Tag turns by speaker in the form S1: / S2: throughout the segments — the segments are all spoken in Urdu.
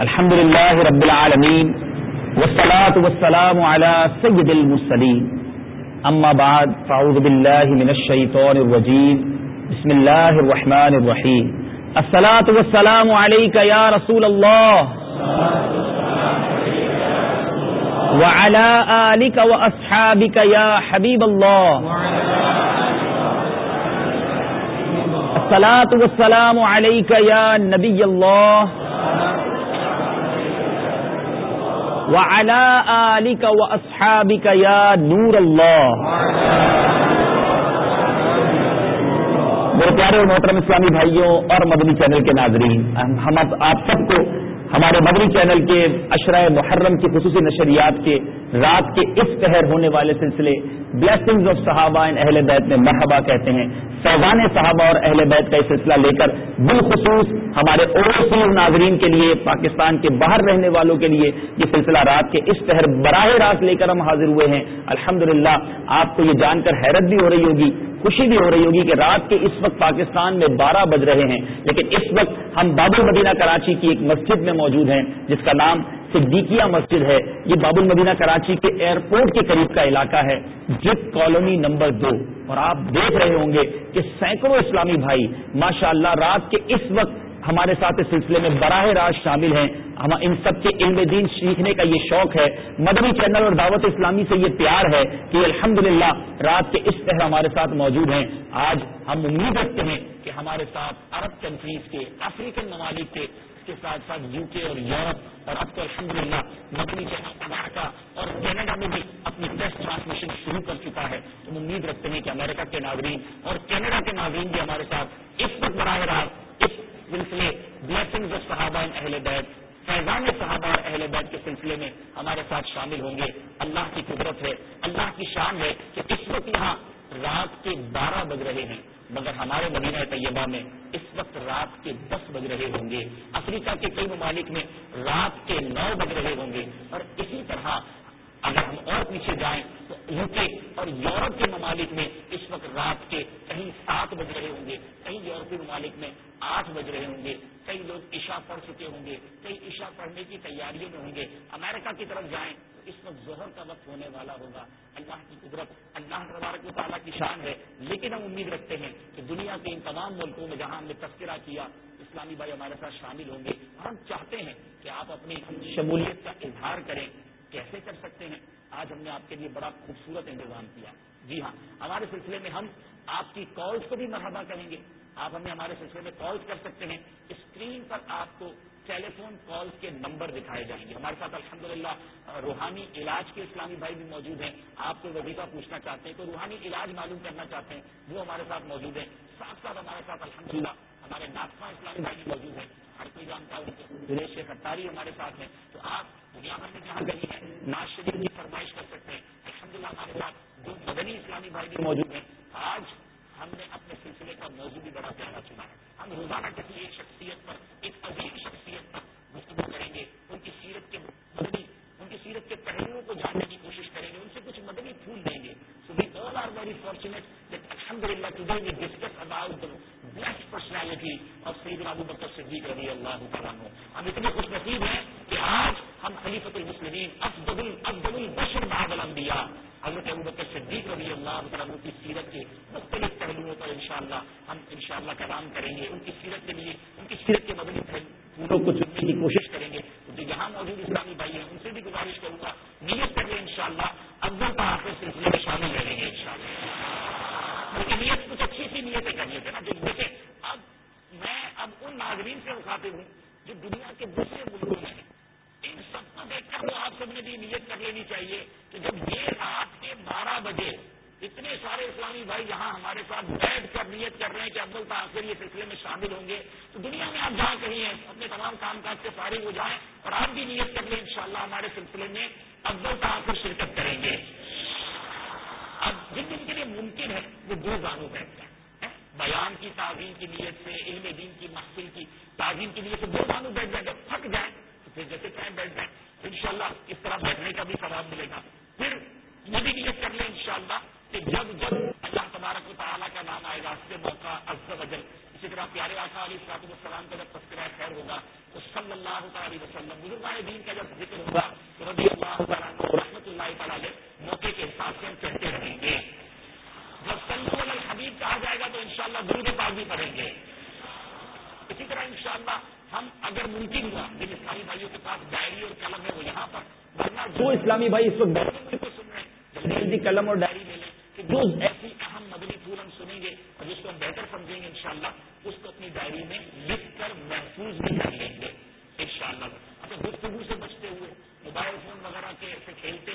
S1: الحمد لله رب العالمين والصلاة والسلام على سيد المرسلين أما بعد فأعوذ بالله من الشيطان الرجيم بسم الله الرحمن الرحيم الصلاة والسلام عليك يا رسول الله وعلى آلك وأصحابك يا حبيب الله الصلاة والسلام عليك يا نبي الله وعلى آلك وأصحابك يا نور الله. میرے پیارے اور محترم اسلامی بھائیوں اور مدنی چینل کے ناظرین، ہم آپ سب کو ہمارے مدنی چینل کے اشرۂ محرم کی خصوصی نشریات کے رات کے اس پہر ہونے والے سلسلے بلیسنگز آف صحابہ ان اہل بیت میں مرحبا کہتے ہیں۔ فیضان صحابہ اور اہل بیت کا یہ سلسلہ لے کر بالخصوص ہمارے اوورسیز ناظرین کے لیے، پاکستان کے باہر رہنے والوں کے لیے یہ سلسلہ رات کے اس پہر براہ راست لے کر ہم حاضر ہوئے ہیں۔ الحمد آپ کو یہ جان کر حیرت بھی ہو رہی ہوگی خوشی بھی ہو رہی ہوگی کہ رات کے اس وقت پاکستان میں بارہ بج رہے ہیں، لیکن اس وقت ہم باب المدینہ کراچی کی ایک مسجد میں موجود ہیں، جس کا نام صدیقیہ مسجد ہے۔ یہ باب المدینہ کراچی کے ایئرپورٹ کے قریب کا علاقہ ہے، جت کالونی نمبر دو۔ اور آپ دیکھ رہے ہوں گے کہ سینکڑوں اسلامی بھائی ماشاء اللہ رات کے اس وقت ہمارے ساتھ اس سلسلے میں براہ راست شامل ہیں۔ ہم ان سب کے علم دین سیکھنے کا یہ شوق ہے۔ مدنی چینل اور دعوت اسلامی سے یہ پیار ہے کہ الحمد رات کے اس طرح ہمارے ساتھ موجود ہیں۔ آج ہم امید رکھتے ہیں کہ ہمارے ساتھ عرب کنٹریز کے افریقن ممالک کے کے ساتھ ساتھ یو کے اور یورپ اور اب تو الحمد للہ مدنی چینل امریکہ اور کینیڈا میں بھی اپنی ٹیسٹ ٹرانسمیشن شروع کر چکا ہے۔ ہم امید رکھتے ہیں کہ امریکہ کے ناظرین اور کینیڈا کے ناظرین بھی ہمارے ساتھ اس وقت براہ راست اس سلسلے بلیسنگ آف صحابہ اہل بیت، فیضان صحابہ اور اہل بیت کے سلسلے میں ہمارے ساتھ شامل ہوں گے۔ اللہ کی قدرت ہے، اللہ کی شان ہے کہ اس وقت یہاں رات کے بارہ بج رہے ہیں۔ مگر ہمارے مدینہ طیبہ میں اس وقت رات کے دس بج رہے ہوں گے۔ افریقہ کے کئی ممالک میں رات کے نو بج رہے ہوں گے۔ اور اسی طرح اگر ہم اور پیچھے جائیں تو یو کے اور یورپ کے ممالک میں اس وقت رات کے کہیں سات بج رہے ہوں گے کئی یورپی ممالک میں آٹھ بج رہے ہوں گے، کئی لوگ عشاء پڑھ چکے ہوں گے، کئی عشاء پڑھنے کی تیاریوں میں ہوں گے۔ امریکہ کی طرف جائیں تو اس وقت ظہر کا وقت ہونے والا ہوگا۔ اللہ کی قدرت، اللہ تبارک و تعالیٰ کی شان ہے۔ لیکن ہم امید رکھتے ہیں کہ دنیا کے ان تمام ملکوں میں جہاں ہم نے تذکرہ کیا، اسلامی بھائی ہمارے ساتھ شامل ہوں گے۔ اور ہم چاہتے ہیں کہ آپ اپنی شمولیت کا اظہار کریں۔ کیسے کر سکتے ہیں؟ آج ہم نے آپ کے لیے بڑا خوبصورت انتظام کیا۔ جی ہاں ہمارے سلسلے میں ہم آپ کی کالس کو بھی مرحبا کریں گے۔ آپ ہمیں ہمارے سلسلے میں کالس کر سکتے ہیں۔ اسکرین پر آپ کو ٹیلی فون کالس کے نمبر دکھائے جائیں گے۔ ہمارے ساتھ الحمدللہ روحانی علاج کے اسلامی بھائی بھی موجود ہیں۔ آپ کو وظیفہ پوچھنا چاہتے ہیں تو روحانی علاج معلوم کرنا چاہتے ہیں۔ وہ ہمارے ساتھ موجود ہیں۔ ساتھ ساتھ ہمارے ساتھ الحمدللہ ہمارے ناطفہ اسلامی بھائی بھی موجود ہیں۔ ہر کوئی جانتا ہے دلیش اتاری ہمارے ساتھ ہیں۔ تو آپ دنیا بھر میں جہاں گئی ہے ناز شریف کی فرمائش کر سکتے ہیں۔ الحمد للہ ہمارے ساتھ جو مدنی اسلامی بھائی بھی موجود ہیں۔ آج ہم نے اپنے سلسلے کا موضوع بھی بڑا پیارا چنا ہے۔ ہم روزانہ کسی ایک شخصیت پر، ایک عظیم شخصیت پر گفتگو کریں گے۔ ان کی سیرت کے مدنی، ان کی سیرت کے پہلوؤں کو جاننے کی کوشش کریں گے۔ ان سے کچھ مدنی پھول دیں گے۔ So we all are very fortunate that الحمد للہ today we discuss about best personality اور سید ابو بکر صدیق رضی اللہ تعالیٰ ہم اتنے خوش نصیب ہیں کہ آج ہم خلیفۃ المسلمین افضل افضل البشر بعد الانبیاء۔ حضرت ابو بکر صدیق رضی اللہ تعالیٰ کی سیرت کے مختلف پہلوؤں پر انشاءاللہ ہم انشاءاللہ کلام کریں گے۔ ان کی سیرت کے لیے ان کی سیرت کے مدنی پھولوں کو چننے کی کوشش کریں گے۔ جو یہاں موجود اسلامی بھائی ہیں، ان سے بھی گزارش کروں گا۔ نیت کر لیں ان شاء اللہ افضل پہ سلسلے میں شامل رہیں گے ان شاء اللہ نیت کچھ اچھی سی نیتیں کر لیتے نا، جو اب ان ناظرین سے مخاطب ہوں جو دنیا کے دوسرے ملکوں میں ہیں۔ ان سب کو دیکھ کر وہ آپ سب نے بھی نیت کر لینی چاہیے کہ جب یہ رات کے بارہ بجے اتنے سارے اسلامی بھائی یہاں ہمارے ساتھ بیٹھ کر نیت کر رہے ہیں کہ ابدل تاخیر یہ سلسلے میں شامل ہوں گے، تو دنیا میں آپ جہاں کہیں ہیں، اپنے تمام کام کاج سے فارغ ہو جائیں اور آپ بھی نیت کر لیں، انشاءاللہ ہمارے سلسلے میں ابدل تاخیر شرکت کریں گے۔ اب جن دن کے لیے ممکن ہے، وہ دو گانوں بیٹھ جائیں بیان کی، تعظیم کی نیت سے، علم دین کی، محفل کی، تعظیم کی نیت سے دو بانو بیٹھ جائے، جب تھک جائے تو پھر جیسے چاہے بیٹھ جائیں انشاءاللہ اس طرح بیٹھنے کا بھی سواب ملے گا۔ پھر یہ بھی نیت کر لیں انشاءاللہ کہ جب جب اللہ تبارک و تعالیٰ کا نام آئے گا، اس سے موقع افزا وجل۔ اسی طرح پیارے آقا علیہ صاحب السلام کا جب تذکرہ خیر ہوگا، تو صلی اللہ تعالی وسلم بزرگ دین کا جب ذکر ہوگا تو رضی اللہ تعالیٰ رحمۃ اللہ تعالیٰ موقع کے حساب سے ہم کہتے رہیں گے۔ جب میں حبیب کہا جائے گا تو انشاءاللہ شاء اللہ کے پاس بھی پڑھیں گے۔ اسی طرح انشاءاللہ ہم اگر ممکن ہوا جن اسلامی بھائیوں کے پاس ڈائری اور قلم ہے وہ یہاں پر۔ ورنہ جو اسلامی بھائی اس وقت کو سن رہے ہیں قلم اور ڈائری لے لیں کہ جو ایسی اہم مدنی پھول ہم سنیں گے اور جس کو ہم بہتر سمجھیں گے انشاءاللہ اس کو اپنی ڈائری میں لکھ کر محفوظ بھی کر لیں گے۔ ان شاء اچھا گفتگو سے بچتے ہوئے موبائل فون وغیرہ کے ایسے کھیلتے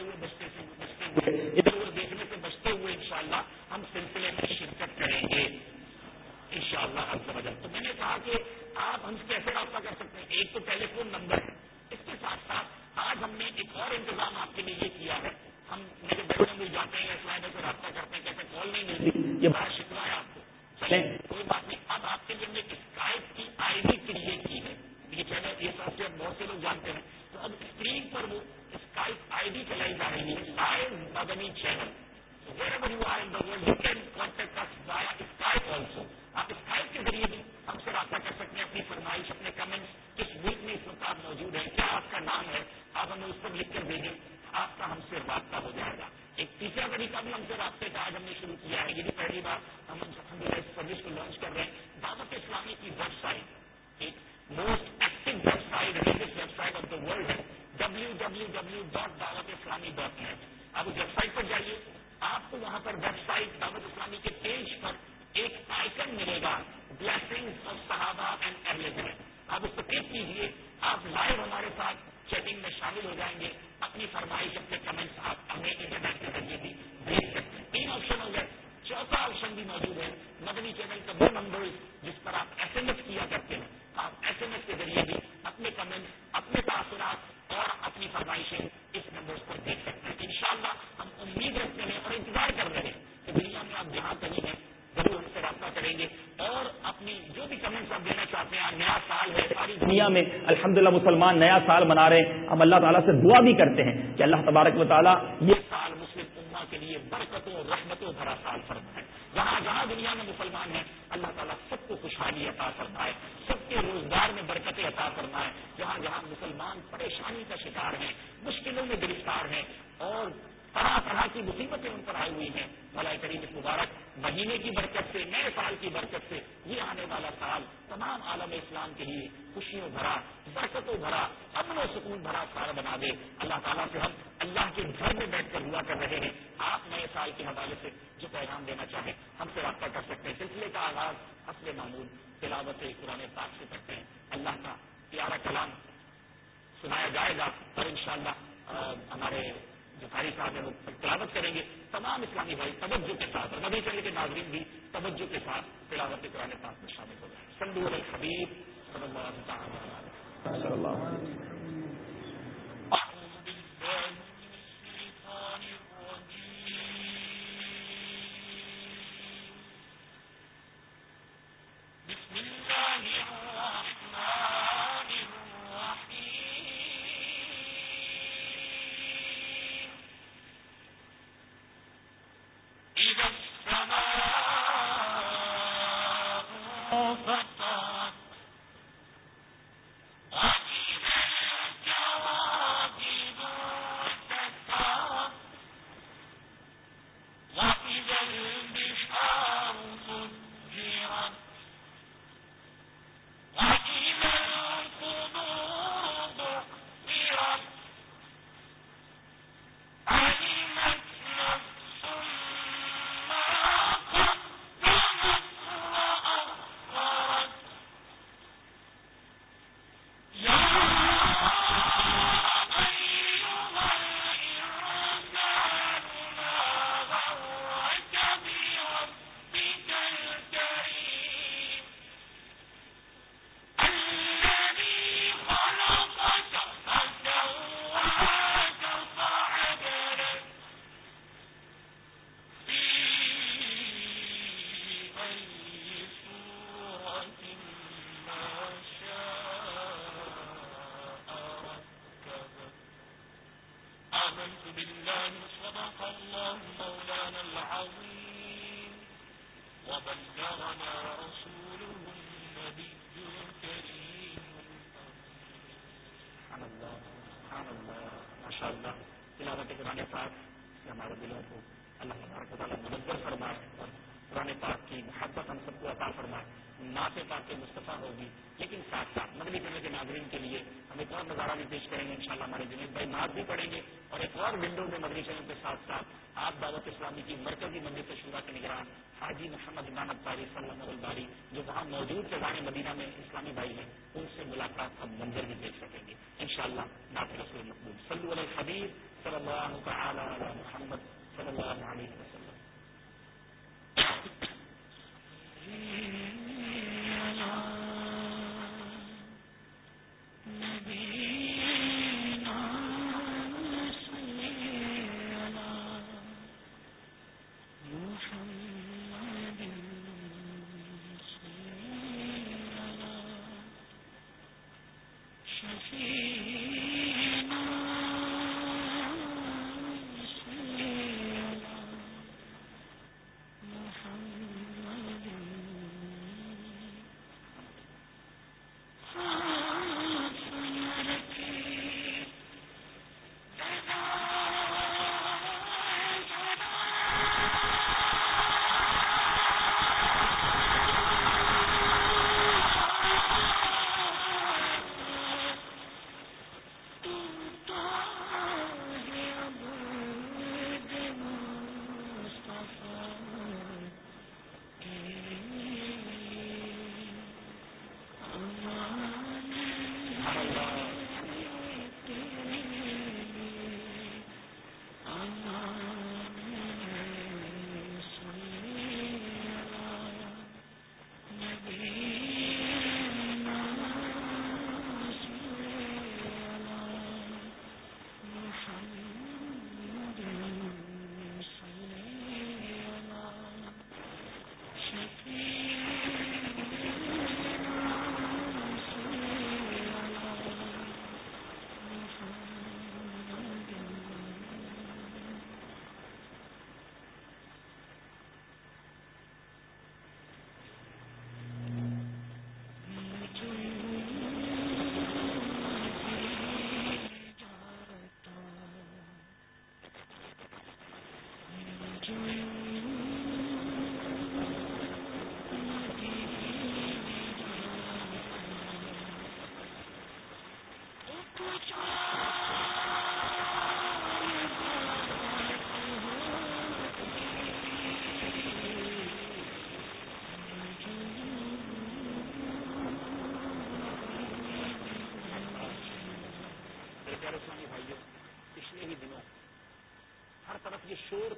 S1: الحمدللہ مسلمان نیا سال منا رہے ہیں، ہم اللہ تعالیٰ سے دعا بھی کرتے ہیں کہ اللہ تبارک و تعالیٰ یہ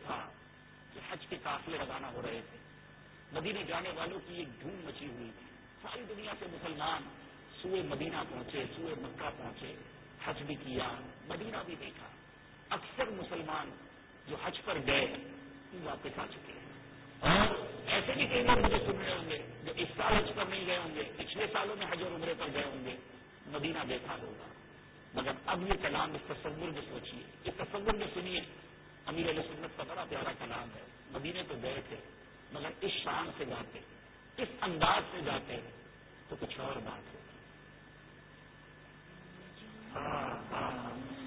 S1: تھا کہ حج کے کافلے لگانا ہو رہے تھے۔ مدینے جانے والوں کی ایک دھوم مچی ہوئی تھی۔ ساری دنیا سے مسلمان سوئے مدینہ پہنچے، سوئے مکہ پہنچے۔ حج بھی کیا، مدینہ بھی دیکھا۔ اکثر مسلمان جو حج پر گئے، وہ واپس آ چکے ہیں۔ اور ایسے بھی کئی لوگ مجھے سن رہے ہوں گے، جو اس سال حج پر نہیں گئے ہوں گے، پچھلے سالوں میں حج اور عمرے پر گئے ہوں گے، مدینہ دیکھا ہوگا۔ مگر اب یہ کلام اس تصور میں سوچیے اس تصور میں سنیے امیر علیہ سنت کا بڑا پیارا کلام ہے۔ مدینے تو گئے تھے مگر اس شان سے جاتے، اس انداز سے جاتے، تو کچھ اور بات ہوتی۔ ہاں۔, ہاں۔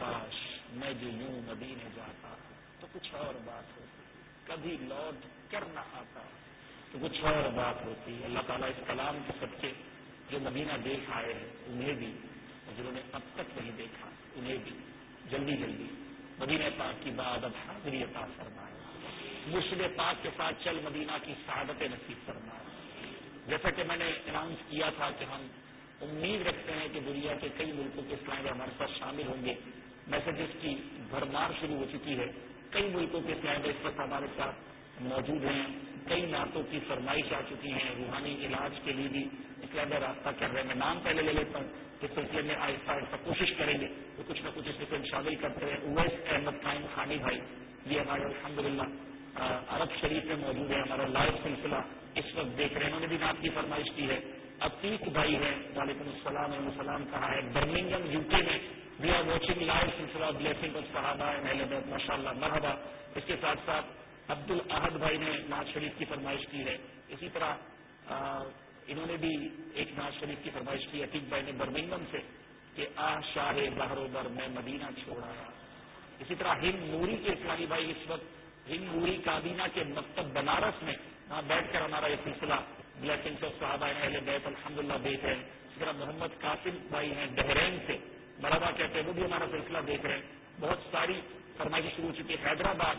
S2: کاش میں جو یوں مدینے جاتا تو کچھ اور بات ہوتی کبھی لوٹ کر نہ آتا، تو کچھ اور بات ہوتی اللہ تعالیٰ اس کلام کے سب کے جو مدینہ دیکھ آئے ہیں، انہیں بھی جنہوں نے اب تک نہیں دیکھا، انہیں بھی۔ جلدی جلدی۔ مدینہ پاک کی بادت حاضری عطا فرمائے۔ مرشد پاک کے ساتھ چل مدینہ کی سعادت نصیب فرمائے۔ جیسا کہ میں نے اناؤنس کیا تھا کہ ہم امید رکھتے ہیں کہ دنیا کے کئی ملکوں کے اسلام ہمارے ساتھ شامل ہوں گے۔ میسجز کی بھرمار شروع ہو چکی ہے۔ کئی ملکوں کے اسلام اس وقت ہمارے ساتھ موجود ہیں۔ کئی نعتوں کی فرمائش آ چکی ہیں۔ روحانی علاج کے لیے بھی اسلام رابطہ کر رہے ہیں۔ میں نام پہلے لے لیتا ہوں۔ اس سلسلے میں آہستہ آہستہ کوشش کریں گے۔ تو کچھ نہ کچھ اس میں شامل کرتے ہیں اویس احمد خان خانی بھائی، یہ ہمارے الحمد للہ عرب شریف میں موجود ہے ہمارا لائیو سلسلہ اس وقت دیکھ رہے ہیں۔ انہوں نے بھی نام کی فرمائش کی ہے۔ عتیق بھائی ہے وعلیکم السلام علیہ السلام، کہا ہے۔ برمنگم یو کے میں وی آر واچنگ لائیو سلسلہ بلیسنگ آف صحابہ ماشاء اللہ مرحبا اس کے ساتھ ساتھ عبد الحد بھائی نے ناز شریف کی فرمائش کی ہے اسی طرح انہوں نے بھی ایک ناز شریف کی فرمائش کی عتیق بھائی نے برمنگم سے کہ آ شاہ بہرو بر میں مدینہ چھوڑایا اسی طرح ہند نوری کے اسلامی بھائی اس وقت ہند نوری کابینہ کے مکتب بنارس میں وہاں بیٹھ کر ہمارا یہ سلسلہ بلیسنگ آف صحابہ اہل بیت الحمد للہ دیکھ رہے ہیں اسی طرح محمد قاسم بھائی ہیں بحرین سے مرحبا کہتے ہیں، وہ بھی ہمارا سلسلہ دیکھ رہے ہیں۔ بہت ساری فرمائشیں شروع ہو چکی ہے حیدرآباد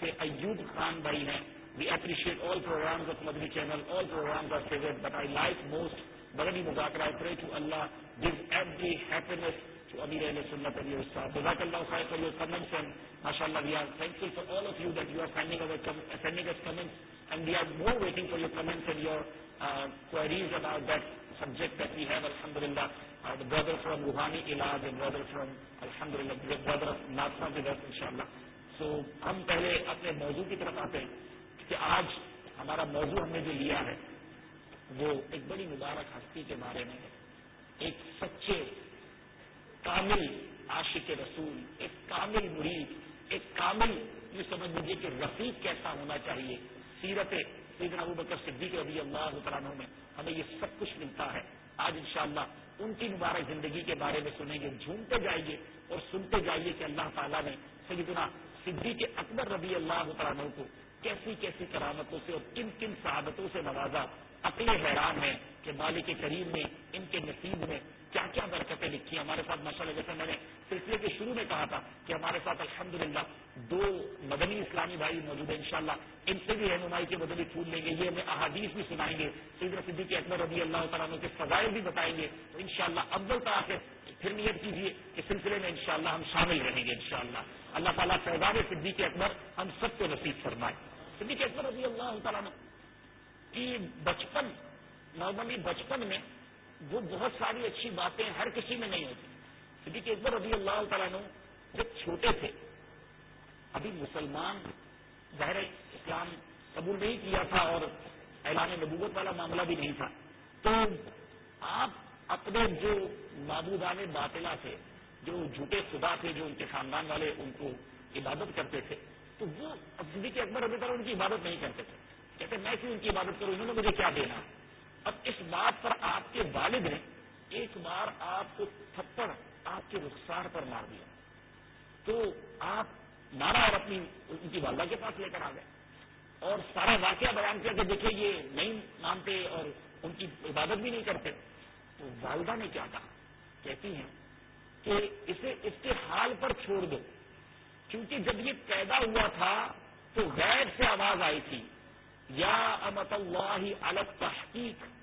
S2: سے ایوب خان بھائی ہیں۔ We appreciate all programmes of Madani channel all programmes are favourite but I like most بدنی مذاکرہ pray to Allah give every happiness to امیر علیہ سنت علی استاد جزاک اللہ خیر فار یور کمنٹس اینڈ ماشاء اللہ we are thankful for all of you that you are sending over sending us comments and we are more waiting for your comments and your queries about that subject that we have الحمد للہ بردر فرام روحانی علاج اینڈ بردر فرام الحمد للہ بردر آف ناسا ودرس ان شاء اللہ سو ہم پہلے اپنے موضوع کی طرف آتے ہیں کہ آج ہمارا موضوع ہم نے جو لیا ہے، وہ ایک بڑی مبارک ہستی کے بارے میں ہے۔ ایک سچے کامل عاشق رسول، ایک کامل مرید، ایک کامل یہ سمجھ لیجیے کہ رفیق کیسا ہونا چاہیے۔ سیرت سیدنا ابو بکر صدیق رضی اللہ تعالیٰ میں ہمیں یہ سب کچھ ملتا ہے۔ آج انشاءاللہ ان کی مبارک زندگی کے بارے میں سنیں گے، جھومتے جائیے اور سنتے جائیے کہ اللہ تعالیٰ نے سیدنا صدیق اکبر رضی اللہ تعالیٰ کو کیسی کیسی کرامتوں سے اور کن کن صحابتوں سے نوازا۔ اپنے حیران ہیں کہ مالک کریم نے ان کے نصیب میں کیا کیا برکتیں لکھی ہمارے ساتھ ماشاء اللہ جیسے میں نے سلسلے کے شروع میں کہا تھا کہ ہمارے ساتھ الحمدللہ دو مدنی اسلامی بھائی موجود ہیں انشاءاللہ۔ ان سے بھی رہنمائی کے مدنی پھول لیں گے، یہ ہمیں احادیث بھی سنائیں گے۔ سید صدیق اکبر رضی اللہ تعالیٰ کے فضائل بھی بتائیں گے۔ تو انشاءاللہ شاء اللہ افضل طرح پھر نیت کیجیے کہ سلسلے میں انشاءاللہ ہم شامل رہیں گے انشاءاللہ۔ اللہ تعالیٰ فیضان صدیق اکبر ہم سب کو نصیب فرمائے۔ صدیق اکبر رضی اللہ تعالیٰ کی بچپن، نارملی بچپن میں وہ بہت ساری اچھی باتیں ہر کسی میں نہیں ہوتی۔ صدیق اکبر رضی اللہ تعالیٰ جب چھوٹے تھے، ابھی مسلمان، ظاہر اسلام قبول نہیں کیا تھا اور اعلان نبوت والا معاملہ بھی نہیں تھا۔ تو آپ اپنے جو معبودان باطلا تھے، جو جھوٹے خدا تھے، جو ان کے خاندان والے ان کو عبادت کرتے تھے، تو وہ صدیق اکبر ابھی طرح ان کی عبادت نہیں کرتے تھے۔ کہتے میں کیوں ان کی عبادت کروں؟ انہوں نے مجھے کیا دینا؟ اب اس بات پر آپ کے والد نے ایک بار آپ کو تھپڑ آپ کے رخسار پر مار دیا۔ تو آپ مارا اور اپنی ان کی والدہ کے پاس لے کر آ گئے۔ اور سارا واقعہ بیان کیا کہ دیکھیں یہ نہیں مانتے اور ان کی عبادت بھی نہیں کرتے۔ تو والدہ نے کیا کہا؟ کہتی ہیں کہ اسے اس کے حال پر چھوڑ دو۔ کیونکہ جب یہ پیدا ہوا تھا تو غیر سے آواز آئی تھی۔ یا امت اللہ الگ تحقیق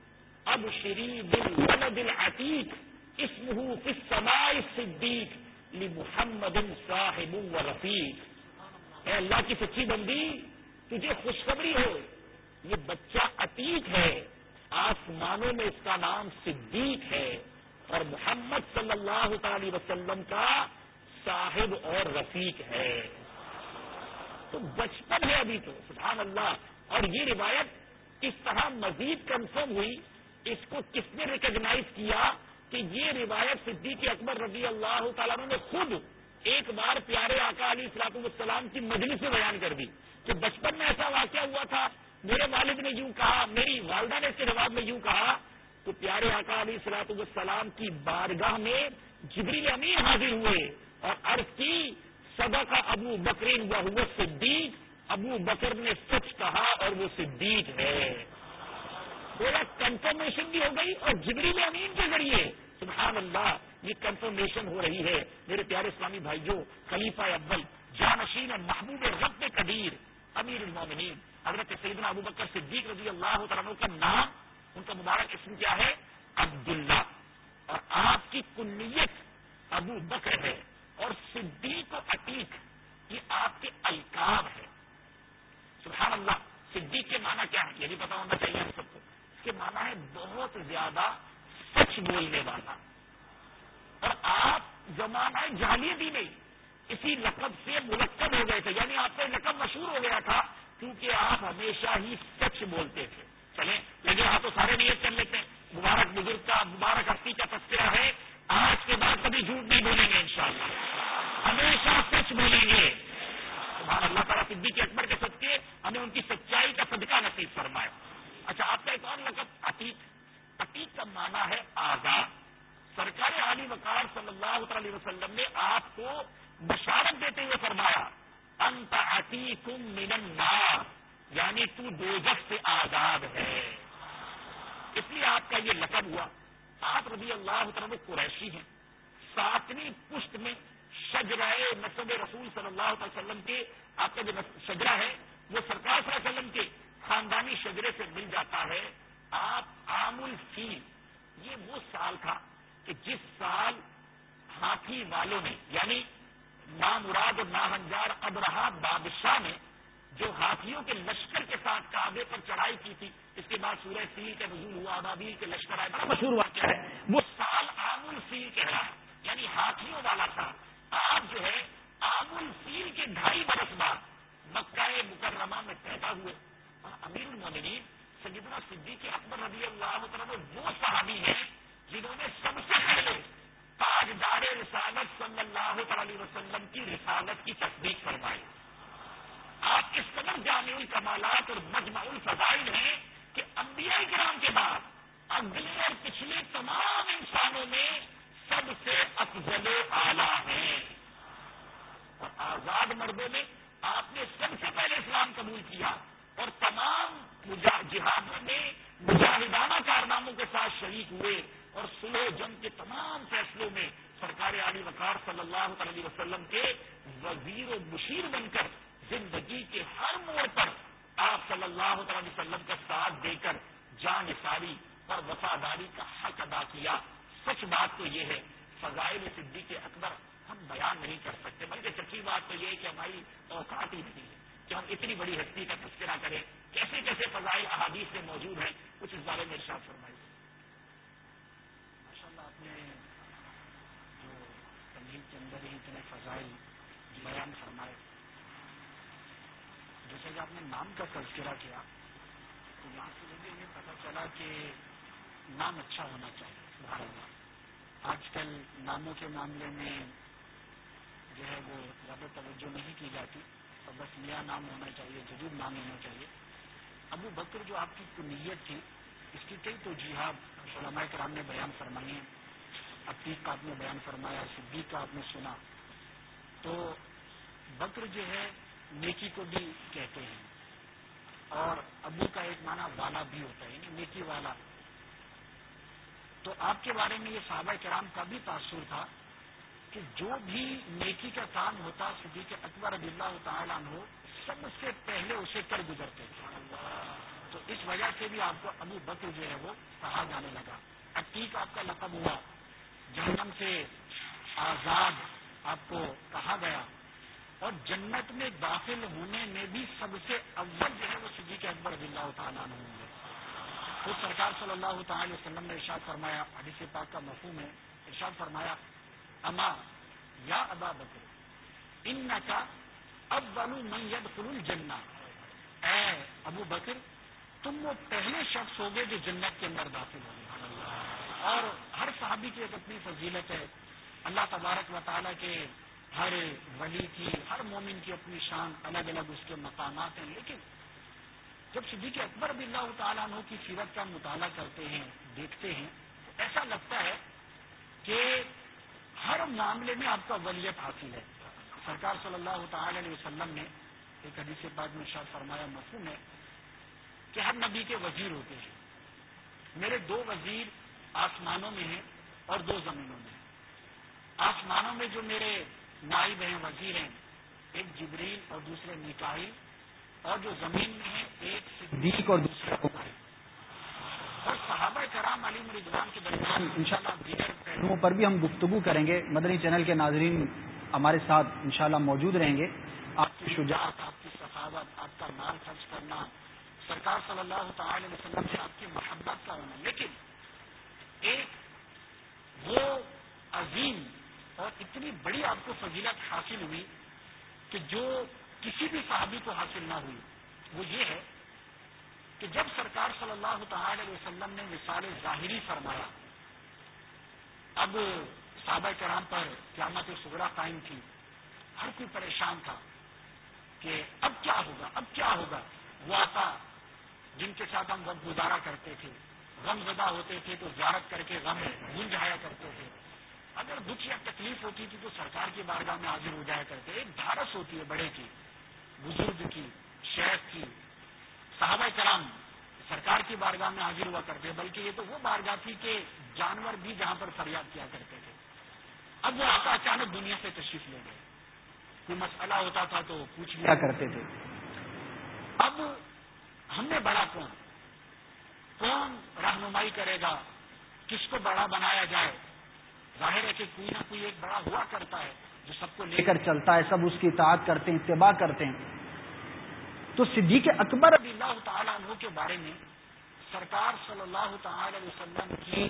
S2: اب شری دل دل عتیق اسمہ سمائے صدیق لی محمد صاحب و رفیق. اے اللہ کی سچی بندی، تجھے خوشخبری ہو، یہ بچہ عتیق ہے، آسمانوں میں اس کا نام صدیق ہے، اور محمد صلی اللہ تعالی وسلم کا صاحب اور رفیق ہے۔ تو بچپن ہے ابھی تو، سبحان اللہ۔ اور یہ روایت کس طرح مزید کنفرم ہوئی؟ اس کو کس نے ریکگنائز کیا کہ یہ روایت صدیق اکبر رضی اللہ تعالیٰ نے خود ایک بار پیارے آقا علی اصلاط السلام کی مجلس سے بیان کر دی کہ بچپن میں ایسا واقعہ ہوا تھا، میرے والد نے یوں کہا، میری والدہ نے اس کے رواج میں یوں کہا، تو پیارے آقا علی اصلاط السلام کی بارگاہ میں جبریل امین حاضر ہوئے اور عرض کی سدا کا ابو بکرین وہ صدیق، ابو بکر نے سچ کہا اور وہ صدیق ہے۔ بولا کنفرمیشن بھی ہو گئی اور جبری میں امین کے ذریعے۔ سبحان اللہ، یہ کنفرمیشن ہو رہی ہے۔ میرے پیارے اسلامی بھائیوں، خلیفہ اول جانشین محبوب رب قدیر، امیر المومنین۔ حضرت سیدنا ابو بکر صدیق رضی اللہ عنہ کا نام، ان کا مبارک اسم کیا ہے؟ عبداللہ۔ اور آپ کی کنیت ابو بکر ہے اور صدیق و عتیق، یہ آپ کے القاب ہے۔ سبحان اللہ، صدیق کے مانا کیا ہے؟
S1: یہ بھی پتا ہونا چاہیے ہم سب کو۔ کے مانا ہے بہت زیادہ سچ بولنے والا۔ اور آپ زمانہ جہلیت ہی نہیں، اسی لقب سے ملکب ہو گئے تھے۔ یعنی آپ کا لقب مشہور ہو گیا تھا کیونکہ آپ ہمیشہ ہی سچ بولتے تھے۔ چلیں، لگے ہاں تو سارے نیت کر لیتے ہیں۔ مبارک بزرگ کا، مبارک ہستی کا تذکرہ ہے۔ آج کے بعد کبھی جھوٹ نہیں بولیں گے انشاءاللہ۔ ہمیشہ سچ بولیں گے۔ اللہ تعالیٰ صدیق اکبر کے صدقے ہمیں ان کی سچائی کا صدقہ نصیب فرمائے۔ اچھا آپ کا ایک اور لقب عتیق. عتیق کا معنی ہے آزاد. سرکار علی وقار صلی اللہ تعالی وسلم نے آپ کو بشارت دیتے ہوئے فرمایا، انت عتیقم من النار. یعنی تو دوزخ سے آزاد ہے. اس لیے آپ کا یہ لقب ہوا. آپ رضی اللہ تعالیٰ قریشی ہیں. ساتویں پشت میں شجرائے نصب رسول صلی اللہ علیہ وسلم کے، آپ کا جو شجرا ہے، وہ سرکار صلی اللہ علیہ وسلم کے خاندانی شجرے سے مل جاتا ہے، آپ عام الفیل یہ وہ سال تھا کہ جس سال ہاتھی والوں نے یعنی مراد اور ناہنجار ابرہا بادشاہ نے جو ہاتھیوں کے لشکر کے ساتھ کعبے پر چڑھائی کی تھی، اس کے بعد سورہ سیل کے نزول ہوا ابابیل کے لشکر آئے، بڑا مشہور واقعہ ہے۔ وہ سال عام الفیل کہہ رہا یعنی ہاتھیوں والا تھا آپ جو ہے عام الفیل کے ڈھائی برس بعد مکہ مکرمہ میں پیدا ہوئے۔ امیر المومنین سیدنا صدیق اکبر رضی اللہ عنہ وہ صحابی ہیں جنہوں نے سب سے پہلے تاجدار رسالت صلی اللہ علیہ وسلم کی رسالت کی تصدیق فرمائی۔ آپ اس قدر جامع الکمالات اور مجمع الفضائل ہیں کہ انبیاء کرام کے بعد اگلے اور پچھلے تمام انسانوں میں سب سے افضل اعلیٰ ہیں۔ اور آزاد مردوں میں آپ نے سب سے پہلے اسلام قبول کیا۔ اور تمام جہادوں میں مجاہدانہ کارناموں کے ساتھ شریک ہوئے اور سلو جنگ کے تمام فیصلوں میں سرکار علی وقار صلی اللہ علیہ وسلم کے وزیر و مشیر بن کر زندگی کے ہر موڑ پر آپ صلی اللہ علیہ وسلم کا ساتھ دے کر جان ساری اور وفاداری کا حق ادا کیا۔ سچ بات تو یہ ہے، فضائل صدیق اکبر ہم بیان نہیں کر سکتے، بلکہ سچی بات تو یہ ہے کہ ہماری اوقات ہی نہیں ہے۔ کہ ہم اتنی بڑی ہستی کا تذکرہ کریں، کیسے کیسے فضائل، احادیث سے موجود ہیں کچھ اس بارے میں ارشاد فرمائیے۔
S3: کے اندر ہی اتنے فضائل بیان فرمائے، جیسے کہ آپ نے نام کا تذکرہ کیا، تو یہاں سے مجھے یہ پتا چلا کہ نام اچھا ہونا چاہیے آج کل ناموں کے معاملے میں جو ہے وہ زیادہ توجہ نہیں کی جاتی۔ بس نیا نام ہونا چاہیے، جدید نام ہونا چاہیے۔ ابو بکر جو آپ کی نیت تھی، اس کی کئی تو جہاد علماء کرام نے بیان فرمائی ہیں۔ عتیق کا آپ نے بیان فرمایا، صدیق کا آپ نے سنا۔ تو بکر جو ہے، نیکی کو بھی کہتے ہیں۔ اور ابو کا ایک معنی والا بھی ہوتا ہے یعنی نیکی والا۔ تو آپ کے بارے میں یہ صحابہ کرام کا بھی تاثر تھا۔ کہ جو بھی نیکی کا کام ہوتا صدیق اکبر رضی اللہ تعالیٰ عنہ، سب سے پہلے اسے کر گزرتے تھے۔ تو اس وجہ سے بھی آپ کو ابو بکر جو ہے وہ کہا جانے لگا۔ عتیق آپ کا لقب ہوا۔ جہنم سے آزاد آپ کو کہا گیا۔ اور جنت میں داخل ہونے میں بھی سب سے اول جو ہے وہ صدیق اکبر رضی اللہ تعالیٰ ہوں گے۔ خود سرکار صلی اللہ تعالی وسلم نے ارشاد فرمایا، حدیث پاک کا مفہوم ہے۔ ارشاد فرمایا اما یا ابا بکر ان کا اب بنو میت فل اے ابو بکر، تم وہ پہلے شخص ہوگے جو جنت کے اندر داخل ہوں گے اور ہر صحابی کی ایک اپنی فضیلت ہے۔ اللہ تبارک و تعالیٰ کے ہر ولی کی، ہر مومن کی اپنی شان الگ الگ اس کے مقامات ہیں۔ لیکن جب صدیق اکبر بھی اللہ تعالیٰ عنہ کی سیرت کا مطالعہ کرتے ہیں، دیکھتے ہیں، ایسا لگتا ہے کہ ہر معاملے میں آپ کا ولیت حاصل ہے۔ سرکار صلی اللہ تعالی علیہ وسلم نے ایک حدیث بعد میں شاید فرمایا، مفہوم ہے کہ ہر نبی کے وزیر ہوتے ہیں۔ میرے دو وزیر آسمانوں میں ہیں اور دو زمینوں میں آسمانوں میں جو میرے نائب ہیں، وزیر ہیں، ایک جبریل اور دوسرے نکائی اور جو زمین میں ہیں، ایک صدیق اور دوسرے اور صحابہ کرام علی مردوان کے درمیان ان شاء اللہ دیگر پہلوؤں پر بھی ہم گفتگو کریں گے۔ مدنی چینل کے ناظرین ہمارے ساتھ انشاءاللہ موجود رہیں گے۔ آپ کی شجاعت، آپ کی سخاوت آپ کا مال خرچ کرنا، سرکار صلی اللہ تعالی علیہ وسلم سے آپ کی محبت کا ہونا۔ لیکن ایک وہ عظیم اور اتنی بڑی آپ کو فضیلت حاصل ہوئی کہ جو کسی بھی صحابی کو حاصل نہ ہوئی، وہ یہ ہے کہ جب سرکار صلی اللہ تعالی علیہ وسلم نے مثال ظاہری فرمایا، اب صحابہ کرام پر قیامت سگڑا قائم تھی ہر کوئی پریشان تھا کہ اب کیا ہوگا، اب کیا ہوگا؟ وہ آتا، جن کے ساتھ ہم وقت گزارا کرتے تھے، غم زدہ ہوتے تھے تو زیارت کر کے غم گنجایا کرتے تھے۔ اگر دکھ یا تکلیف ہوتی تھی تو سرکار کی بارگاہ میں حاضر ہو جایا کرتے۔ ایک دھارس ہوتی ہے بڑے کی، بزرگ کی، شیخ کی صحابہ کرام سرکار کی بارگاہ میں حاضر ہوا کرتے بلکہ یہ تو وہ بارگاہ تھی کہ جانور بھی جہاں پر فریاد کیا کرتے تھے۔ اب وہ آقا اچانک دنیا سے تشریف لے گئے۔ کوئی مسئلہ ہوتا تھا تو پوچھ لیا کرتے تھے۔ اب ہم نے بڑا کون؟ کون رہنمائی کرے گا؟ کس کو بڑا بنایا جائے؟ ظاہر ہے کہ کوئی نہ کوئی ایک بڑا ہوا کرتا ہے جو سب کو لے کر چلتا ہے، سب اس کی اطاعت کرتے ہیں، اتباع کرتے ہیں۔ تو صدیق اکبر رضی اللہ تعالیٰ عنہ کے بارے میں سرکار صلی اللہ تعالی علیہ وسلم کی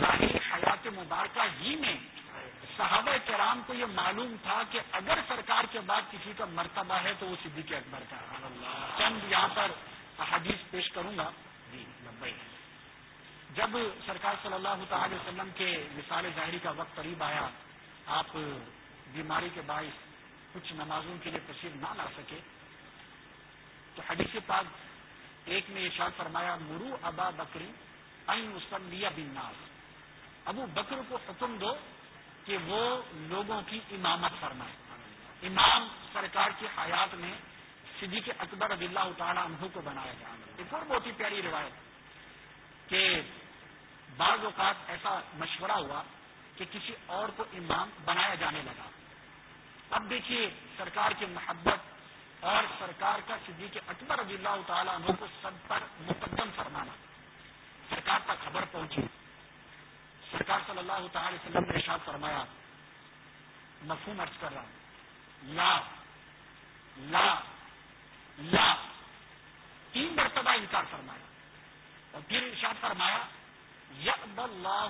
S3: ظاہر حیات مبارکہ ہی میں صحابہ کرام کو یہ معلوم تھا کہ اگر سرکار کے بعد کسی کا مرتبہ ہے تو وہ صدیق اکبر کا چند یہاں پر حدیث پیش کروں گا۔ جی جب سرکار صلی اللہ تعالی وسلم کے مثال ظاہری کا وقت قریب آیا، آپ بیماری کے باعث کچھ نمازوں کے لیے تشریف نہ لا سکے تو حدیث پاک ایک نے ارشاد فرمایا، مرو ابا بکری این مسلم بن ناز ابو بکر کو حکم دو کہ وہ لوگوں کی امامت فرمائے۔ امام سرکار کی حیات میں صدیق اکبر رضی اللہ تعالیٰ عنہ کو بنایا گیا۔ ایک اور بہت ہی پیاری روایت کہ بعض اوقات ایسا مشورہ ہوا کہ کسی اور کو امام بنایا جانے لگا۔ اب دیکھیے سرکار کی محبت اور سرکار کا صدیق اکبر رضی اللہ تعالیٰ عنہ کو سب پر مقدم فرمانا۔ سرکار تک خبر پہنچی۔ سرکار صلی اللہ تعالی وسلم نے ارشاد فرمایا۔ مفہوم ارض کر رہا ہوں۔ لا لا لا۔ تین مرتبہ انکار فرمایا۔ اور پھر ارشاد فرمایا یب اللہ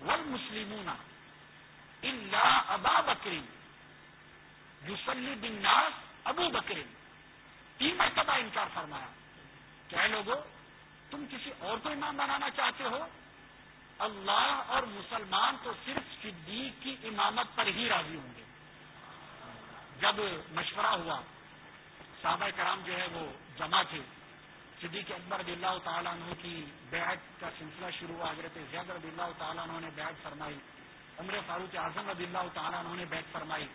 S3: والمسلمون الا ابا بکری یوسلی بن ناس ابو بکری تین مرتبہ انکار فرمایا۔ کیا لوگوں؟ تم کسی اور کو امام بنانا چاہتے ہو؟ اللہ اور مسلمان تو صرف صدیق کی امامت پر ہی راضی ہوں گے۔ جب مشورہ ہوا، صحابہ کرام جو ہے وہ جمع تھے۔ صدیق اکبر رضی اللہ تعالیٰ عنہ کی بیعت کا سلسلہ شروع ہوا، حضرت زیاد رضی اللہ تعالیٰ عنہ نے بیعت فرمائی۔ عمر فاروق اعظم رضی اللہ تعالیٰ عنہ نے بیعت فرمائی۔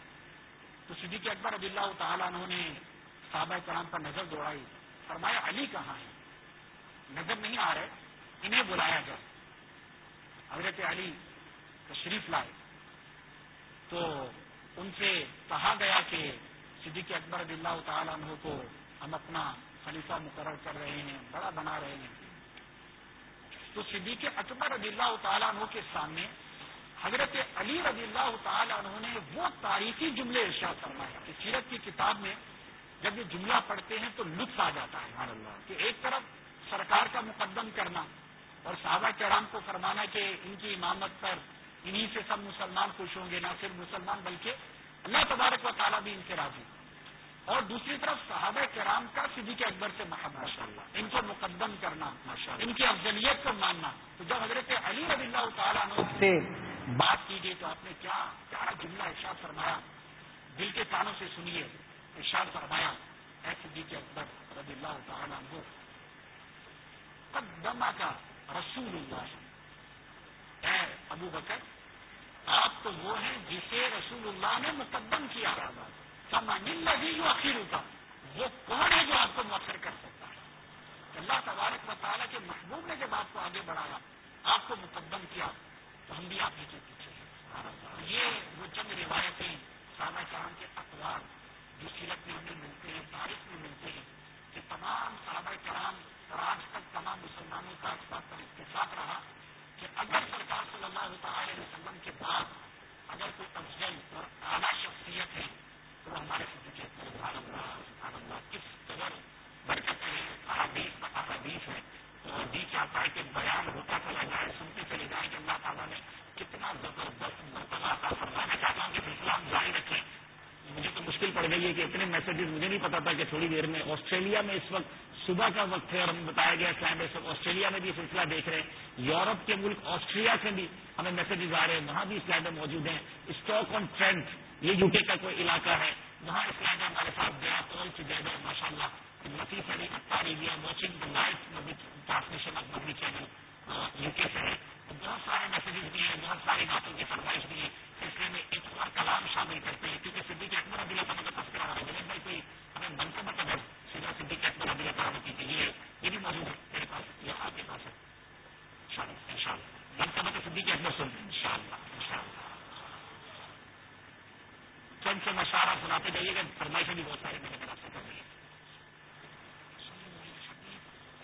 S3: تو صدیق اکبر رضی اللہ تعالیٰ عنہ نے صحابہ کرام پر نظر دوڑائی۔ فرمایا، علی کہاں ہے نظر نہیں آ رہے، انہیں بلایا جائے۔ حضرت علی تشریف لائے۔ تو ان سے کہا گیا کہ صدیق اکبر رضی اللہ تعالیٰ عنہ کو ہم اپنا خلیفہ مقرر کر رہے ہیں، بڑا بنا رہے ہیں۔ تو صدیق اکبر رضی اللہ تعالیٰ عنہ کے سامنے حضرت علی رضی اللہ تعالیٰ عنہ نے وہ تاریخی جملے ارشاد فرمایا کہ سیرت کی کتاب میں جب یہ جملہ پڑھتے ہیں تو لطف آ جاتا ہے کہ ایک طرف سرکار کا مقدم کرنا اور صحابہ کرام کو فرمانا کہ ان کی امامت پر انہی سے سب مسلمان خوش ہوں گے، نہ صرف مسلمان بلکہ اللہ تبارک و تعالیٰ بھی ان کے راضی اور دوسری طرف صحابہ کرام کا صدیق اکبر سے محبت ان کو مقدم کرنا ان کی افضلیت کو ماننا۔ تو جب حضرت علی رضی اللہ تعالیٰ عنہ سے بات کی گئی تو آپ نے کیا کیا جملہ ارشاد فرمایا۔ دل کے کانوں سے سنیے، ارشاد فرمایا۔ اے صدیق اکبر رضی اللہ تعالیٰ عنہ قدمہ کا رسول اللہ اے ابو بکر، آپ تو وہ ہیں جسے رسول اللہ نے مقدم کیا۔ لگی جو اخیر ہوتا وہ کون ہے جو آپ کو مؤثر کر سکتا ہے؟ اللہ تبارک و تعالیٰ کے محبوب نے جب آپ کو آگے بڑھایا، آپ کو مقدم کیا۔ تو ہم بھی آپ ہی کے پیچھے یہ وہ چند روایتیں سادہ کرام کے اخبار جو سیرت میں ہمیں ملتے ہیں، تاریخ میں ملتے ہیں کہ تمام صحابہ کرام اور آج تک تمام مسلمانوں کا اس بات پر اتفاق رہا کہ اگر سرکار صلی اللہ تعالی علیہ وسلم کے بعد اگر کوئی افضل اور اعلیٰ شخصیت ہے تو وہ ہمارے اللہ کس قدر برکت ہے
S1: جی چاہتا ہے کہ بیان ہوتا چلا جائے، سنتے چلے جائیں کہ اللہ تعالیٰ نے کتنا زبردست کا فرمانا چاہتا ہوں کہ اسلام جاری رکھے، مجھے تو مشکل پڑ گئی ہے کہ اتنے میسجز مجھے نہیں پتا تھا کہ تھوڑی دیر میں آسٹریلیا میں اس وقت صبح کا وقت ہے اور ہمیں بتایا گیا کہ ہم اس وقت آسٹریلیا میں بھی سلسلہ دیکھ رہے ہیں۔ یورپ کے ملک آسٹریا سے بھی ہمیں میسجز آ رہے ہیں، وہاں بھی اسلائڈیں موجود ہیں۔ اسٹاک آن ٹرینڈ یہ یو کے کا کوئی علاقہ ہے۔ وہاں اسلائڈیں ہمارے ساتھ گیا تو ماشاء اللہ نفیس علی اختاری بھی واچنگ دا چینل یو کے سے بہت سارے میسجز بھی ہیں بہت ساری باتوں کی فرمائش بھی ہے سلسلے میں ایک اور کلام شامل کرتے ہیں کیونکہ صدیق اکبر ابھی اللہ کا تذکرہ ہو رہا ہے جنید بھائی کوئی ہمیں من کو سیدھا صدیق اکبر ابھی اللہ کی چاہیے یہ بھی موجود ہے میرے پاس یہ آپ کے پاس ہے ان شاء اللہ من کا صدیق اکبر سن ان شاء اللہ ان شاء اللہ چند سے مشورہ سناتے جائیے گا، فرمائشیں بھی بہت سارے میرے طرف سے کر رہی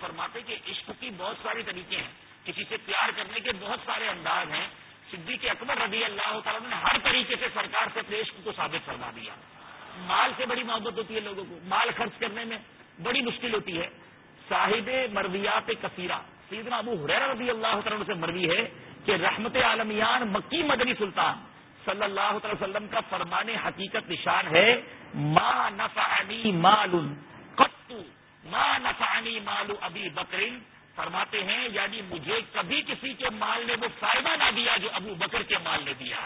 S1: فرماتے کہ عشق کی بہت سارے طریقے ہیں۔ کسی سے پیار کرنے کے بہت سارے انداز ہیں۔ صدیق اکبر رضی اللہ تعالیٰ نے ہر طریقے سے سرکار سے اپنے عشق کو ثابت فرما دیا۔ مال سے بڑی محبت ہوتی ہے لوگوں کو، مال خرچ کرنے میں بڑی مشکل ہوتی ہے۔ صاحب مرویات کثیرہ، سیدنا ابو حریر رضی اللہ تعالیٰ سے مروی ہے کہ رحمت عالمیان مکی مدنی سلطان صلی اللہ تعالی وسلم کا فرمان حقیقت نشان ہے، ما نفعنی مال قطو ما نفعنی مال ابی بکرین فرماتے ہیں یعنی مجھے کبھی کسی کے مال نے وہ فائدہ نہ دیا جو ابو بکر کے مال نے دیا۔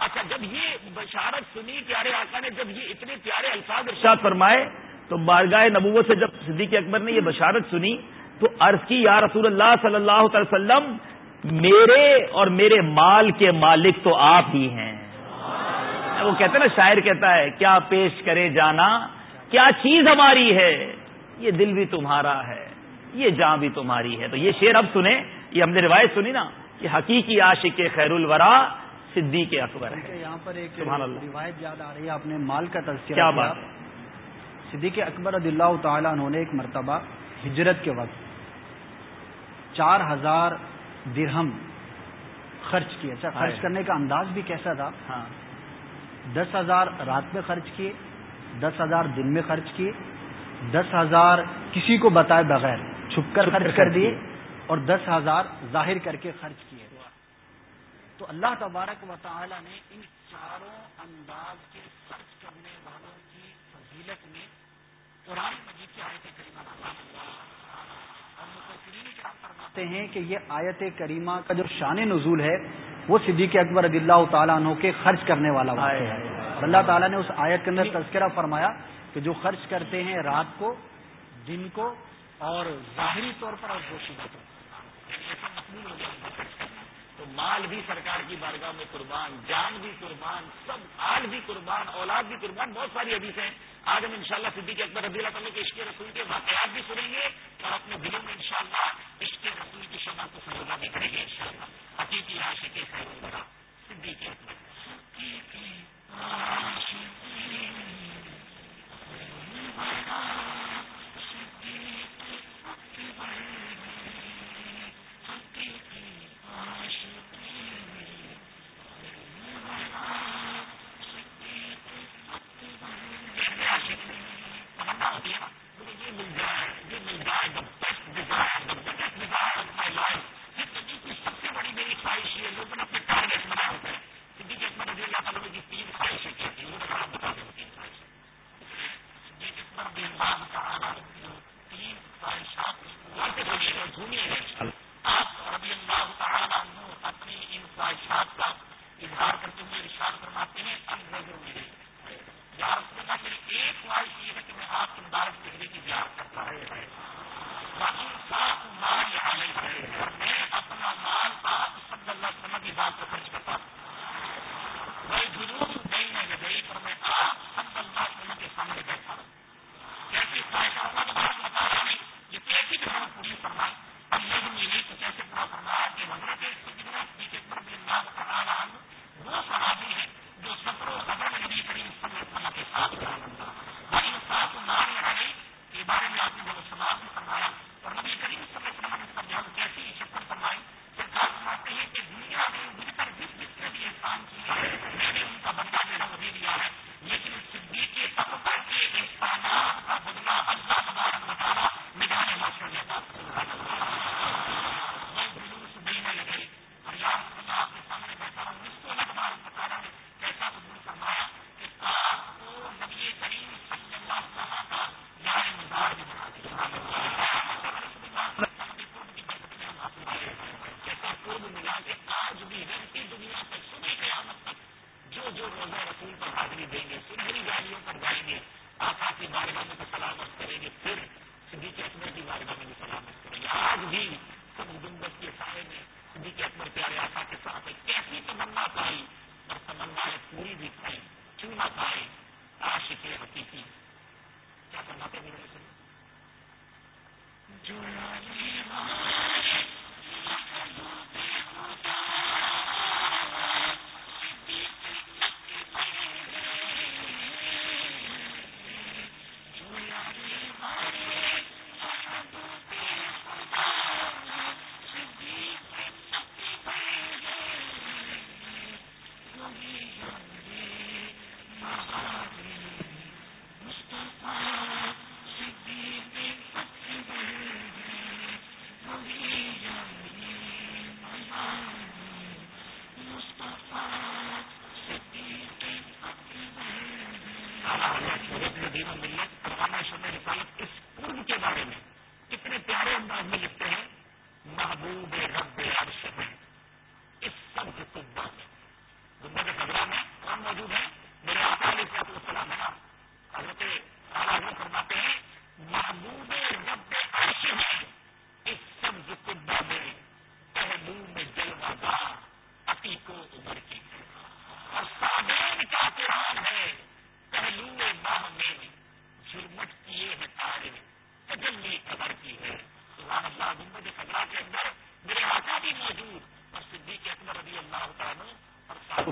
S1: اچھا جب یہ بشارت سنی، پیارے آقا نے، جب یہ اتنے پیارے الفاظ ارشاد فرمائے، تو بارگاہ نبوت سے جب صدیق اکبر نے یہ بشارت سنی، تو عرض کی، یا رسول اللہ صلی اللہ تعالی وسلم، میرے اور میرے مال کے مالک تو آپ ہی ہیں۔ وہ کہتے ہیں نا، شاعر کہتا ہے، کیا پیش کرے جانا، کیا چیز ہماری ہے، یہ دل بھی تمہارا ہے۔ یہ جاں بھی تمہاری ہے۔ تو یہ شعر اب سنیں یہ ہم نے روایت سنی نا کہ حقیقی عاشق خیر الورا صدیق اکبر ہے
S4: یہاں پر ایک روایت یاد آ رہی ہے آپ نے مال کا تذکرہ
S1: کیا بات
S4: صدیق اکبر رضی اللہ تعالیٰ انہوں نے ایک مرتبہ ہجرت کے وقت چار ہزار درہم خرچ کیے۔ اچھا خرچ کرنے کا انداز بھی کیسا تھا؟ ہاں۔ دس ہزار رات میں خرچ کیے دس ہزار دن میں خرچ کیے دس ہزار کسی کو بتائے بغیر۔ چھپ کر خرچ کر دیے اور دس ہزار ظاہر کر کے خرچ کیے۔ تو اللہ تبارک و تعالی نے ان چاروں انداز کے خرچ کرنے والوں کی فضیلت میں قرآن مجید کی آیت کریمہ فرماتے ہیں کہ یہ آیت کریمہ کا جو شان نزول ہے وہ صدیق اکبر رضی اللہ تعالیٰ عنہ کے خرچ کرنے والا ہے۔ اللہ تعالیٰ نے اس آیت کے اندر تذکرہ فرمایا کہ جو خرچ کرتے ہیں رات کو دن کو اور ظاہری طور پر اور دوشی باتوں تو مال بھی سرکار کی بارگاہ میں قربان، جان بھی قربان، سب، آل بھی قربان، اولاد بھی قربان، بہت ساری حدیث ہیں۔ آج ہم انشاءاللہ صدیق اکبر ربی اللہ تعالیٰ کے عشق رسول کے واقعات بھی سنیں گے اور اپنے دلوں میں انشاءاللہ عشق رسول کی شمع کو سمجھنا بھی کریں گے انشاءاللہ۔ حقیقی عاشق
S1: خیر صدیق اکبر۔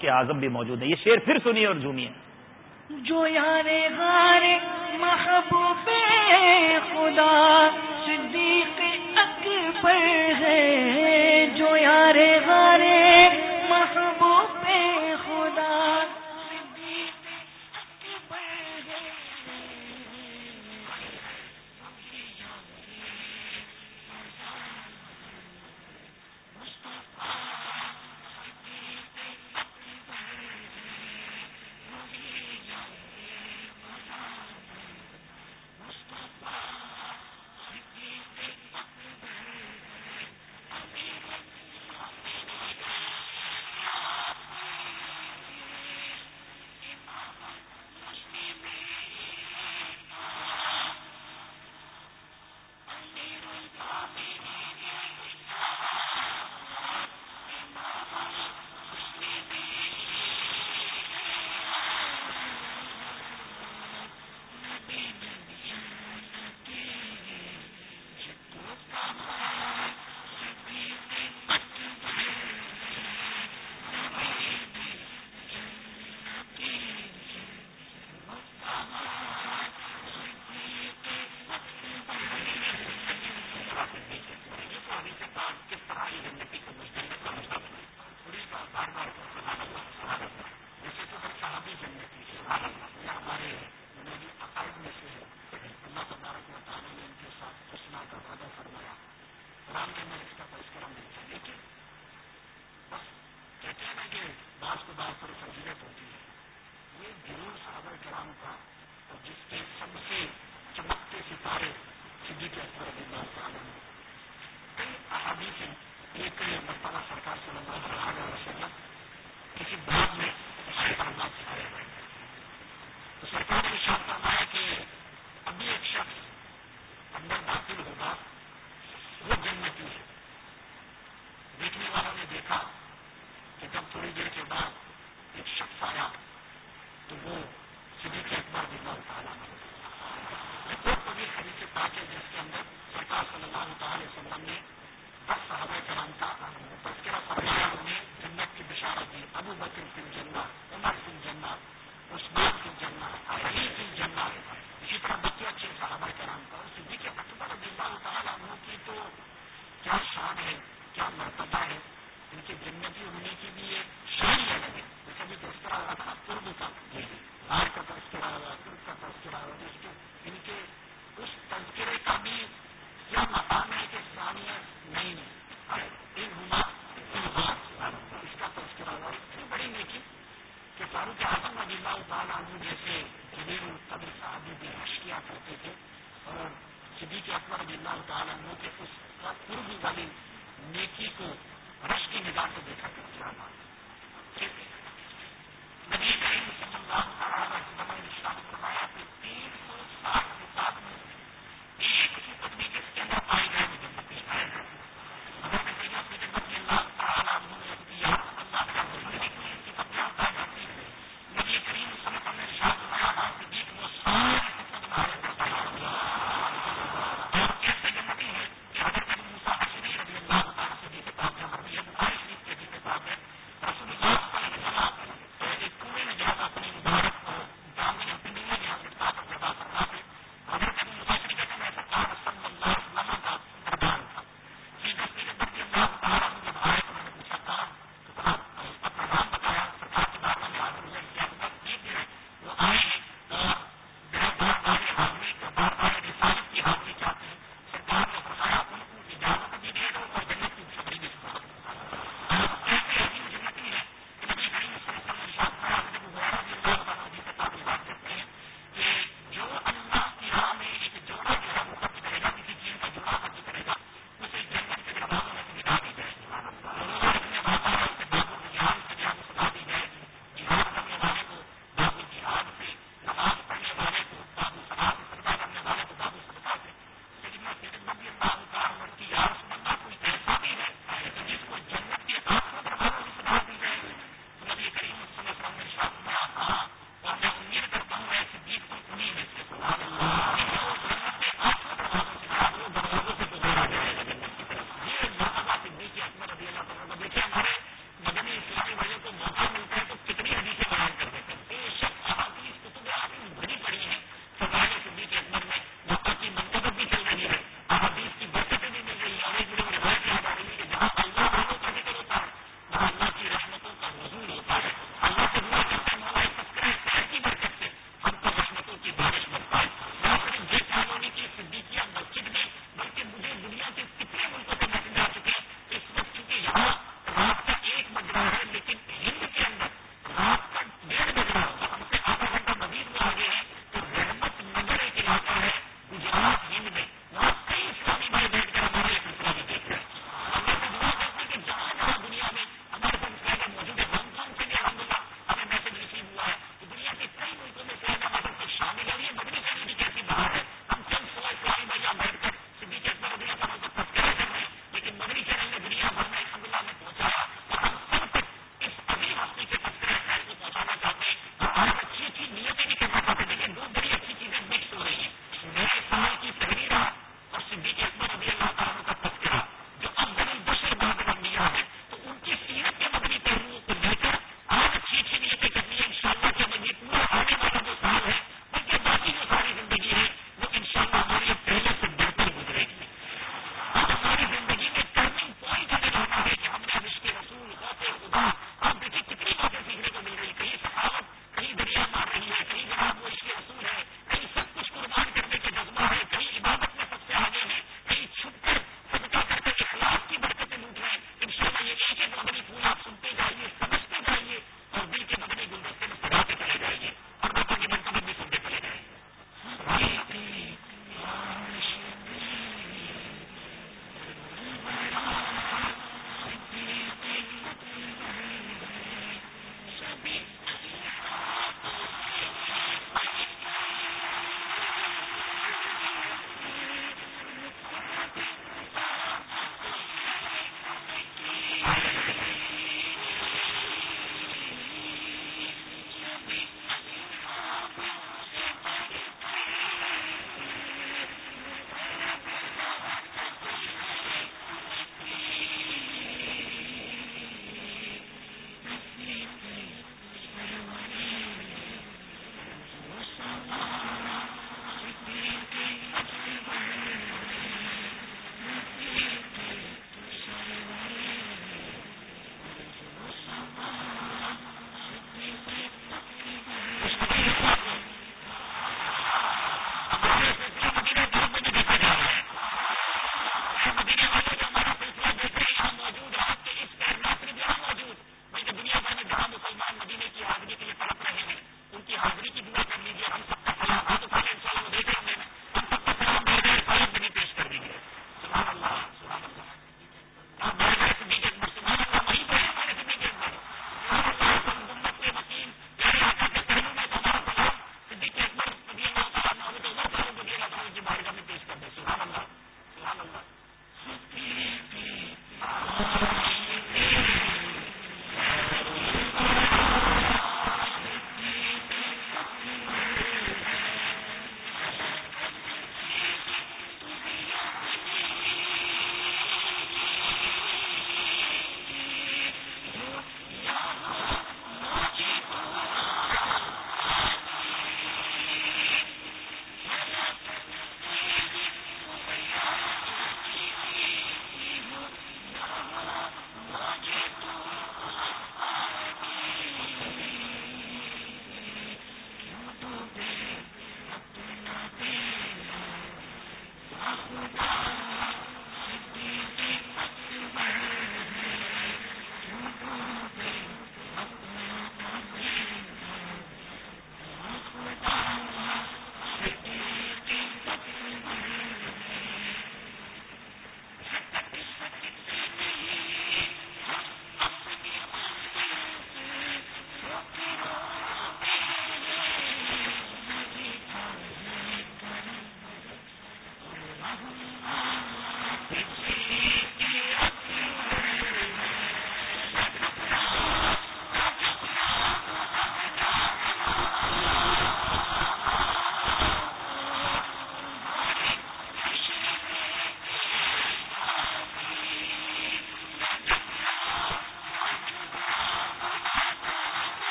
S2: کے آزم بھی موجود ہیں۔ یہ شعر پھر سنیے اور جھومیے۔
S3: جو یار محبوب خدا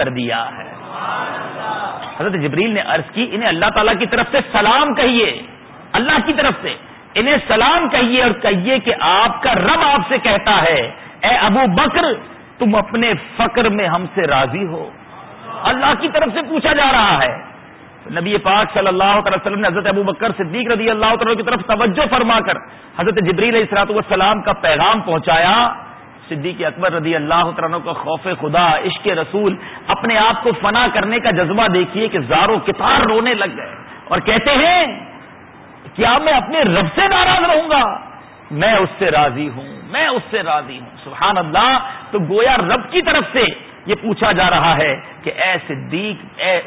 S2: کر دیا ہے۔ حضرت جبریل نے عرض کی، انہیں اللہ تعالیٰ کی طرف سے سلام کہیے۔ اللہ کی طرف سے۔ انہیں سلام کہیے اور کہیے کہ آپ کا رب آپ سے کہتا ہے، اے ابو بکر، تم اپنے فقر میں ہم سے راضی ہو۔ اللہ کی طرف سے پوچھا جا رہا ہے۔ نبی پاک صلی اللہ تعالی وسلم نے حضرت ابو بکر صدیق رضی اللہ تعالیٰ کی طرف توجہ فرما کر حضرت جبریل علیہ السلاط والسلام کا پیغام پہنچایا۔ صدیق اکبر رضی اللہ عنہ کا خوف خدا، عشق رسول اپنے آپ کو فنا کرنے کا جذبہ دیکھیے کہ زاروں کتار رونے لگ گئے اور کہتے ہیں کیا میں اپنے رب سے ناراض رہوں گا۔ میں اس سے راضی ہوں، میں اس سے راضی ہوں۔ سبحان اللہ، تو گویا رب کی طرف سے یہ پوچھا جا رہا ہے کہ اے صدیق اے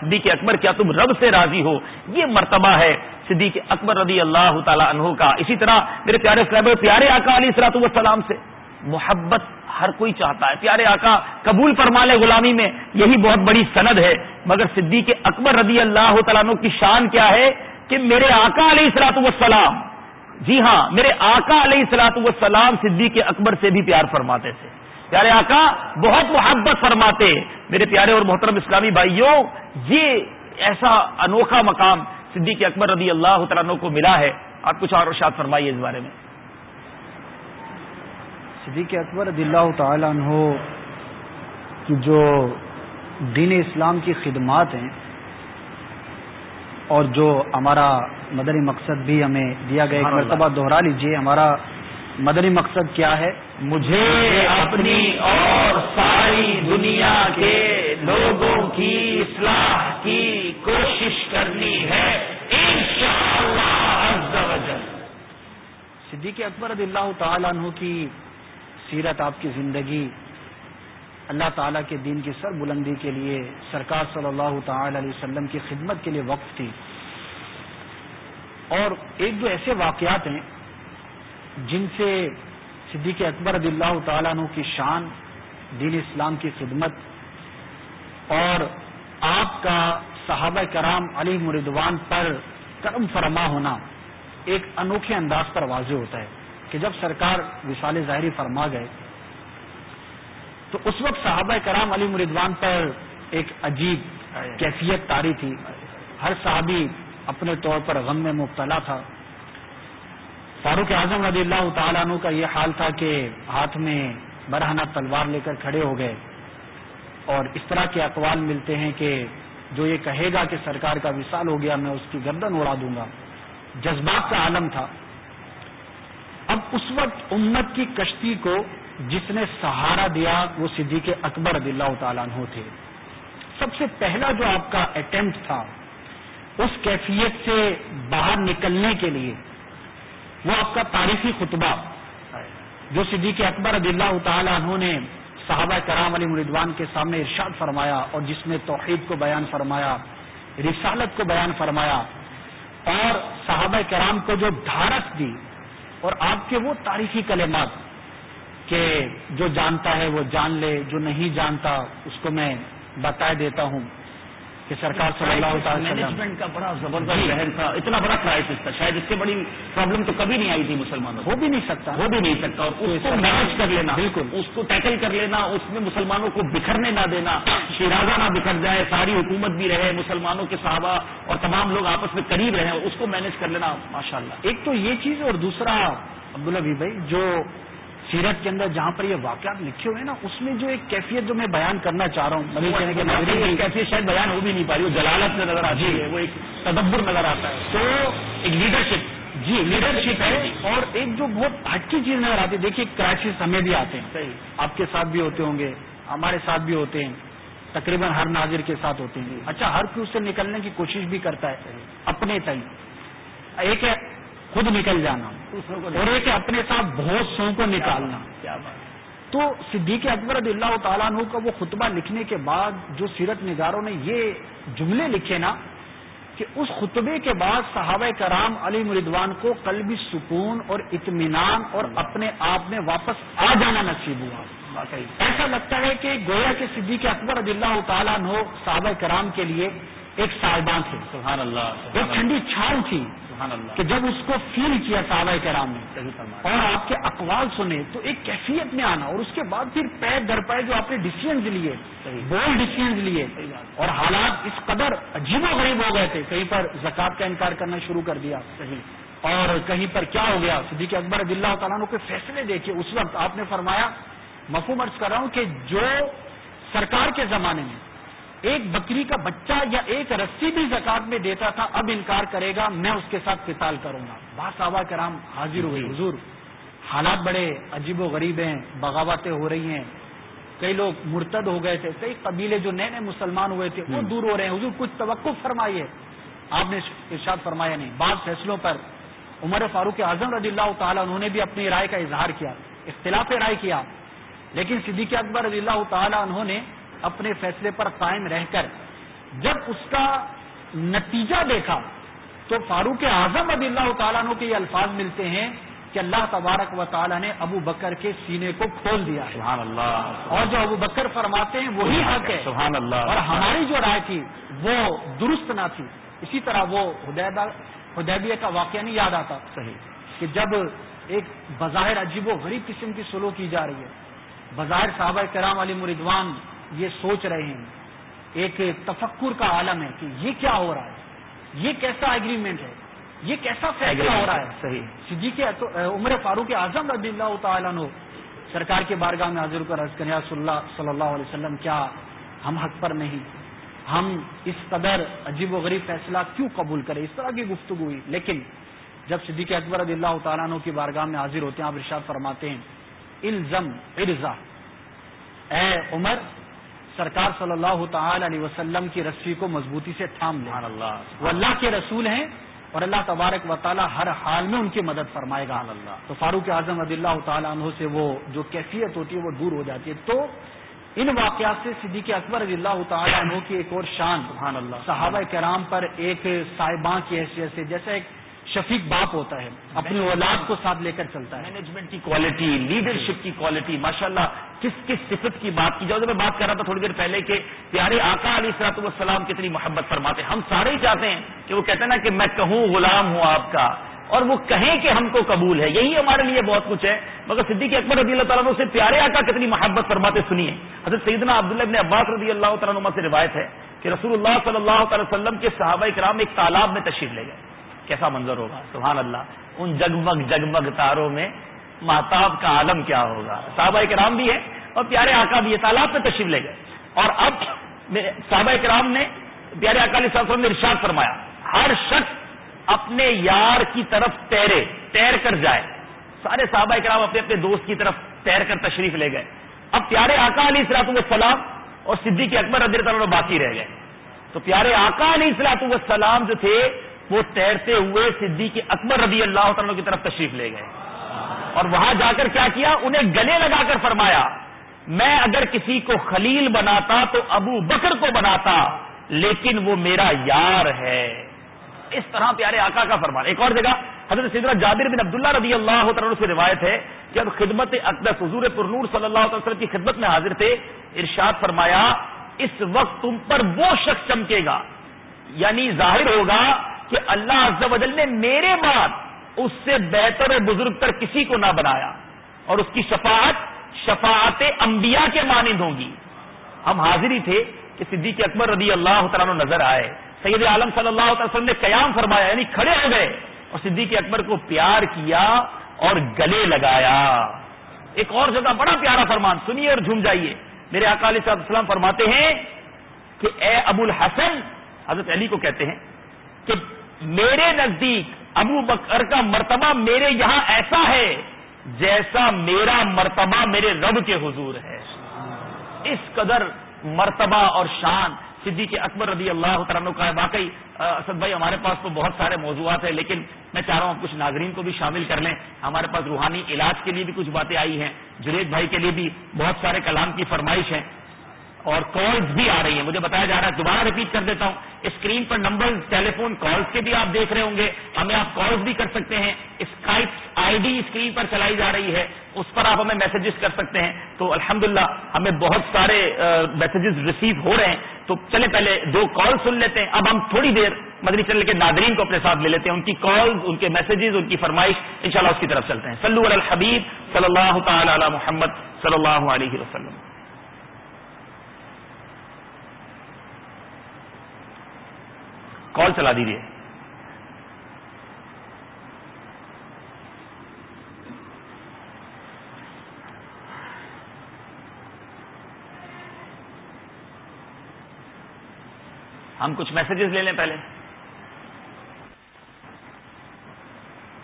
S2: صدیق اکبر، کیا تم رب سے راضی ہو؟ یہ مرتبہ ہے صدیق اکبر رضی اللہ تعالی عنہ کا۔ اسی طرح میرے پیارے صاحب، پیارے آقا علی سرات والسلام سے محبت ہر کوئی چاہتا ہے۔ پیارے آقا، قبول فرما لے غلامی میں، یہی بہت بڑی سند ہے۔ مگر صدیق اکبر رضی اللہ تعالیٰ کی شان کیا ہے کہ میرے آقا علیہ السلاط والسلام جی ہاں میرے آقا علیہ السلاط والسلام صدیق اکبر سے بھی پیار فرماتے تھے۔ پیارے آقا، بہت محبت فرماتے۔ میرے پیارے اور محترم اسلامی بھائیوں، یہ ایسا انوکھا مقام صدیق اکبر رضی اللہ تعالیٰ کو ملا ہے۔ آپ کچھ اور شاد فرمائیے اس بارے میں۔
S4: صدیق اکبر رضی اللہ تعالی عنہ کی جو دین اسلام کی خدمات ہیں اور جو ہمارا مدنی مقصد بھی ہمیں دیا گیا ایک مرتبہ دوہرا لیجیے ہمارا مدنی مقصد کیا ہے؟
S2: مجھے اپنی اور ساری دنیا کے لوگوں کی اصلاح کی کوشش کرنی ہے
S4: صدیق اکبر رضی اللہ تعالیٰ عنہ کی سیرت آپ کی زندگی اللہ تعالیٰ کے دین کی سر بلندی کے لیے سرکار صلی اللہ تعالی علیہ وسلم کی خدمت کے لیے وقف تھی۔ اور ایک دو ایسے واقعات ہیں جن سے صدیق اکبر رضی اللہ تعالیٰ عنہ کی شان، دین اسلام کی خدمت اور آپ کا صحابہ کرام علی مردوان پر کرم فرما ہونا ایک انوکھے انداز پر واضح ہوتا ہے۔ کہ جب سرکار وشال ظاہری فرما گئے، تو اس وقت صحابہ کرام علی مردوان پر ایک عجیب کیفیت تاری تھی۔ ہر صحابی اپنے طور پر غم میں مبتلا تھا۔ فاروق اعظم رضی اللہ تعالیٰ عنہ کا یہ حال تھا کہ ہاتھ میں برہنہ تلوار لے کر کھڑے ہو گئے اور اس طرح کے اقوال ملتے ہیں کہ جو یہ کہے گا کہ سرکار کا وصال ہو گیا، میں اس کی گردن اڑا دوں گا۔ جذبات کا عالم تھا۔ اب اس وقت امت کی کشتی کو جس نے سہارا دیا، وہ صدیق اکبر رضی اللہ تعالیٰ عنہ تھے۔ سب سے پہلا جو آپ کا اٹمپٹ تھا، اس کیفیت سے باہر نکلنے کے لیے، وہ آپ کا تاریخی خطبہ، جو صدیق اکبر رضی اللہ تعالیٰ عنہ نے صحابہ کرام علی مردوان کے سامنے ارشاد فرمایا اور جس میں توحید کو بیان فرمایا، رسالت کو بیان فرمایا اور صحابہ کرام کو جو دھارس دی اور آپ کے وہ تاریخی کلمات کہ جو جانتا ہے وہ جان لے، جو نہیں جانتا اس کو میں بتا دیتا ہوں۔ کہ سرکار صلی اللہ تعالی
S2: مینجمنٹ کا بڑا زبردست ذہن تھا اتنا بڑا کرائسس تھا۔ شاید اس سے بڑی پرابلم تو کبھی نہیں آئی تھی مسلمانوں
S4: ہو بھی نہیں سکتا۔
S2: ہو بھی نہیں سکتا۔ اور اس کو مینج کر لینا
S4: بالکل۔
S2: اس کو ٹیکل کر لینا اس میں مسلمانوں کو بکھرنے نہ دینا شیرازہ نہ بکھر جائے ساری حکومت بھی رہے مسلمانوں کے صحابہ اور تمام لوگ آپس میں قریب رہے اس کو مینج کر لینا ماشاء اللہ
S4: ایک تو یہ چیز اور دوسرا عبدالبی بھائی جو سیرت کے اندر جہاں پر یہ واقعات لکھے ہوئے ہیں نا اس میں جو ایک کیفیت جو میں بیان کرنا چاہ رہا ہوں
S2: کیفیت شاید بیان ہو بھی نہیں پا رہی وہ جلالت میں نظر آتی ہے وہ ایک تدبر نظر آتا ہے۔
S4: تو
S2: ایک لیڈرشپ
S4: جی لیڈرشپ ہے اور ایک جو بہت ہٹکی چیز نظر آتی ہے دیکھیے کرائسس ہمیں بھی آتے ہیں۔ آپ کے ساتھ بھی ہوتے ہوں گے ہمارے ساتھ بھی ہوتے ہیں تقریباً ہر ناظر کے ساتھ ہوتے ہیں۔ اچھا ہر اس سے نکلنے کی کوشش بھی کرتا ہے اپنے تئی ایک ہے خود نکل جانا اور ایک اپنے ساتھ بہت سو کو نکالنا۔
S2: کیا بات
S4: تو صدیق اکبر رضی اللہ تعالیٰ عنہ کا وہ خطبہ لکھنے کے بعد جو سیرت نگاروں نے یہ جملے لکھے نا کہ اس خطبے کے بعد صحابہ کرام علی مردوان کو قلبی سکون اور اطمینان اور اپنے آپ میں واپس آ جانا نصیب ہوا۔
S2: واقعی۔
S4: ایسا لگتا ہے کہ گویا کے صدیق اکبر رضی اللہ تعالیٰ عنہ صحابہ کرام کے لیے ایک صاحبان تھے۔
S2: سبحان اللہ
S4: ایک ٹھنڈی چھاؤں تھی۔
S2: اللہ.
S4: کہ جب اس کو فیل کیا صحابہ کرام نے اور آپ کے اقوال سنے تو ایک کیفیت میں آنا اور اس کے بعد پھر پیر در پائے جو آپ نے ڈسیزنز لیے۔ بولڈ ڈسیزنز لیے۔ اور حالات اس قدر عجیب و غریب ہو گئے تھے کہیں پر زکوٰۃ کا انکار کرنا شروع کر دیا
S2: صحیح.
S4: اور کہیں پر کیا ہو گیا؟ صدیق اکبر رضی اللہ تعالیٰ کے فیصلے دیکھے۔ اس وقت آپ نے فرمایا مفہوم عرض کر رہا ہوں کہ جو سرکار کے زمانے میں ایک بکری کا بچہ یا ایک رسی بھی زکات میں دیتا تھا اب انکار کرے گا میں اس کے ساتھ قتال کروں گا۔ با صحابہ کرام حاضر ہوئے حضور حالات بڑے عجیب و غریب ہیں بغاوتیں ہو رہی ہیں۔ کئی لوگ مرتد ہو گئے تھے کئی قبیلے جو نئے نئے مسلمان ہوئے تھے وہ دور ہو رہے ہیں۔ حضور کچھ توقع فرمائیے۔ آپ نے ارشاد فرمایا نہیں۔ بعض فیصلوں پر عمر فاروق اعظم رضی اللہ تعالیٰ انہوں نے بھی اپنی رائے کا اظہار کیا اختلاف رائے کیا۔ لیکن صدیق اکبر رضی اللہ تعالیٰ انہوں نے اپنے فیصلے پر قائم رہ کر جب اس کا نتیجہ دیکھا تو فاروق اعظم رضی اللہ تعالیٰ عنہ کے یہ الفاظ ملتے ہیں کہ اللہ تبارک و تعالیٰ نے ابو بکر کے سینے کو کھول دیا ہے۔
S2: سبحان اللہ۔
S4: اور جو ابو بکر فرماتے ہیں وہی حق ہے۔
S2: سبحان اللہ۔
S4: اور ہماری جو رائے تھی وہ درست نہ تھی۔ اسی طرح وہ حدیبہ حدیبیہ کا واقعہ نہیں یاد آتا۔
S2: صحیح۔
S4: کہ جب ایک بظاہر عجیب و غریب قسم کی سلو کی جا رہی ہے۔ بظاہر صحابہ کرام علی مردوان یہ سوچ رہے ہیں۔ ایک تفکر کا عالم ہے کہ یہ کیا ہو رہا ہے۔ یہ کیسا اگریمنٹ ہے؟ یہ کیسا فیصلہ ہو رہا ہے؟
S2: صحیح۔
S4: صدیق عمر فاروق اعظم رضی اللہ تعالیٰ عنہ سرکار کے بارگاہ میں حاضر کر صلی اللہ صلی اللہ علیہ وسلم کیا ہم حق پر نہیں؟ ہم اس قدر عجیب و غریب فیصلہ کیوں قبول کریں؟ اس طرح کی گفتگو ہوئی۔ لیکن جب صدیق اکبر رضی اللہ تعالیٰ عنہ کی بارگاہ میں حاضر ہوتے ہیں آپ ارشاد فرماتے ہیں الزم ارزا اے عمر سرکار صلی اللہ تعالی علیہ وسلم کی رسی کو مضبوطی سے تھام لے۔
S2: اللہ
S4: وہ اللہ کے رسول ہیں اور اللہ تبارک و تعالی ہر حال میں ان کی مدد فرمائے گا۔ اللہ تو فاروق اعظم رضی اللہ تعالیٰ عنہ سے وہ جو کیفیت ہوتی ہے وہ دور ہو جاتی ہے۔ تو ان واقعات سے صدیق اکبر رضی اللہ تعالیٰ عنہ کی ایک اور شان۔
S2: سبحان اللہ
S4: صحابہ کرام پر ایک صاحباں کی حیثیت سے جیسا ایک شفیق باپ ہوتا ہے، اپنی اولاد کو ساتھ لے کر چلتا ہے۔
S2: مینجمنٹ کی کوالٹی لیڈرشپ کی کوالٹی ماشاءاللہ، کس کس صفت کی بات کی؟ جاؤ میں بات کر رہا تھا تھوڑی دیر پہلے کہ پیارے آقا علی سرات والسلام کتنی محبت فرماتے ہیں۔ ہم سارے ہی چاہتے ہیں کہ وہ کہتے ہیں نا کہ میں کہوں غلام ہوں آپ کا، اور وہ کہیں کہ ہم کو قبول ہے۔ یہی ہمارے لیے بہت کچھ ہے۔ مگر صدیق اکبر رضی اللہ تعالیٰ سے پیارے آقا کتنی محبت فرماتے سنیے۔ حضرت سیدنا عبداللہ ابن عباس رضی اللہ تعالیٰ سے روایت ہے کہ رسول اللہ صلی اللہ تعالی وسلم کے صحابہ کرام ایک تالاب میں تشریف لے گئے۔ کیسا منظر ہوگا؟ سبحان اللہ۔ ان جگمگ جگمگ تاروں میں ماتاب کا عالم کیا ہوگا؟ صحابہ کرام بھی ہے اور پیارے آقا بھی ہے تالاب میں تشریف لے گئے۔ اور اب صحابہ کرام نے پیارے آقا علیہ نے ارشاد فرمایا، ہر شخص اپنے یار کی طرف تیرے، تیر کر جائے۔ سارے صحابہ کرام اپنے اپنے دوست کی طرف تیر کر تشریف لے گئے۔ اب پیارے آقا علی اصلاط السلام اور صدیق اکبر رضی اللہ باقی رہ گئے۔ تو پیارے آقا علی اصلاط السلام جو تھے وہ تیرتے ہوئے صدیق اکبر رضی اللہ تعالیٰ کی طرف تشریف لے گئے۔ اور وہاں جا کر کیا کیا؟ انہیں گلے لگا کر فرمایا، میں اگر کسی کو خلیل بناتا تو ابو بکر کو بناتا، لیکن وہ میرا یار ہے۔ اس طرح پیارے آقا کا فرمان۔ ایک اور جگہ، حضرت سیدرا جابر بن عبداللہ رضی اللہ تعالیٰ سے روایت ہے کہ اب خدمت اقدس حضور پرنور صلی اللہ علیہ وسلم کی خدمت میں حاضر تھے۔ ارشاد فرمایا، اس وقت تم پر وہ شخص چمکے گا۔ یعنی ظاہر ہوگا کہ اللہ عز و جل نے میرے بعد اس سے بہتر اور بزرگ تر کسی کو نہ بنایا اور اس کی شفاعت شفاعت انبیاء کے مانند ہوں گی ہم حاضر ہی تھے کہ صدیق اکبر رضی اللہ تعالیٰ نظر آئے۔ سید عالم صلی اللہ علیہ وسلم نے قیام فرمایا یعنی کھڑے ہو گئے اور صدیق اکبر کو پیار کیا اور گلے لگایا۔ ایک اور جگہ بڑا پیارا فرمان، سنیے اور جھوم جائیے۔ میرے اکالی صاحب السلام فرماتے ہیں کہ اے ابو الحسن، حضرت علی کو کہتے ہیں کہ میرے نزدیک ابو بکر کا مرتبہ میرے یہاں ایسا ہے جیسا میرا مرتبہ میرے رب کے حضور ہے۔ اس قدر مرتبہ اور شان صدیق اکبر رضی اللہ تعالیٰ کا ہے۔ واقعی اسد بھائی، ہمارے پاس تو بہت سارے موضوعات ہیں، لیکن میں چاہ رہا ہوں کچھ ناظرین کو بھی شامل کر لیں۔ ہمارے پاس روحانی علاج کے لیے بھی کچھ باتیں آئی ہیں۔ جنید بھائی کے لیے بھی بہت سارے کلام کی فرمائش ہیں۔ اور کالز بھی آ رہی ہیں۔ مجھے بتایا جا رہا ہے، دوبارہ ریپیٹ کر دیتا ہوں۔ اسکرین پر نمبر ٹیلی فون کالز کے بھی آپ دیکھ رہے ہوں گے۔ ہمیں آپ کالز بھی کر سکتے ہیں۔ اسکائپ آئی ڈی اسکرین پر چلائی جا رہی ہے۔ اس پر آپ ہمیں میسجز کر سکتے ہیں۔ تو الحمدللہ، ہمیں بہت سارے میسجز ریسیو ہو رہے ہیں۔ تو چلے پہلے دو کال سن لیتے ہیں۔ اب ہم تھوڑی دیر مدنی چلنے کے ناظرین کو اپنے ساتھ لے لیتے ہیں۔ ان کی کالز ان کے میسجز ان کی فرمائش۔ انشاءاللہ اس کی طرف چلتے ہیں۔ سلو الحبیب صلی اللہ تعالی علی محمد صلی اللہ علیہ وسلم۔ کال چلا دیجیے ہم کچھ میسجز لے لیں پہلے۔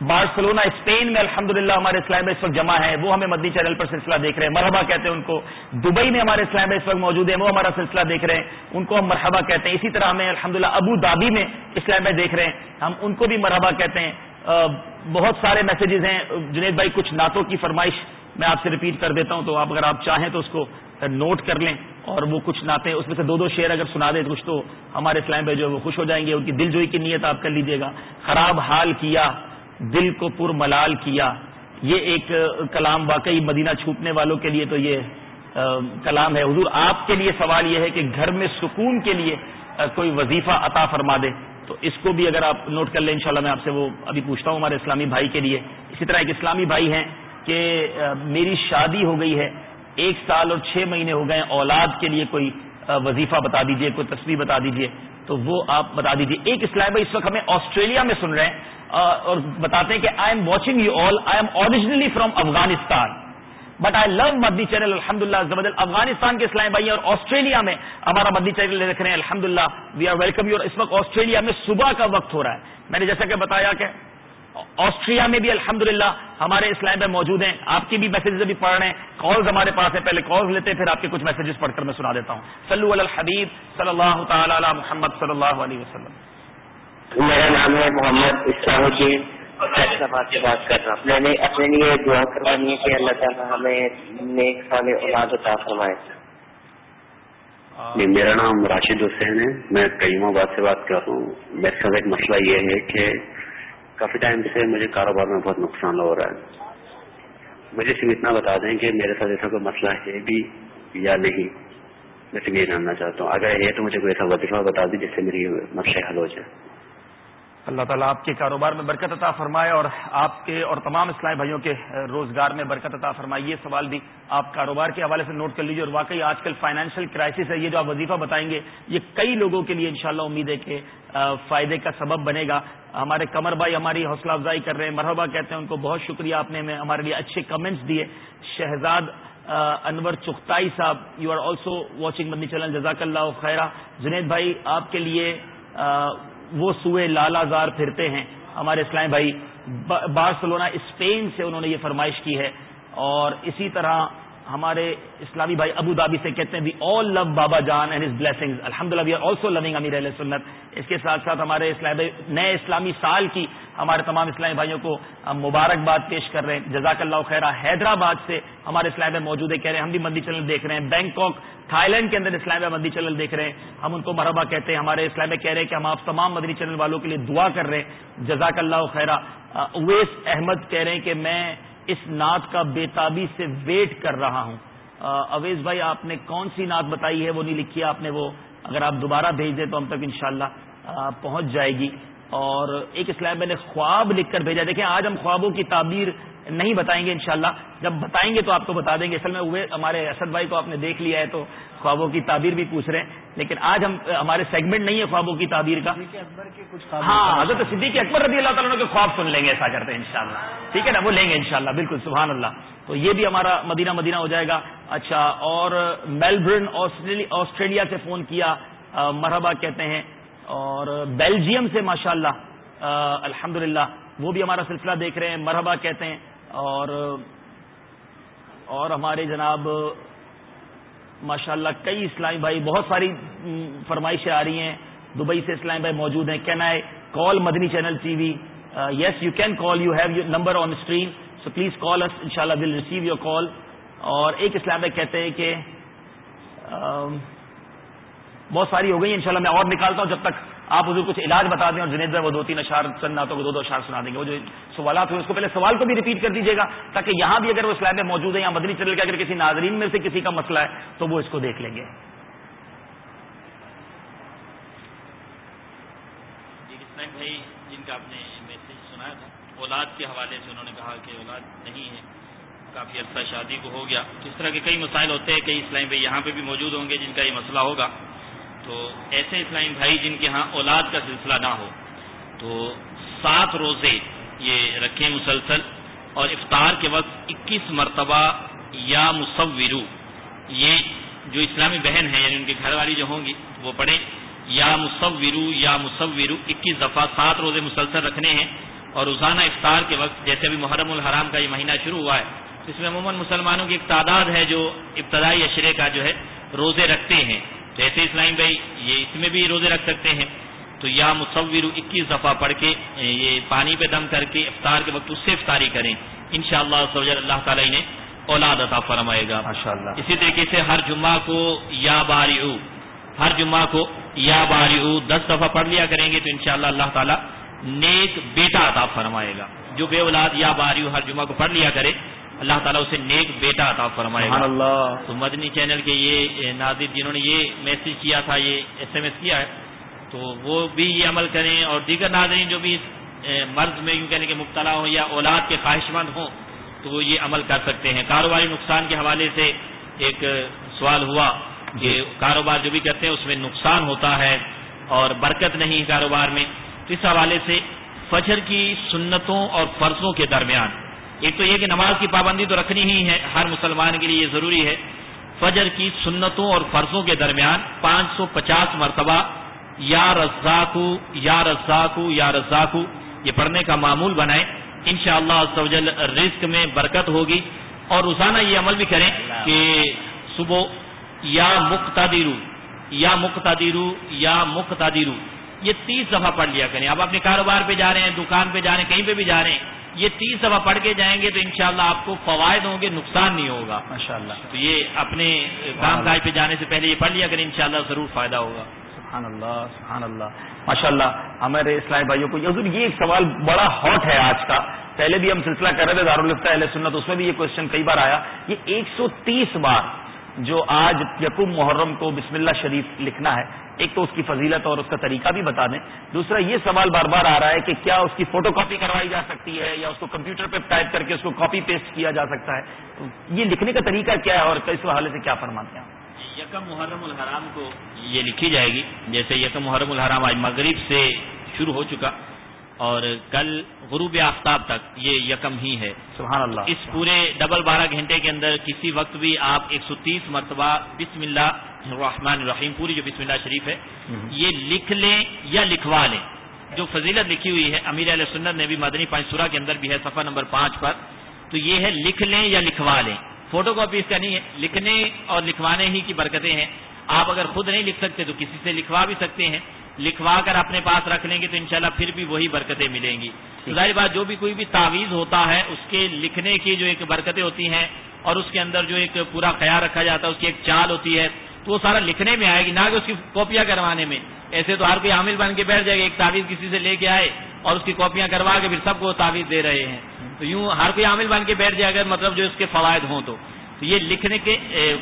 S2: بارسلونا، اسپین میں الحمدللہ ہمارے اسلام اس وقت جمع ہے، وہ ہمیں مدنی چینل پر سلسلہ دیکھ رہے ہیں۔ مرحبا کہتے ہیں ان کو۔ دبئی میں ہمارے اسلام اس وقت موجود ہے وہ ہمارا سلسلہ دیکھ رہے ہیں۔ ان کو ہم مرحبا کہتے ہیں۔ اسی طرح ہمیں الحمدللہ ابو دابی میں اسلام دیکھ رہے ہیں۔ ہم ان کو بھی مرحبا کہتے ہیں۔ بہت سارے میسیجز ہیں۔ جنید بھائی، کچھ نعتوں کی فرمائش میں آپ سے ریپیٹ کر دیتا ہوں، تو آپ اگر آپ چاہیں تو اس کو نوٹ کر لیں۔ اور وہ کچھ ناطے اس میں سے دو دو شعر اگر سنا دیں، کچھ تو ہمارے اسلام بھائی جو ہے وہ خوش ہو جائیں گے۔ ان کی دل جوئی کی نیت آپ کر لیجیے گا۔ خراب حال کیا۔ دل کو پر ملال کیا۔ یہ ایک کلام واقعی مدینہ چھوٹنے والوں کے لیے تو یہ کلام ہے۔ حضور، آپ کے لیے سوال یہ ہے کہ گھر میں سکون کے لیے کوئی وظیفہ عطا فرما دے۔ تو اس کو بھی اگر آپ نوٹ کر لیں، انشاءاللہ میں آپ سے وہ ابھی پوچھتا ہوں ہمارے اسلامی بھائی کے لیے۔ اسی طرح ایک اسلامی بھائی ہیں کہ میری شادی ہو گئی ہے۔ ایک سال اور چھ مہینے ہو گئے اولاد کے لیے کوئی وظیفہ بتا دیجیے، کوئی تصویر بتا دیجیے۔ تو وہ آپ بتا دیجیے۔ ایک اسلام بھائی اس وقت ہمیں آسٹریلیا میں سن رہے ہیں۔ اور بتاتے ہیں کہ I am watching you all I am originally from Afghanistan but I love Madani channel الحمد للہ افغانستان کے اسلام بھائی اور آسٹریلیا میں ہمارا مدنی چینل دیکھ رہے ہیں. الحمد للہ وی آر ویلکم یو اس وقت آسٹریلیا میں صبح کا وقت ہو رہا ہے. میں نے جیسا کہ بتایا کہ آسٹریا میں بھی الحمد ہمارے اسلام میں موجود ہیں. آپ کی بھی میسجز ابھی پڑھ رہے ہیں. کالز ہمارے پاس ہیں. پہلے کالز لیتے ہیں، پھر آپ کے کچھ میسجز پڑھ کر میں سنا دیتا ہوں. صلی الحبیب صلی اللہ تعالی علی محمد صلی اللہ علیہ وسلم.
S5: میرا نام ہے محمد اسلام الدین۔ حیدرآباد سے بات کر رہا ہوں۔ میں نے اپنے لیے دعا کروانی ہے کہ اللہ تعالیٰ ہمیں نیک سال اولاد عطا فرمائے۔
S6: جی میرا نام راشد حسین ہے۔ میں کریم آباد سے بات کر رہا ہوں۔ میرے ساتھ ایک مسئلہ یہ ہے کہ کافی ٹائم سے مجھے کاروبار میں بہت نقصان ہو رہا ہے۔ مجھے صرف اتنا بتا دیں کہ میرے ساتھ ایسا کوئی مسئلہ ہے بھی یا نہیں۔ میں صرف یہ جاننا چاہتا ہوں۔ اگر ہے تو مجھے کوئی ایسا وظیفہ بتا دیں جس سے میری مسئلہ حل ہو جائے۔
S2: اللہ تعالیٰ آپ کے کاروبار میں برکت عطا فرمائے اور آپ کے اور تمام اسلامی بھائیوں کے روزگار میں برکت عطا فرمائے۔ یہ سوال بھی آپ کاروبار کے حوالے سے نوٹ کر لیجیے اور واقعی آج کل فائنینشیل کرائسس ہے، یہ جو آپ وظیفہ بتائیں گے، یہ کئی لوگوں کے لیے انشاءاللہ امید ہے کہ فائدے کا سبب بنے گا۔ ہمارے کمر بھائی ہماری حوصلہ افزائی کر رہے ہیں، مرحبا کہتے ہیں ان کو، بہت شکریہ آپ نے ہمارے لیے اچھے کمنٹس دیے۔ شہزاد انور چختائی صاحب you are also watching Madani channel جزاک اللہ خیرہ۔ جنید بھائی، آپ کے لیے وہ سوئے لالا زار پھرتے ہیں۔ ہمارے اسلام بھائی بارسلونا، اسپین سے انہوں نے یہ فرمائش کی ہے۔ اور اسی طرح ہمارے اسلامی بھائی ابو دابی سے کہتے ہیں وی آل لو بابا جان اینڈ ہز بلیسنگ الحمد للہ وی آر آلسو لونگ امیر علیہ سنت اس کے ساتھ ساتھ ہمارے اسلامی نئے اسلامی سال کی ہمارے تمام اسلامی بھائیوں کو مبارکباد پیش کر رہے ہیں۔ جزاک اللہ خیرہ، حیدرآباد سے ہمارے اسلام میں موجود ہے کہہ رہے ہیں، ہم بھی مندی چینل دیکھ رہے ہیں۔ بینکاک تھائی لینڈ کے اندر اسلام مدنی چینل دیکھ رہے ہیں۔ ہم ان کو مرحبا کہتے ہیں۔ ہمارے اسلام کہہ رہے ہیں کہ ہم آپ تمام مدنی چینل والوں کے لیے دعا کر رہے ہیں۔ جزاک اللہ خیرہ۔ اویس احمد کہہ رہے ہیں کہ میں اس نعت کا بےتابی سے ویٹ کر رہا ہوں۔ اویز بھائی، آپ نے کون سی نعت بتائی ہے؟ وہ نہیں لکھی، آپ نے وہ اگر آپ دوبارہ بھیج دیں تو ہم تک انشاءاللہ پہنچ جائے گی۔ اور ایک اسلام میں نے خواب لکھ کر بھیجا۔ دیکھیں، آج ہم خوابوں کی تعبیر نہیں بتائیں گے انشاءاللہ۔ جب بتائیں گے تو آپ کو بتا دیں گے۔ اصل میں ہوئے ہمارے اسد بھائی کو آپ نے دیکھ لیا ہے تو خوابوں کی تعبیر بھی پوچھ رہے ہیں۔ لیکن آج ہم ہمارے سیگمنٹ نہیں ہے خوابوں کی تعبیر کا۔ ہاں حضرت صدیق اکبر رضی اللہ تعالیٰ کے خواب سن لیں گے ایسا کرتے ہیں انشاءاللہ۔ ٹھیک ہے نا؟ وہ لیں گے انشاءاللہ بالکل سبحان اللہ۔ تو یہ بھی ہمارا مدینہ مدینہ ہو جائے گا۔ اچھا اور میلبرن آسٹریلیا سے فون کیا مرحبا کہتے ہیں۔ اور بیلجیم سے ماشاء اللہ الحمد وہ بھی ہمارا سلسلہ دیکھ رہے ہیں۔ مرحبا کہتے ہیں۔ اور اور ہمارے جناب ماشاء اللہ کئی اسلامی بھائی، بہت ساری فرمائشیں آ رہی ہیں۔ دبئی سے اسلامی بھائی موجود ہیں۔ Can I call Madani channel T V yes you can call you have your number on screen so please call us ان شاء اللہ ول ریسیو یور کال اور ایک اسلام بھائی کہتے ہیں کہ um, بہت ساری ہو گئی ان شاء اللہ میں اور نکالتا ہوں جب تک آپ اسے کچھ علاج بتا دیں اور جنید بھائی وہ دو تین اشار چند ناتوں کو دو دو اشار سنا دیں گے۔ وہ جو سوالات ہوئے اس کو پہلے سوال کو بھی ریپیٹ کر دیجیے گا تاکہ یہاں بھی اگر وہ اسلام میں موجود ہے یا مدنی چینل کے اگر کسی ناظرین میں سے کسی کا مسئلہ ہے تو وہ اس کو دیکھ لیں گے۔
S7: جی، بھائی جن کا آپ نے میسج سنایا تھا۔ اولاد کے حوالے سے انہوں نے کہا کہ اولاد نہیں ہے۔ کافی عرصہ شادی کو ہو گیا۔ تو اس طرح کے کئی مسائل ہوتے ہیں، کئی اسلام بھائی یہاں پہ بھی موجود ہوں گے جن کا یہ مسئلہ ہوگا۔ تو ایسے اسلامی بھائی جن کے ہاں اولاد کا سلسلہ نہ ہو، تو سات روزے یہ رکھیں مسلسل اور افطار کے وقت اکیس مرتبہ یا مصورو، یہ جو اسلامی بہن ہے یعنی ان کی گھر والی جو ہوں گی، وہ پڑھیں۔ یا مصورو یا مصورو، اکیس دفعہ سات روزے مسلسل رکھنے ہیں۔ اور روزانہ افطار کے وقت، جیسے ابھی محرم الحرام کا یہ مہینہ شروع ہوا ہے، اس میں عموماً مسلمانوں کی ایک تعداد ہے جو ابتدائی اشرے کا جو ہے، روزے رکھتے ہیں۔ جیسے اسلام بھائی یہ اس میں بھی روزے رکھ سکتے ہیں تو یا مصور اکیس دفعہ پڑھ کے یہ پانی پہ دم کر کے افطار کے وقت اس سے افطاری کریں۔ ان شاء اللہ اللہ تعالیٰ انہیں اولاد عطا فرمائے گا۔ اسی طریقے سے ہر جمعہ کو یا باری ہر جمعہ کو یا باری دس دفعہ پڑھ لیا کریں گے تو انشاءاللہ اللہ تعالیٰ نیک بیٹا عطا فرمائے گا۔ جو بے اولاد یا باری ہر جمعہ کو پڑھ لیا کرے اللہ تعالیٰ اسے نیک بیٹا عطا فرمائے گا۔ اللہ تو مدنی چینل کے یہ ناظر جنہوں نے یہ میسج کیا تھا یہ ایس ایم ایس کیا ہے تو وہ بھی یہ عمل کریں اور دیگر ناظرین جو بھی مرض میں یوں کہنے کے مبتلا ہوں یا اولاد کے خواہش مند ہوں تو وہ یہ عمل کر سکتے ہیں۔ کاروباری نقصان کے حوالے سے ایک سوال ہوا کہ کاروبار جو بھی کرتے ہیں اس میں نقصان ہوتا ہے اور برکت نہیں کاروبار میں۔ اس حوالے سے فجر کی سنتوں اور فرضوں کے درمیان ایک تو یہ کہ نماز کی پابندی تو رکھنی ہی ہے، ہر مسلمان کے لیے یہ ضروری ہے۔ فجر کی سنتوں اور فرضوں کے درمیان پانچ سو پچاس مرتبہ یا رزاکو یا رزاکو یا رزاکو یہ پڑھنے کا معمول بنائیں۔ ان شاء اللہ رزق میں برکت ہوگی۔ اور روزانہ یہ عمل بھی کریں کہ صبح یا مقتدرو یا مقتدرو یا مقتدرو۔ یہ تیس دفعہ پڑھ لیا کریں۔ اب اپنے کاروبار پہ جا رہے ہیں دکان پہ جا رہے ہیں کہیں پہ بھی جا رہے ہیں یہ تیس دفعہ پڑھ کے جائیں گے تو انشاءاللہ شاء آپ کو فوائد ہوں گے نقصان نہیں ہوگا۔
S2: ماشاء اللہ
S7: تو یہ اپنے کام کاج پہ جانے سے پہلے یہ پڑھ لیا کریں انشاءاللہ ضرور فائدہ ہوگا۔
S2: سبحان اللہ سبحان اللہ ماشاء اللہ ہمارے اسلامی بھائیوں کو یہ ایک سوال بڑا ہاٹ ہے آج کا۔ پہلے بھی ہم سلسلہ کر رہے تھے دارالفتہ اہل سنت اس میں بھی یہ کوشچن کئی بار آیا۔ یہ ایک سو تیس بار جو آج یقم محرم کو بسم اللہ شریف لکھنا ہے، ایک تو اس کی فضیلت اور اس کا طریقہ بھی بتا دیں۔ دوسرا، یہ سوال بار بار آ رہا ہے کہ کیا اس کی فوٹو کاپی کروائی جا سکتی ہے یا اس کو کمپیوٹر پہ ٹائپ کر کے اس کو کاپی پیسٹ کیا جا سکتا ہے؟ تو یہ لکھنے کا طریقہ کیا ہے اور اس حوالے سے کیا فرماتے ہیں؟
S7: یکم محرم الحرام کو یہ لکھی جائے گی، جیسے یکم محرم الحرام آج مغرب سے شروع ہو چکا۔ اور کل غروب آفتاب تک یہ یکم ہی ہے۔
S2: سبحان اللہ۔
S7: اس پورے ڈبل بارہ گھنٹے کے اندر کسی وقت بھی آپ ایک سو تیس مرتبہ بسم اللہ الرحمن الرحیم پوری جو بسم اللہ شریف ہے یہ لکھ لیں یا لکھوا لیں۔ جو فضیلت لکھی ہوئی ہے امیر علیہ سنت نے بھی مدنی پانچ سورہ کے اندر بھی ہے صفحہ نمبر پانچ پر۔ تو یہ ہے لکھ لیں یا لکھوا لیں۔ فوٹو کاپی اس کا نہیں ہے لکھنے اور لکھوانے ہی کی برکتیں ہیں۔ آپ اگر خود نہیں لکھ سکتے تو کسی سے لکھوا بھی سکتے ہیں۔ لکھوا کر اپنے پاس رکھ لیں گے تو انشاءاللہ پھر بھی وہی برکتیں ملیں گی۔ ظاہر بات جو بھی کوئی بھی تعویذ ہوتا ہے، اس کے لکھنے کی جو ایک برکتیں ہوتی ہیں اور اس کے اندر جو ایک پورا خیال رکھا جاتا ہے، اس کی ایک چال ہوتی ہے، تو وہ سارا لکھنے میں آئے گی، نہ کہ اس کی کاپیاں کروانے میں۔ ایسے تو ہر کوئی عامل بن کے بیٹھ جائے گا، ایک تعویذ کسی سے لے کے آئے اور اس کی کاپیاں کروا کے پھر سب کو تعویذ دے رہے ہیں۔ تو یوں ہر کوئی عامل بن کے بیٹھ جائے گا مطلب جو اس کے فوائد ہوں تو۔ یہ لکھنے کے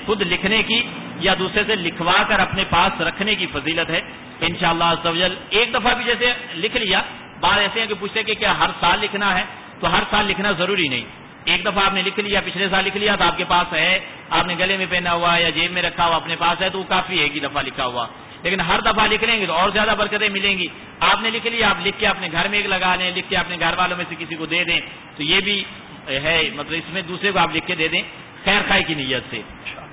S7: خود لکھنے کی یا دوسرے سے لکھوا کر اپنے پاس رکھنے کی فضیلت ہے۔ ان شاء اللہ ایک دفعہ بھی جیسے لکھ لیا بات ایسے ہیں کہ پوچھتے کہ کیا ہر سال لکھنا ہے؟ تو ہر سال لکھنا ضروری نہیں۔ ایک دفعہ آپ نے لکھ لیا، پچھلے سال لکھ لیا تو آپ کے پاس ہے، آپ نے گلے میں پہنا ہوا یا جیب میں رکھا ہوا اپنے پاس ہے تو وہ کافی ہے ایک دفعہ لکھا ہوا۔ لیکن ہر دفعہ لکھ لیں گے تو اور زیادہ برکتیں ملیں گی۔ آپ نے لکھ لیا، آپ لکھ کے اپنے گھر میں ایک لگا لیں، لکھ کے اپنے گھر والوں میں سے کسی کو دے دیں تو یہ بھی ہے۔ مطلب اس میں دوسرے کو آپ لکھ کے دے دیں۔ خیر خائی کی نیت سے۔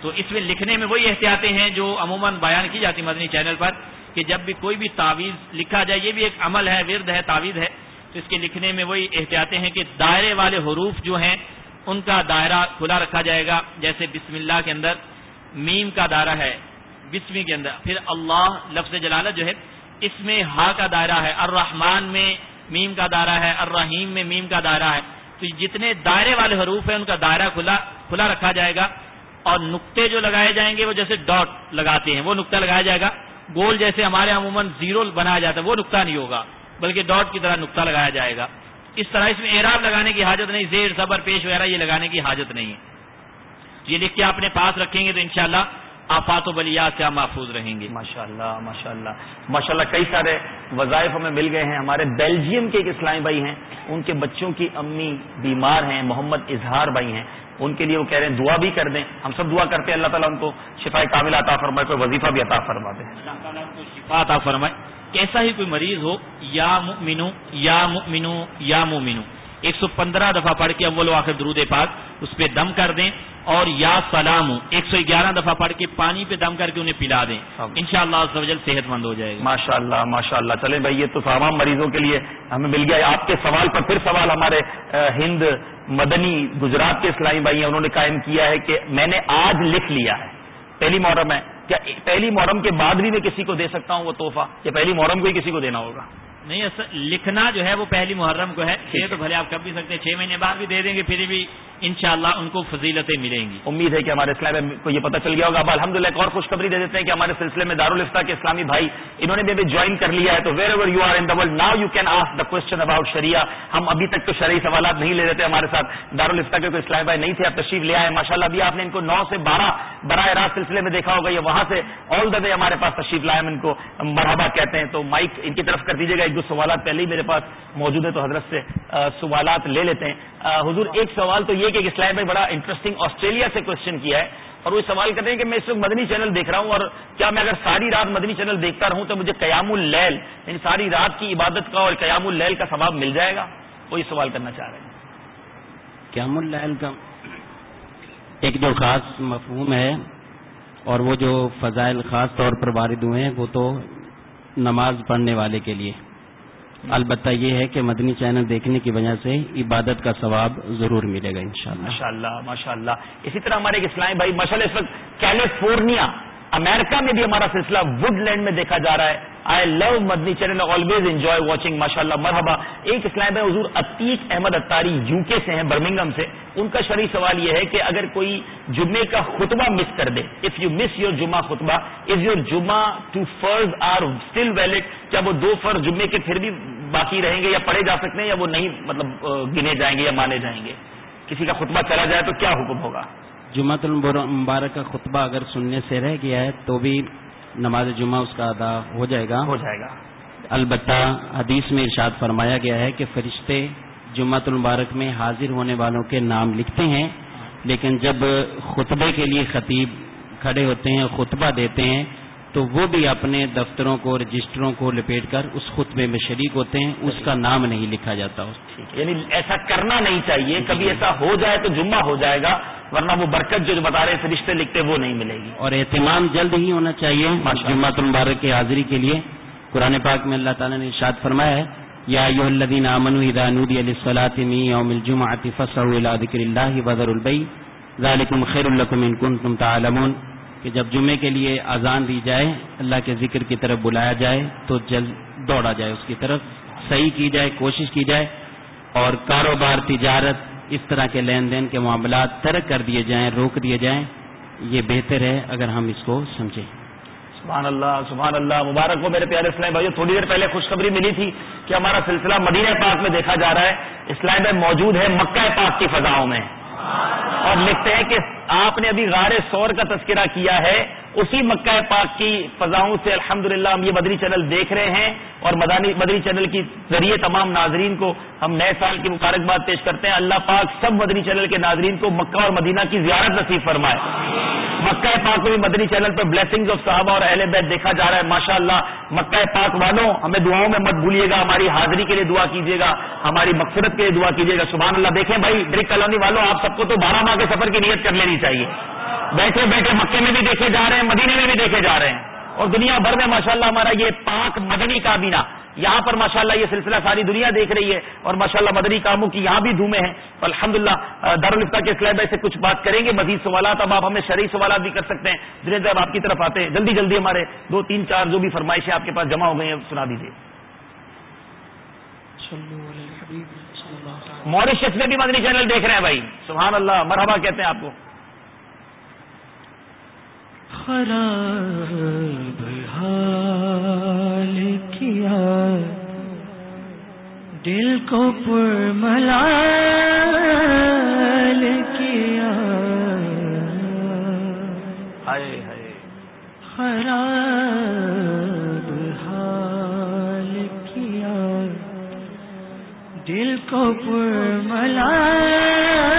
S7: تو اس میں لکھنے میں وہی احتیاطیں ہیں جو عموماً بیان کی جاتی مدنی چینل پر کہ جب بھی کوئی بھی تعویذ لکھا جائے، یہ بھی ایک عمل ہے، ورد ہے، تعویذ ہے۔ تو اس کے لکھنے میں وہی احتیاطیں ہیں کہ دائرے والے حروف جو ہیں، ان کا دائرہ کھلا رکھا جائے گا۔ جیسے بسم اللہ کے اندر میم کا دائرہ ہے، بسمی کے اندر۔ پھر اللہ لفظ جلالت جو ہے، اس میں ہا کا دائرہ ہے، الرحمن میں میم کا دائرہ ہے، الرحیم میں میم کا دائرہ ہے۔ تو جتنے دائرے والے حروف ہیں ان کا دائرہ کھلا کھلا رکھا جائے گا اور نقطے جو لگائے جائیں گے وہ جیسے ڈاٹ لگاتے ہیں وہ نقطہ لگایا جائے گا گول جیسے ہمارے عموماً زیرو بنایا جاتا ہے وہ نقطہ نہیں ہوگا بلکہ ڈاٹ کی طرح نقطہ لگایا جائے گا اس طرح اس میں اعراب لگانے کی حاجت نہیں زیر صبر پیش وغیرہ یہ لگانے کی حاجت نہیں ہے یہ لکھ کے اپنے پاس رکھیں گے تو انشاءاللہ آفات و بلیات سے محفوظ رہیں گے۔
S2: ماشاء اللہ ماشاء اللہ ماشاء اللہ کئی سارے وظائف ہمیں مل گئے ہیں۔ ہمارے بیلجیم کے ایک اسلامی بھائی ہیں ان کے بچوں کی امی بیمار ہیں محمد اظہار بھائی ہیں۔ ان کے لیے وہ کہہ رہے ہیں دعا بھی کر دیں۔ ہم سب دعا کرتے ہیں اللہ تعالیٰ ان کو شفا کامل عطا فرمائے کوئی وظیفہ بھی عطا فرما دے۔
S7: اللہ تعالیٰ کو شفا عطا فرمائے۔ کیسا ہی کوئی مریض ہو یا مؤمنو یا مؤمنو یا مومنو ایک سو پندرہ دفعہ پڑھ کے اول و آخر درود پاک اس پہ دم کر دیں اور یا سلام ایک سو گیارہ دفعہ پڑھ کے پانی پہ دم کر کے انہیں پلا دیں۔ ان شاء اللہ صحت مند ہو جائے گا۔
S2: ماشاء اللہ ماشاء اللہ چلے بھائی یہ تو تمام مریضوں کے لیے ہمیں مل گیا۔ آپ کے سوال پر پھر سوال ہمارے ہند مدنی گجرات کے اسلامی بھائی ہیں انہوں نے قائم کیا ہے کہ میں نے آج لکھ لیا ہے۔ پہلی محرم ہے۔ کیا پہلی محرم کے بعد بھی میں کسی کو دے سکتا ہوں وہ تحفہ؟ یا پہلی محرم کو ہی کسی کو دینا ہوگا؟
S7: نہیں اصل لکھنا جو ہے وہ پہلی محرم کو ہے۔ چھ تو بھلے آپ کر بھی سکتے ہیں چھ مہینے بعد بھی دے دیں گے پھر بھی انشاءاللہ ان کو فضیلتیں ملیں گی۔
S2: امید ہے کہ ہمارے اسلام کو یہ پتہ چل گیا ہوگا۔ اب الحمد للہ ایک اور خوشخبری دے دیتے ہیں کہ ہمارے سلسلے میں دارالفتہ کے اسلامی بھائی انہوں نے بھی ابھی جوائن کر لیا ہے۔ تو wherever you are in the world now you can ask the question about sharia ہم ابھی تک تو شرعی سوالات نہیں لے رہے تھے ہمارے ساتھ۔ دارالفتہ کے کوئی اسلامی بھائی نہیں تھے اب تشریف لے آئے۔ ماشاء اللہ ابھی آپ نے ان کو نو سے بارہ براہ راست سلسلے میں دیکھا ہوگا۔ یہ وہاں سے آل دا وے ہمارے پاس تشریف لائے ہم ان کو۔ مرحبا کہتے ہیں تو مائک ان کی طرف کر دیجیے گا۔ ایک دو سوالات پہلے ہی میرے پاس موجود ہے تو حضرت سے سوالات لے لیتے ہیں۔ حضور، ایک سوال تو یہ کہ اسلام بھائی بڑا انٹرسٹنگ آسٹریلیا سے کوشچن کیا ہے اور وہ سوال کرتے ہیں کہ میں اس وقت مدنی چینل دیکھ رہا ہوں اور کیا میں اگر ساری رات مدنی چینل دیکھتا رہوں تو مجھے قیام اللیل یعنی ساری رات کی عبادت کا اور قیام اللیل کا ثواب مل جائے گا؟ وہی سوال کرنا چاہ رہے ہیں۔
S8: قیام اللیل کا ایک جو خاص مفہوم ہے اور وہ جو فضائل خاص طور پر وارد ہوئے ہیں، وہ تو نماز پڑھنے والے کے لیے۔ البتہ یہ ہے کہ مدنی چینل دیکھنے کی وجہ سے عبادت کا ثواب ضرور ملے گا انشاءاللہ۔
S2: ماشاء اللہ ماشاء اللہ اسی طرح ہمارے ایک اسلامی بھائی ماشاء اللہ اس وقت کیلیفورنیا امریکہ میں بھی ہمارا سلسلہ وڈ لینڈ میں دیکھا جا رہا ہے۔ آئی love Madani channel always enjoy watching ماشاء اللہ مرحبا۔ ایک اسلام بھائی حضور عتیق احمد اتاری یو کے سے ہیں برمنگم سے۔ ان کا شرعی سوال یہ ہے کہ اگر کوئی جمعے کا خطبہ مس کر دے اف یو مس یور جمعہ خطبہ از یور جمعہ ٹو فرض آر اسٹل ویلڈ کیا وہ دو فرض جمعے کے پھر بھی باقی رہیں گے یا پڑھے جا سکتے ہیں یا وہ نہیں مطلب گنے جائیں گے یا مانے جائیں گے؟ کسی کا خطبہ چلا جائے تو کیا حکم ہوگا؟
S8: جمعہ المبارک کا خطبہ اگر سننے سے رہ گیا ہے تو بھی نماز جمعہ اس کا ادا ہو جائے گا۔
S2: ہو جائے گا۔
S8: البتہ حدیث میں ارشاد فرمایا گیا ہے کہ فرشتے جمعہ المبارک میں حاضر ہونے والوں کے نام لکھتے ہیں لیکن جب خطبے کے لیے خطیب کھڑے ہوتے ہیں خطبہ دیتے ہیں تو وہ بھی اپنے دفتروں کو رجسٹروں کو لپیٹ کر اس خطبے میں شریک ہوتے ہیں اس کا نام نہیں لکھا جاتا
S2: یعنی ایسا کرنا نہیں چاہیے کبھی ایسا ہو جائے تو جمعہ ہو جائے گا ورنہ وہ برکت جو بتا رہے فرشتے لکھتے وہ نہیں ملے گی۔
S8: اور اہتمام جلد ہی ہونا چاہیے جمعہ المبارک کی حاضری کے لیے۔ قرآن پاک میں اللہ تعالیٰ نے ارشاد فرمایا ہے یا الدین امن ادانودی علیہ السلاطمی یوم الجمع فصح ذکر اللہ بدر البئی ذالکم خیر الکم ان کنتم تعلمون۔ کہ جب جمعے کے لیے اذان دی جائے، اللہ کے ذکر کی طرف بلایا جائے تو جلد دوڑا جائے، اس کی طرف صحیح کی جائے، کوشش کی جائے اور کاروبار، تجارت، اس طرح کے لین دین کے معاملات ترک کر دیے جائیں، روک دیے جائیں، یہ بہتر ہے اگر ہم اس کو سمجھیں۔
S2: سبحان اللہ سبحان اللہ، مبارک ہو میرے پیارے اسلام بھائی تھوڑی دیر پہلے خوشخبری ملی تھی کہ ہمارا سلسلہ مدینہ پاک میں دیکھا جا رہا ہے، اسلام بھائی موجود ہے مکہ پاک کی فضاؤں میں۔ اور لکھتے ہیں کہ آپ نے ابھی غار سور کا تذکرہ کیا ہے، اسی مکہ پاک کی فضاؤں سے الحمدللہ ہم یہ بدری چینل دیکھ رہے ہیں اور مدانی بدری چینل کی ذریعے تمام ناظرین کو ہم نئے سال کی مبارکباد پیش کرتے ہیں۔ اللہ پاک سب مدنی چینل کے ناظرین کو مکہ اور مدینہ کی زیارت نصیب فرمائے۔ مکہ پاک کو بھی مدنی چینل پر بلیسنگ آف صحابہ اور اہل بیت دیکھا جا رہا ہے۔ ماشاء اللہ مکہ پاک والوں، ہمیں دعاؤں میں مت بھولیے گا۔ ہماری حاضری کے لیے دعا کیجیے گا۔ ہماری مقصد کے لیے دعا کیجیے گا۔ سبحان اللہ، دیکھیں بھائی ڈرک کالونی والوں، آپ سب کو تو بارہ ماہ کے سفر کی نیت کر لینی چاہیے۔ بیٹھے بیٹھے مکے میں بھی دیکھے جا رہے ہیں مدینے میں بھی دیکھے جا رہے ہیں۔ اور دنیا بھر میں ماشاءاللہ ہمارا یہ پاک مدنی کابینہ یہاں پر ماشاءاللہ یہ سلسلہ ساری دنیا دیکھ رہی ہے اور ماشاءاللہ مدنی کاموں کی یہاں بھی دھومے ہیں۔ الحمد للہ دارالفتا کے اسلام سے کچھ بات کریں گے مزید سوالات اب آپ ہمیں شرعی سوالات بھی کر سکتے ہیں۔ جنہیں صاحب آپ کی طرف آتے ہیں۔ جلدی جلدی ہمارے دو تین چار جو بھی فرمائشیں آپ کے پاس جمع ہو گئی ہیں سنا دیجیے موریشس میں بھی مدنی چینل دیکھ رہے ہیں بھائی۔ سبحان اللہ مرحبا کہتے ہیں آپ کو۔
S9: خراب حال کیا۔ دل کو پر ملال کیا خراب حال کیا۔ دل کو پر ملال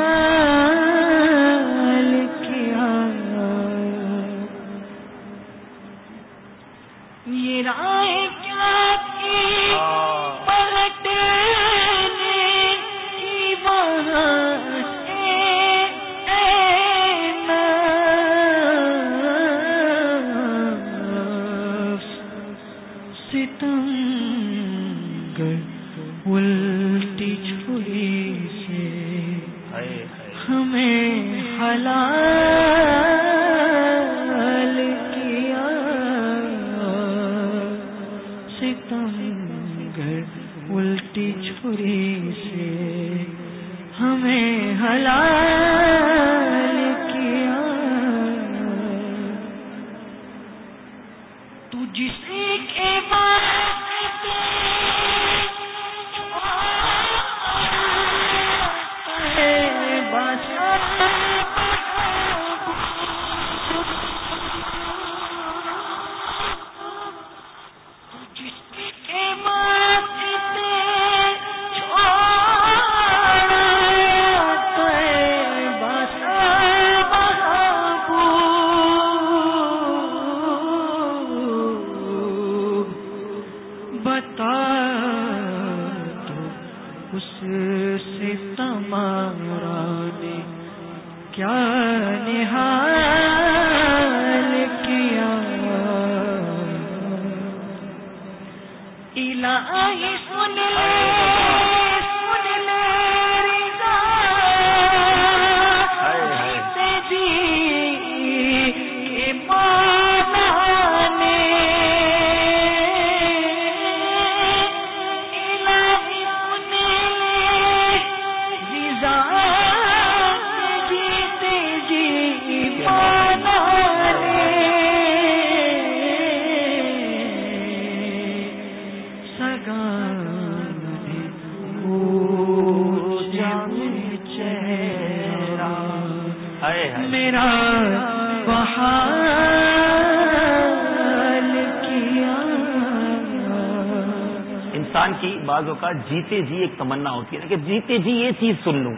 S1: اوقات جیتے جی ایک تمنا ہوتی ہے نا کہ جیتے جی یہ چیز سن لوں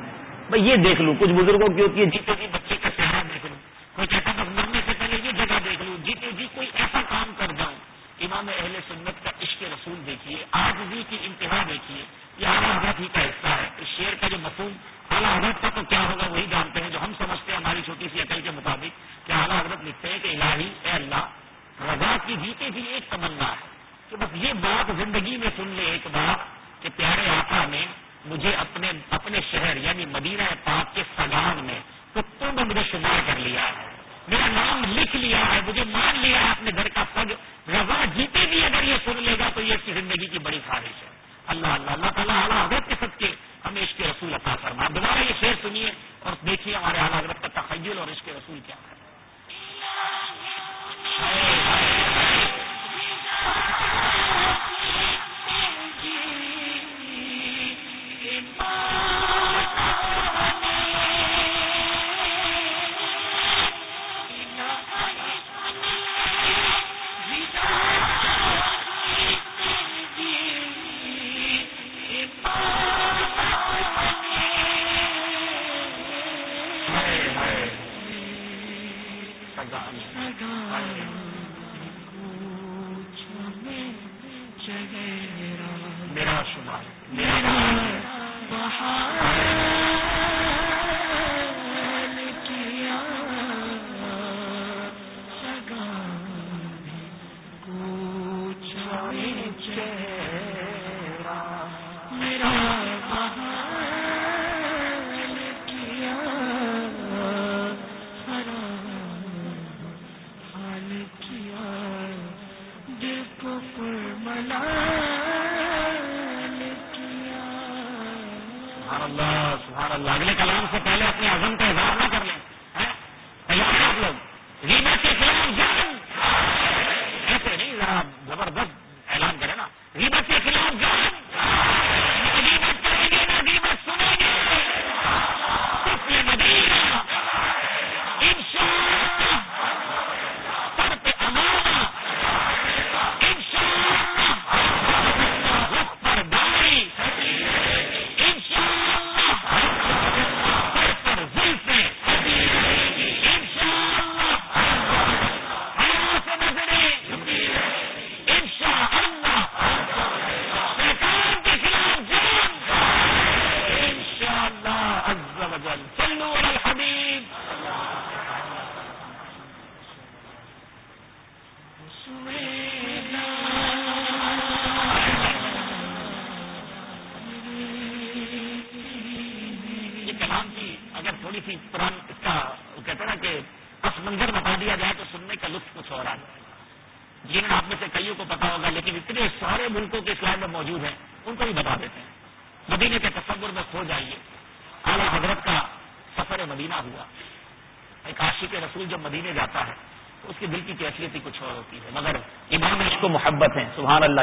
S1: بھائی یہ دیکھ لوں، کچھ بزرگوں کی ہوتی ہے، جیتے جی بچے کا چہرہ دیکھ لوں، کوئی کہتا ہے مرنے سے پہلے یہ جگہ دیکھ لوں، جیتے جی کوئی ایسا کام کر جاؤں۔ امام اہل سنت کا عشق رسول دیکھیے آجزی کی انتہا دیکھیے، یہ اعلیٰ حضرت ہی کا حصہ ہے۔ اس شعر کا جو مفہوم اعلیٰ حضرت کا تو کیا ہوگا وہی جانتے ہیں جو ہم سمجھتے ہیں ہماری چھوٹی سی عقل کے مطابق کہ اعلیٰ حضرت لکھتے ہیں کہ الہی، اے اللہ، رضا کی جیتے جی ایک تمنا ہے۔ کہ بس یہ بات زندگی میں سن لے ایک بار کہ پیارے آقا نے مجھے اپنے اپنے شہر یعنی مدینہ پاک کے سلام میں کتوں میں مجھے شمار کر لیا ہے۔ میرا نام لکھ لیا ہے، مجھے مان لیا ہے اپنے گھر کا سگ رضا جیتے بھی اگر یہ سن لے گا تو یہ اس کی زندگی کی بڑی خواہش ہے۔ اللہ اللہ اللہ تعالیٰ اعلیٰ حضرت کے سب کے ہمیں اس کے رسول عطا فرما۔ دوبارہ یہ شعر سنیے اور دیکھیے ہمارے اعلیٰ حضرت کا تخیل اور اس کے رسول کیا ہے۔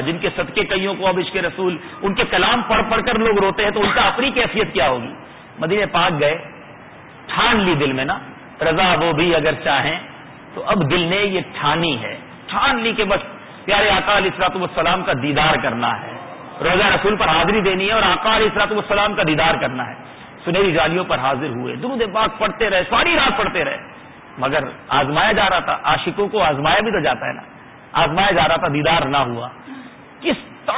S1: ہیں
S2: جن کے صدقے کئیوں کو اب عشق رسول، ان کے کلام پڑھ پڑھ کر لوگ روتے ہیں تو ان کا اپنی کیفیت کیا ہوگی؟ مدینے پاک گئے، ٹھان لی دل میں نا، رضا وہ بھی اگر چاہیں تو اب دل نے یہ ٹھانی ہے۔ ٹھان لی کہ بس پیارے آقا علیہ السلاط والسلام کا دیدار کرنا ہے۔ روزہ رسول پر حاضری دینی ہے اور آقا علیہ السلاط والسلام کا دیدار کرنا ہے۔ سنہری جالیوں پر حاضر ہوئے، درود پاک پڑھتے رہے، ساری رات پڑھتے رہے۔ مگر آزمایا جا رہا تھا، عاشقوں کو آزمایا بھی تو جاتا ہے نا۔ آزمایا جا رہا تھا، دیدار نہ ہوا۔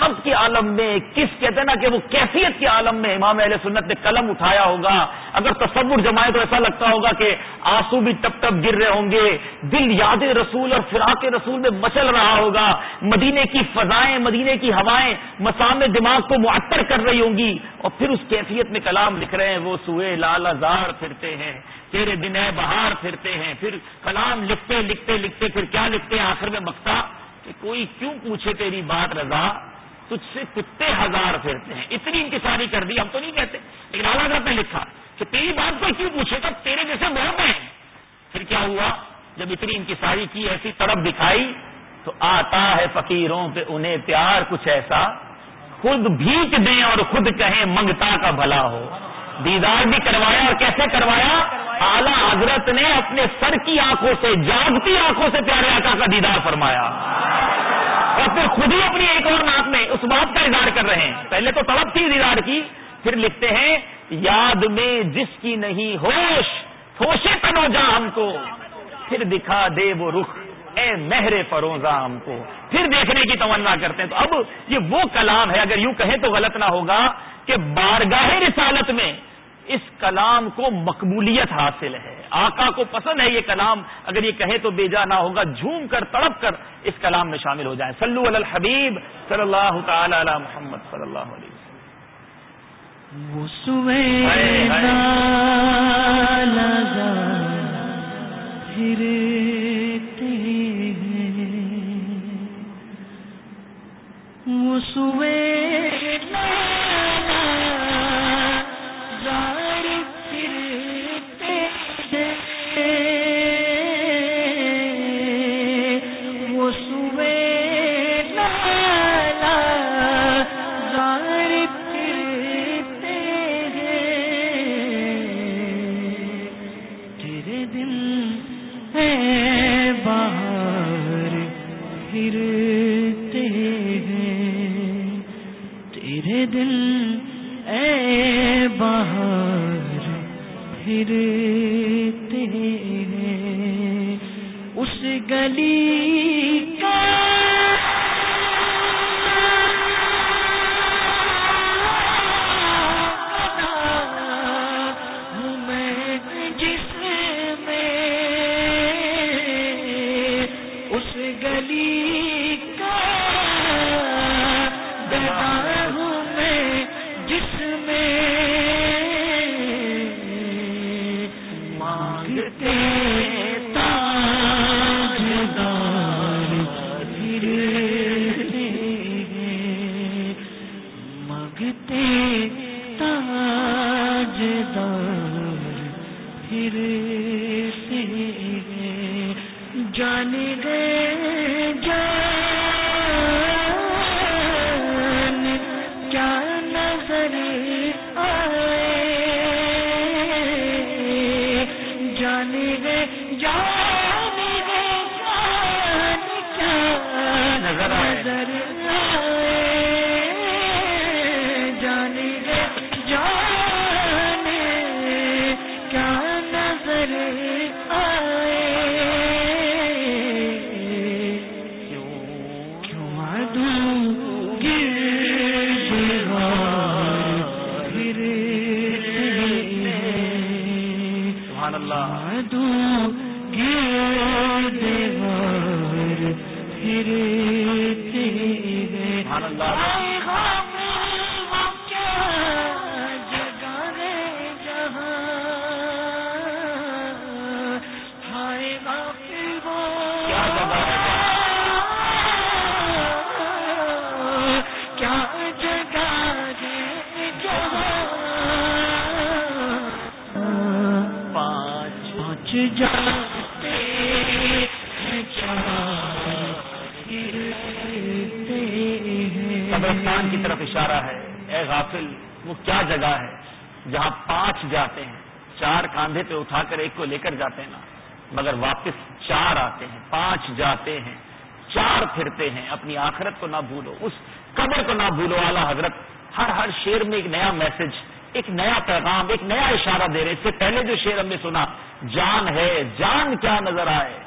S2: تڑپ کے عالم میں، کس کہتے ہیں نا کہ وہ کیفیت کے عالم میں امام اہل سنت نے قلم اٹھایا ہوگا۔ اگر تصور جمائے تو ایسا لگتا ہوگا کہ آنسو بھی ٹپ ٹپ گر رہے ہوں گے، دل یاد رسول اور فراق رسول میں مچل رہا ہوگا۔ مدینے کی فضائیں، مدینے کی ہوائیں مسام دماغ کو معطر کر رہی ہوں گی۔ اور پھر اس کیفیت میں کلام لکھ رہے ہیں، وہ سوئے لال ازار پھرتے ہیں، تیرے دن بہار پھرتے ہیں۔ پھر کلام لکھتے لکھتے لکھتے پھر کیا لکھتے ہیں؟ آخر میں مکتا کہ کوئی کیوں پوچھے تیری بات رضا؟ تجھ سے کتے ہزار پھرتے ہیں؟ اتنی انتظاری کر دی، ہم تو نہیں کہتے۔ لیکن اعلیٰ حضرت نے لکھا کہ تیری بات کو کیوں پوچھے؟ گا تیرے جیسے بہت ہیں۔ پھر کیا ہوا؟ جب اتنی انتظاری کی، ایسی طرف دکھائی، تو آتا ہے فقیروں پہ انہیں پیار، کچھ ایسا۔ خود بھیک دیں اور خود کہیں منگتا کا بھلا ہو۔ دیدار بھی کروایا اور کیسے کروایا؟ اعلیٰ حضرت نے اپنے سر کی آنکھوں سے، جاگتی آنکھوں سے پیارے آقا کا دیدار فرمایا۔ اور پھر خود ہی اپنی ایک اور ناک میں اس بات کا اظہار کر رہے ہیں۔ پہلے تو تڑپ تھی دیدار کی، پھر لکھتے ہیں، یاد میں جس کی نہیں ہوش، ہوشے تنو جا ہم کو۔ پھر دکھا دے وہ رخ، اے مہر فروزہ ہم کو۔ پھر دیکھنے کی تمنا کرتے ہیں۔ تو اب یہ وہ کلام ہے، اگر یوں کہیں تو غلط نہ ہوگا کہ بارگاہ رسالت میں اس کلام کو مقبولیت حاصل ہے۔ آقا کو پسند ہے یہ کلام، اگر یہ کہے تو بے جا نہ ہوگا، جھوم کر، تڑپ کر اس کلام میں شامل ہو جائیں۔ سلو الحبیب صلی اللہ تعالی علی محمد صلی اللہ علیہ
S9: وسلم۔
S2: چار کاندھے پہ اٹھا کر ایک کو لے کر جاتے ہیں نا، مگر واپس چار آتے ہیں، پانچ جاتے ہیں، چار پھرتے ہیں، اپنی آخرت کو نہ بھولو، اس قبر کو نہ بھولو، اعلیٰ حضرت، ہر ہر شیر میں ایک نیا میسج، ایک نیا پیغام، ایک نیا اشارہ دے رہے، اس سے پہلے جو شیر ہم نے سنا، جان ہے، جان کیا نظر آئے،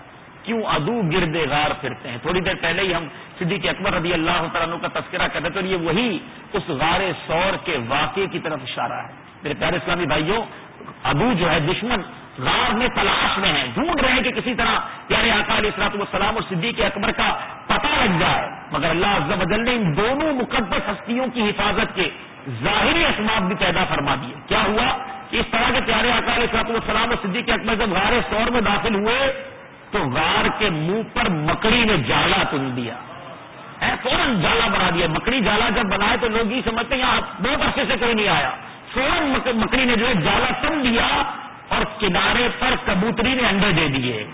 S2: کیوں ادو گردے غار پھرتے ہیں؟ تھوڑی دیر پہلے ہی ہم صدیق اکبر رضی اللہ تعالیٰ کا تذکرہ کر رہے تھے اور یہ وہی اس غار سور کے واقعے کی طرف اشارہ ہے۔ میرے پیارے اسلامی بھائیوں ابو جو ہے دشمن، غار میں تلاش میں ہے، ڈھونڈ رہے ہیں کہ کسی طرح پیارے آقا علیہ السلاط والسلام اور صدیق اکبر کا پتہ لگ جائے۔ مگر اللہ عز و جل نے ان دونوں مقدس ہستیوں کی حفاظت کے ظاہری اسباب بھی پیدا فرما دیے۔ کیا ہوا کہ اس طرح کے پیارے آقا علیہ السلاط والسلام اور صدیق اکبر جب غار سور میں داخل ہوئے تو غار کے منہ پر مکڑی نے جالا تل دیا۔ فوراً جالا بنا دیا۔ مکڑی جالا جب بنائے تو لوگ یہ سمجھتے ہیں، یہاں بہت عرصے سے کوئی نہیں آیا۔ فوراً مکڑی نے جو ہے جالا تم دیا اور کنارے پر کبوتری نے انڈے دے دیے۔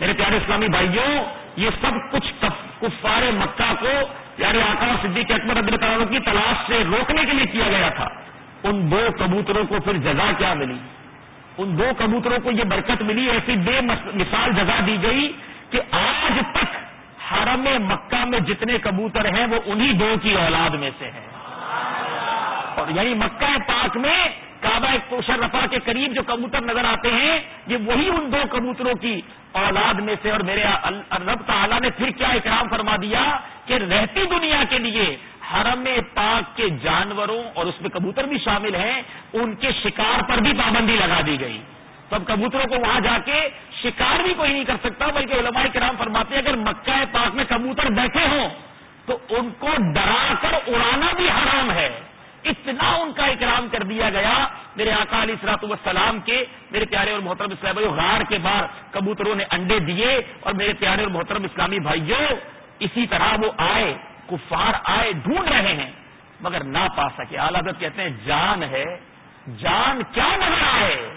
S2: میرے پیارے اسلامی بھائیوں، یہ سب کچھ کفار مکہ کو پیارے آکا صدیق اکبر ابر تعالیٰ کی تلاش سے روکنے کے لیے کیا گیا تھا۔ ان دو کبوتروں کو پھر جگہ کیا ملی۔ ان دو کبوتروں کو یہ برکت ملی، ایسی بے مثال جگہ دی گئی کہ آج تک حرم مکہ میں جتنے کبوتر ہیں وہ انہی دو کی اولاد میں سے ہیں۔ اور یعنی مکہ پاک میں کعبہ کوشر رفا کے قریب جو کبوتر نظر آتے ہیں، یہ وہی ان دو کبوتروں کی اولاد میں سے اور میرے رب تعالیٰ نے پھر کیا اکرام فرما دیا کہ رہتی دنیا کے لیے حرم پاک کے جانوروں اور اس میں کبوتر بھی شامل ہیں، ان کے شکار پر بھی پابندی لگا دی گئی۔ تو اب کبوتروں کو وہاں جا کے شکار بھی کوئی نہیں کر سکتا، بلکہ علماء کرام فرماتے ہیں، اگر مکہ پاک میں کبوتر بیٹھے ہوں تو ان کو ڈرا کر اڑانا بھی حرام ہے۔ اتنا ان کا اکرام کر دیا گیا میرے آقا علی سرات والسلام کے، میرے پیارے اور محترم اسلام غار کے بعد کبوتروں نے انڈے دیے اور میرے پیارے اور محترم اسلامی بھائیوں اسی طرح وہ آئے، کفار آئے، ڈھونڈ رہے ہیں، مگر نہ پا سکے حضرت کہتے ہیں، جان ہے، جان کیا نظر آئے؟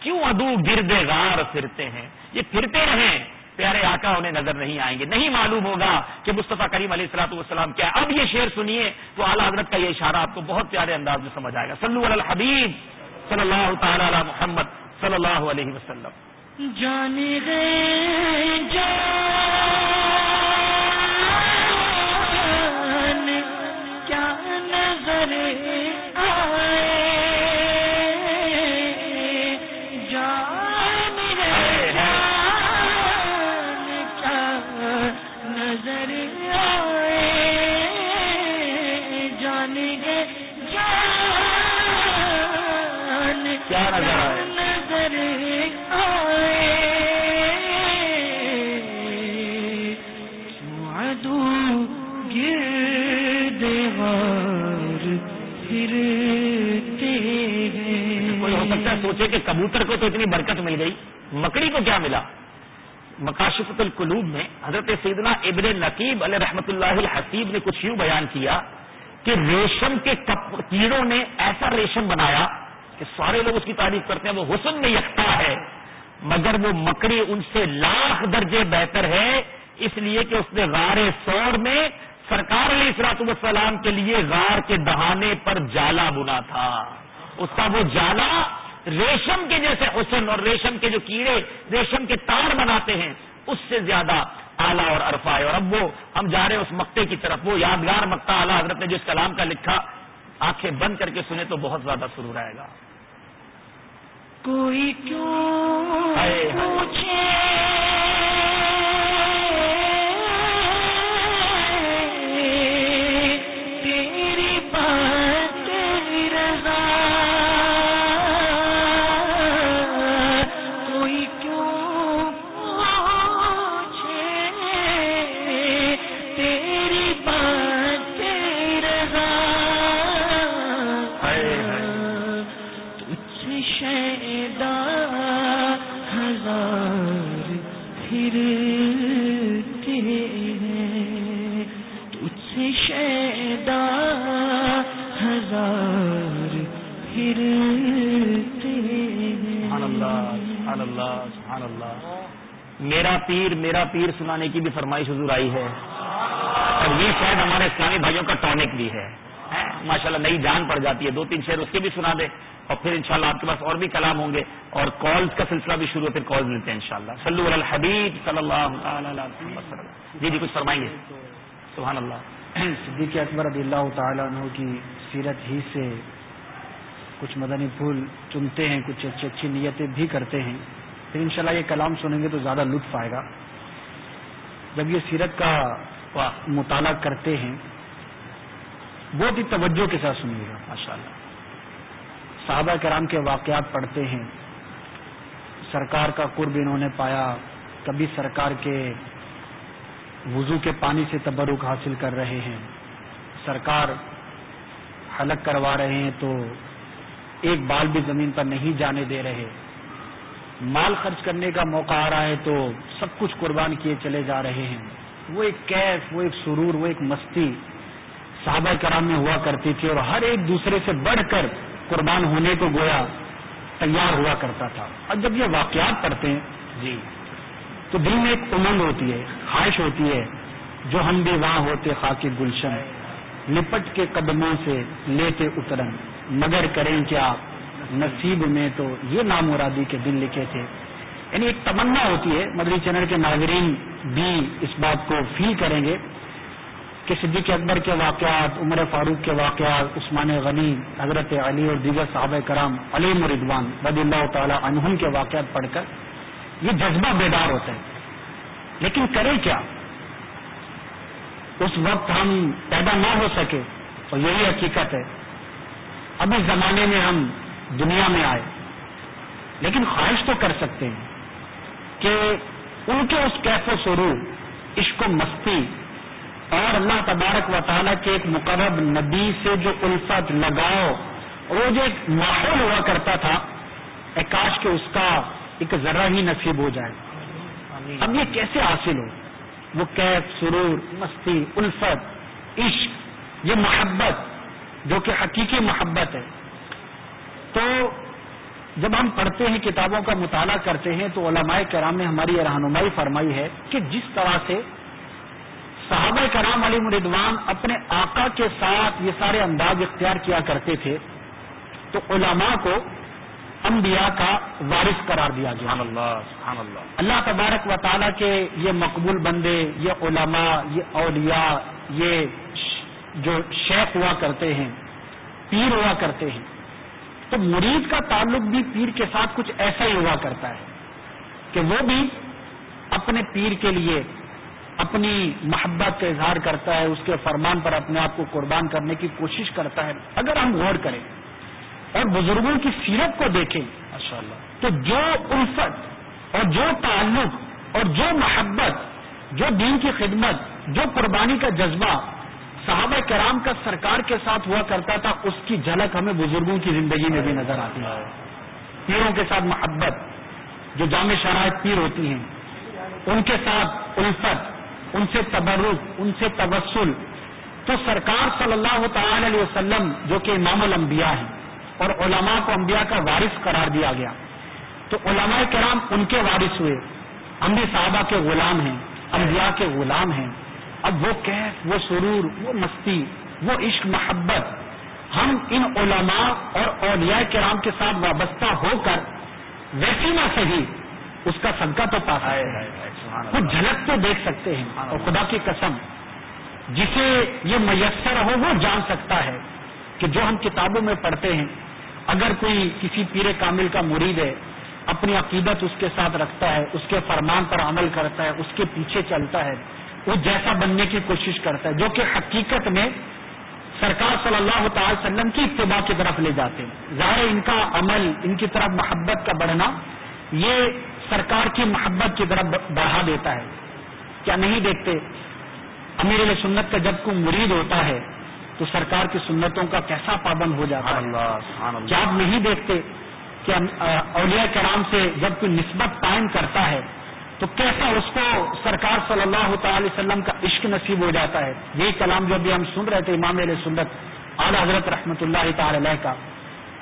S2: کیوں ادو گردے غار پھرتے ہیں؟ یہ پھرتے رہیں۔ پیارے آقا انہیں نظر نہیں آئیں گے۔ نہیں معلوم ہوگا کہ مصطفیٰ کریم علیہ السلاط والسلام کیا اب یہ شعر سنیے تو اعلیٰ حضرت کا یہ اشارہ آپ کو بہت پیارے انداز میں سمجھ آئے گا۔ صلو علی الحبیب صلی اللہ تعالی علی محمد صلی اللہ علیہ وسلم۔
S9: جان کیا نظر
S2: القلوب میں حضرت سیدنا ابن نقیب علیہ رحمت اللہ الحسیب نے کچھ یوں بیان کیا کہ ریشم کے کیڑوں نے ایسا ریشم بنایا کہ سارے لوگ اس کی تعریف کرتے ہیں، وہ حسن میں یکتا ہے، مگر وہ مکڑی ان سے لاکھ درجے بہتر ہے، اس لیے کہ اس نے غار سور میں سرکار علیہ اسرات والسلام کے لیے غار کے دہانے پر جالا بنا تھا۔ اس کا وہ جالا ریشم کے جیسے حسن اور ریشم کے جو کیڑے، ریشم کے تار بناتے ہیں اس سے زیادہ اعلیٰ اور عرفا ہے۔ اور اب وہ ہم جا رہے ہیں اس مکتے کی طرف۔ وہ یادگار مکتا اعلیٰ حضرت نے جس کلام کا لکھا آنکھیں بند کر کے سنے تو بہت زیادہ سرور آئے گا۔
S9: کوئی کیوں
S2: میرا پیر میرا پیر سنانے کی بھی فرمائش حضور آئی ہے۔ اور یہ شاید ہمارے اسلامی بھائیوں کا ٹانک بھی ہے۔ ماشاء اللہ نئی جان پڑ جاتی ہے۔ دو تین شعر اس کے بھی سنا دے۔ اور پھر انشاءاللہ آپ کے پاس اور بھی کلام ہوں گے۔ اور کالز کا سلسلہ بھی شروع ہے، پھر کالز ملتے ہیں انشاءاللہ۔ شاء اللہ الحبیب صلی اللہ تعالی جی جی کچھ فرمائیں گے سبحان اللہ۔
S4: صدیق اکبر رضی اللہ تعالیٰ عنہ کی سیرت ہی سے کچھ مدنی پھول چنتے ہیں، کچھ اچھی اچھی نیتیں بھی کرتے ہیں۔ پھر انشاءاللہ یہ کلام سنیں گے تو زیادہ لطف آئے گا۔ جب یہ سیرت کا مطالعہ کرتے ہیں، بہت ہی توجہ کے ساتھ سنیے گا ماشاء اللہ صحابہ کرام کے واقعات پڑھتے ہیں۔ سرکار کا قرب انہوں نے پایا کبھی سرکار کے وضو کے پانی سے تبرک حاصل کر رہے ہیں۔ سرکار حلق کروا رہے ہیں تو ایک بال بھی زمین پر نہیں جانے دے رہے۔ مال خرچ کرنے کا موقع آ رہا ہے تو سب کچھ قربان کیے چلے جا رہے ہیں۔ وہ ایک کیف وہ ایک سرور وہ ایک مستی صحابہ کرام میں ہوا کرتی تھی اور ہر ایک دوسرے سے بڑھ کر قربان ہونے کو گویا تیار ہوا کرتا تھا۔ اور جب یہ واقعات پڑھتے ہیں جی۔ تو دل میں ایک امنگ ہوتی ہے خواہش ہوتی ہے جو ہم بھی وہاں ہوتے خاک گلشن لپٹ کے قدموں سے لیتے اترن مگر کریں کیا نصیب میں تو یہ نامرادی کے دن لکھے تھے۔ یعنی ایک تمنا ہوتی ہے مدری چینل کے ناظرین بھی اس بات کو فیل کریں گے کہ صدیق اکبر کے واقعات، عمر فاروق کے واقعات، عثمان غنی، حضرت علی اور دیگر صحابہ کرام، علی مردوان رضی اللہ تعالی عنہم کے واقعات پڑھ کر یہ جذبہ بیدار ہوتا ہے۔ لیکن کرے کیا؟ اس وقت ہم پیدا نہ ہو سکے اور یہی حقیقت ہے۔ اب اس زمانے میں ہم دنیا میں آئے۔ لیکن خواہش تو کر سکتے ہیں کہ ان کے اس کیف و سرو عشق و مستی اور اللہ تبارک و تعالیٰ کے ایک مقرب نبی سے جو الفت لگاؤ وہ جو ایک ماحول ہوا کرتا تھا کاش کے اس کا ایک ذرہ ہی نصیب ہو جائے۔ اب یہ کیسے حاصل ہو؟ وہ کیف سرور مستی الفت عشق یہ محبت جو کہ حقیقی محبت ہے۔ تو جب ہم پڑھتے ہیں کتابوں کا مطالعہ کرتے ہیں تو علماء کرام نے ہماری یہ رہنمائی فرمائی ہے کہ جس طرح سے صحابہ کرام علی مردوان اپنے آقا کے ساتھ یہ سارے انداز اختیار کیا کرتے تھے تو علماء کو انبیاء کا وارث قرار دیا گیا۔
S2: سبحان اللہ سبحان اللہ۔
S4: اللہ تبارک و تعالیٰ کے یہ مقبول بندے یہ علماء یہ اولیاء یہ جو شیخ ہوا کرتے ہیں پیر ہوا کرتے ہیں۔ تو مرید کا تعلق بھی پیر کے ساتھ کچھ ایسا ہی ہوا کرتا ہے کہ وہ بھی اپنے پیر کے لیے اپنی محبت کا اظہار کرتا ہے اس کے فرمان پر اپنے آپ کو قربان کرنے کی کوشش کرتا ہے۔ اگر ہم غور کریں اور بزرگوں کی سیرت کو دیکھیں تو جو الفت اور جو تعلق اور جو محبت جو دین کی خدمت جو قربانی کا جذبہ صحابہ کرام کا سرکار کے ساتھ ہوا کرتا تھا، اس کی جھلک ہمیں بزرگوں کی زندگی میں بھی نظر آتی ہے۔ پیروں کے ساتھ محبت، جو جامع شرائط پیر ہوتی ہیں، ان کے ساتھ الفت، ان سے تبرک، ان سے تبسل تو سرکار صلی اللہ تعالی علیہ وسلم، جو کہ امام الانبیاء ہیں، اور علماء کو انبیاء کا وارث قرار دیا گیا۔ تو علماء کرام ان کے وارث ہوئے۔ ہم بھی صحابہ کے غلام ہیں، انبیاء کے غلام ہیں۔ اب وہ کیف وہ سرور وہ مستی وہ عشق محبت ہم ان علماء اور اولیاء کرام کے ساتھ وابستہ ہو کر ویسی نہ صحیح اس کا صدقہ تو پا سکتے ہیں کچھ جھلک تو دیکھ سکتے ہیں اور خدا کی قسم جسے یہ میسر ہو وہ جان سکتا ہے کہ جو ہم کتابوں میں پڑھتے ہیں اگر کوئی کسی پیر کامل کا مرید ہے اپنی عقیدت اس کے ساتھ رکھتا ہے اس کے فرمان پر عمل کرتا ہے اس کے پیچھے چلتا ہے وہ جیسا بننے کی کوشش کرتا ہے جو کہ حقیقت میں سرکار صلی اللہ تعالی وسلم کی اتباع کی طرف لے جاتے ہیں۔ ظاہر ان کا عمل ان کی طرف محبت کا بڑھنا یہ سرکار کی محبت کی طرف بڑھا دیتا ہے۔ کیا نہیں دیکھتے؟ امیر علیہ سنت کا جب کوئی مرید ہوتا ہے تو سرکار کی سنتوں کا کیسا پابند ہو جاتا ہے؟ کیا آپ نہیں دیکھتے کہ اولیاء کرام سے جب کوئی نسبت قائم کرتا ہے تو کیسا اس کو سرکار صلی اللہ تعالی وسلم کا عشق نصیب ہو جاتا ہے؟ یہی کلام جو ابھی ہم سن رہے تھے امام علیہ سنت، اعلی حضرت رحمۃ اللہ تعالی علیہ کا۔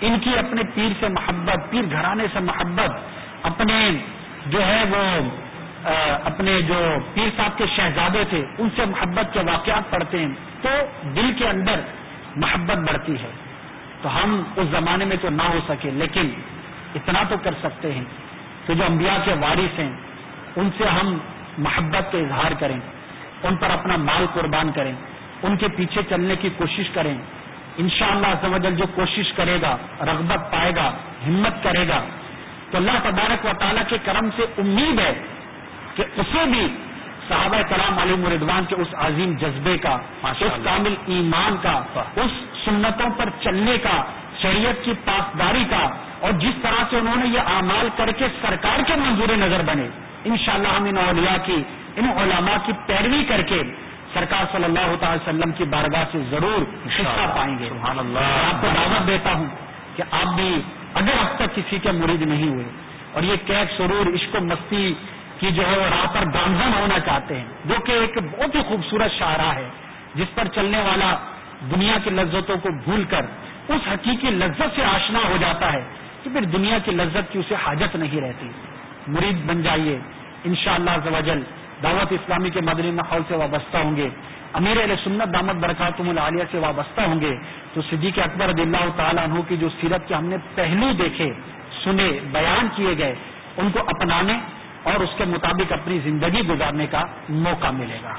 S4: ان کی اپنے پیر سے محبت، پیر گھرانے سے محبت، اپنے جو ہے وہ اپنے جو پیر صاحب کے شہزادے تھے، ان سے محبت کے واقعات پڑھتے ہیں تو دل کے اندر محبت بڑھتی ہے۔ تو ہم اس زمانے میں تو نہ ہو سکے، لیکن اتنا تو کر سکتے ہیں۔ کہ جو انبیاء کے وارث ہیں ان سے ہم محبت کا اظہار کریں ان پر اپنا مال قربان کریں ان کے پیچھے چلنے کی کوشش کریں۔ انشاءاللہ شاء اللہ جو کوشش کرے گا رغبت پائے گا ہمت کرے گا تو اللہ تبارک و تعالیٰ کے کرم سے امید ہے کہ اسے بھی صحابہ کلام علی مردوان کے اس عظیم جذبے کا اس کامل ایمان کا اس سنتوں پر چلنے کا شریعت کی پاسداری کا اور جس طرح سے انہوں نے یہ اعمال کر کے سرکار کے منظور نظر بنے۔ انشاءاللہ ہم ان اولیاء کی ان علماء کی پیروی کر کے سرکار صلی اللہ تعالی وسلم کی بارگاہ سے ضرور حصہ پائیں گے۔ آپ کو دعوت دیتا ہوں کہ آپ بھی اگر اب تک کسی کے مرید نہیں ہوئے اور یہ کیک سرور عشق و مستی کی جو ہے راہ پر گامزن ہونا چاہتے ہیں جو کہ ایک بہت ہی خوبصورت شاعرہ ہے جس پر چلنے والا دنیا کی لذتوں کو بھول کر اس حقیقی لذت سے آشنا ہو جاتا ہے کہ پھر دنیا کی لذت کی اسے حاجت نہیں رہتی۔ مرید بن جائیے۔ ان شاء اللہ دعوت اسلامی کے مدنی ماحول سے وابستہ ہوں گے۔ امیر علیہ سنت دامت برکاتم العالیہ سے وابستہ ہوں گے۔ تو صدیق اکبر اللہ تعالیٰ عنہ کی جو سیرت کے ہم نے پہلو دیکھے سنے بیان کیے گئے ان کو اپنانے اور اس کے مطابق اپنی زندگی گزارنے کا موقع ملے گا۔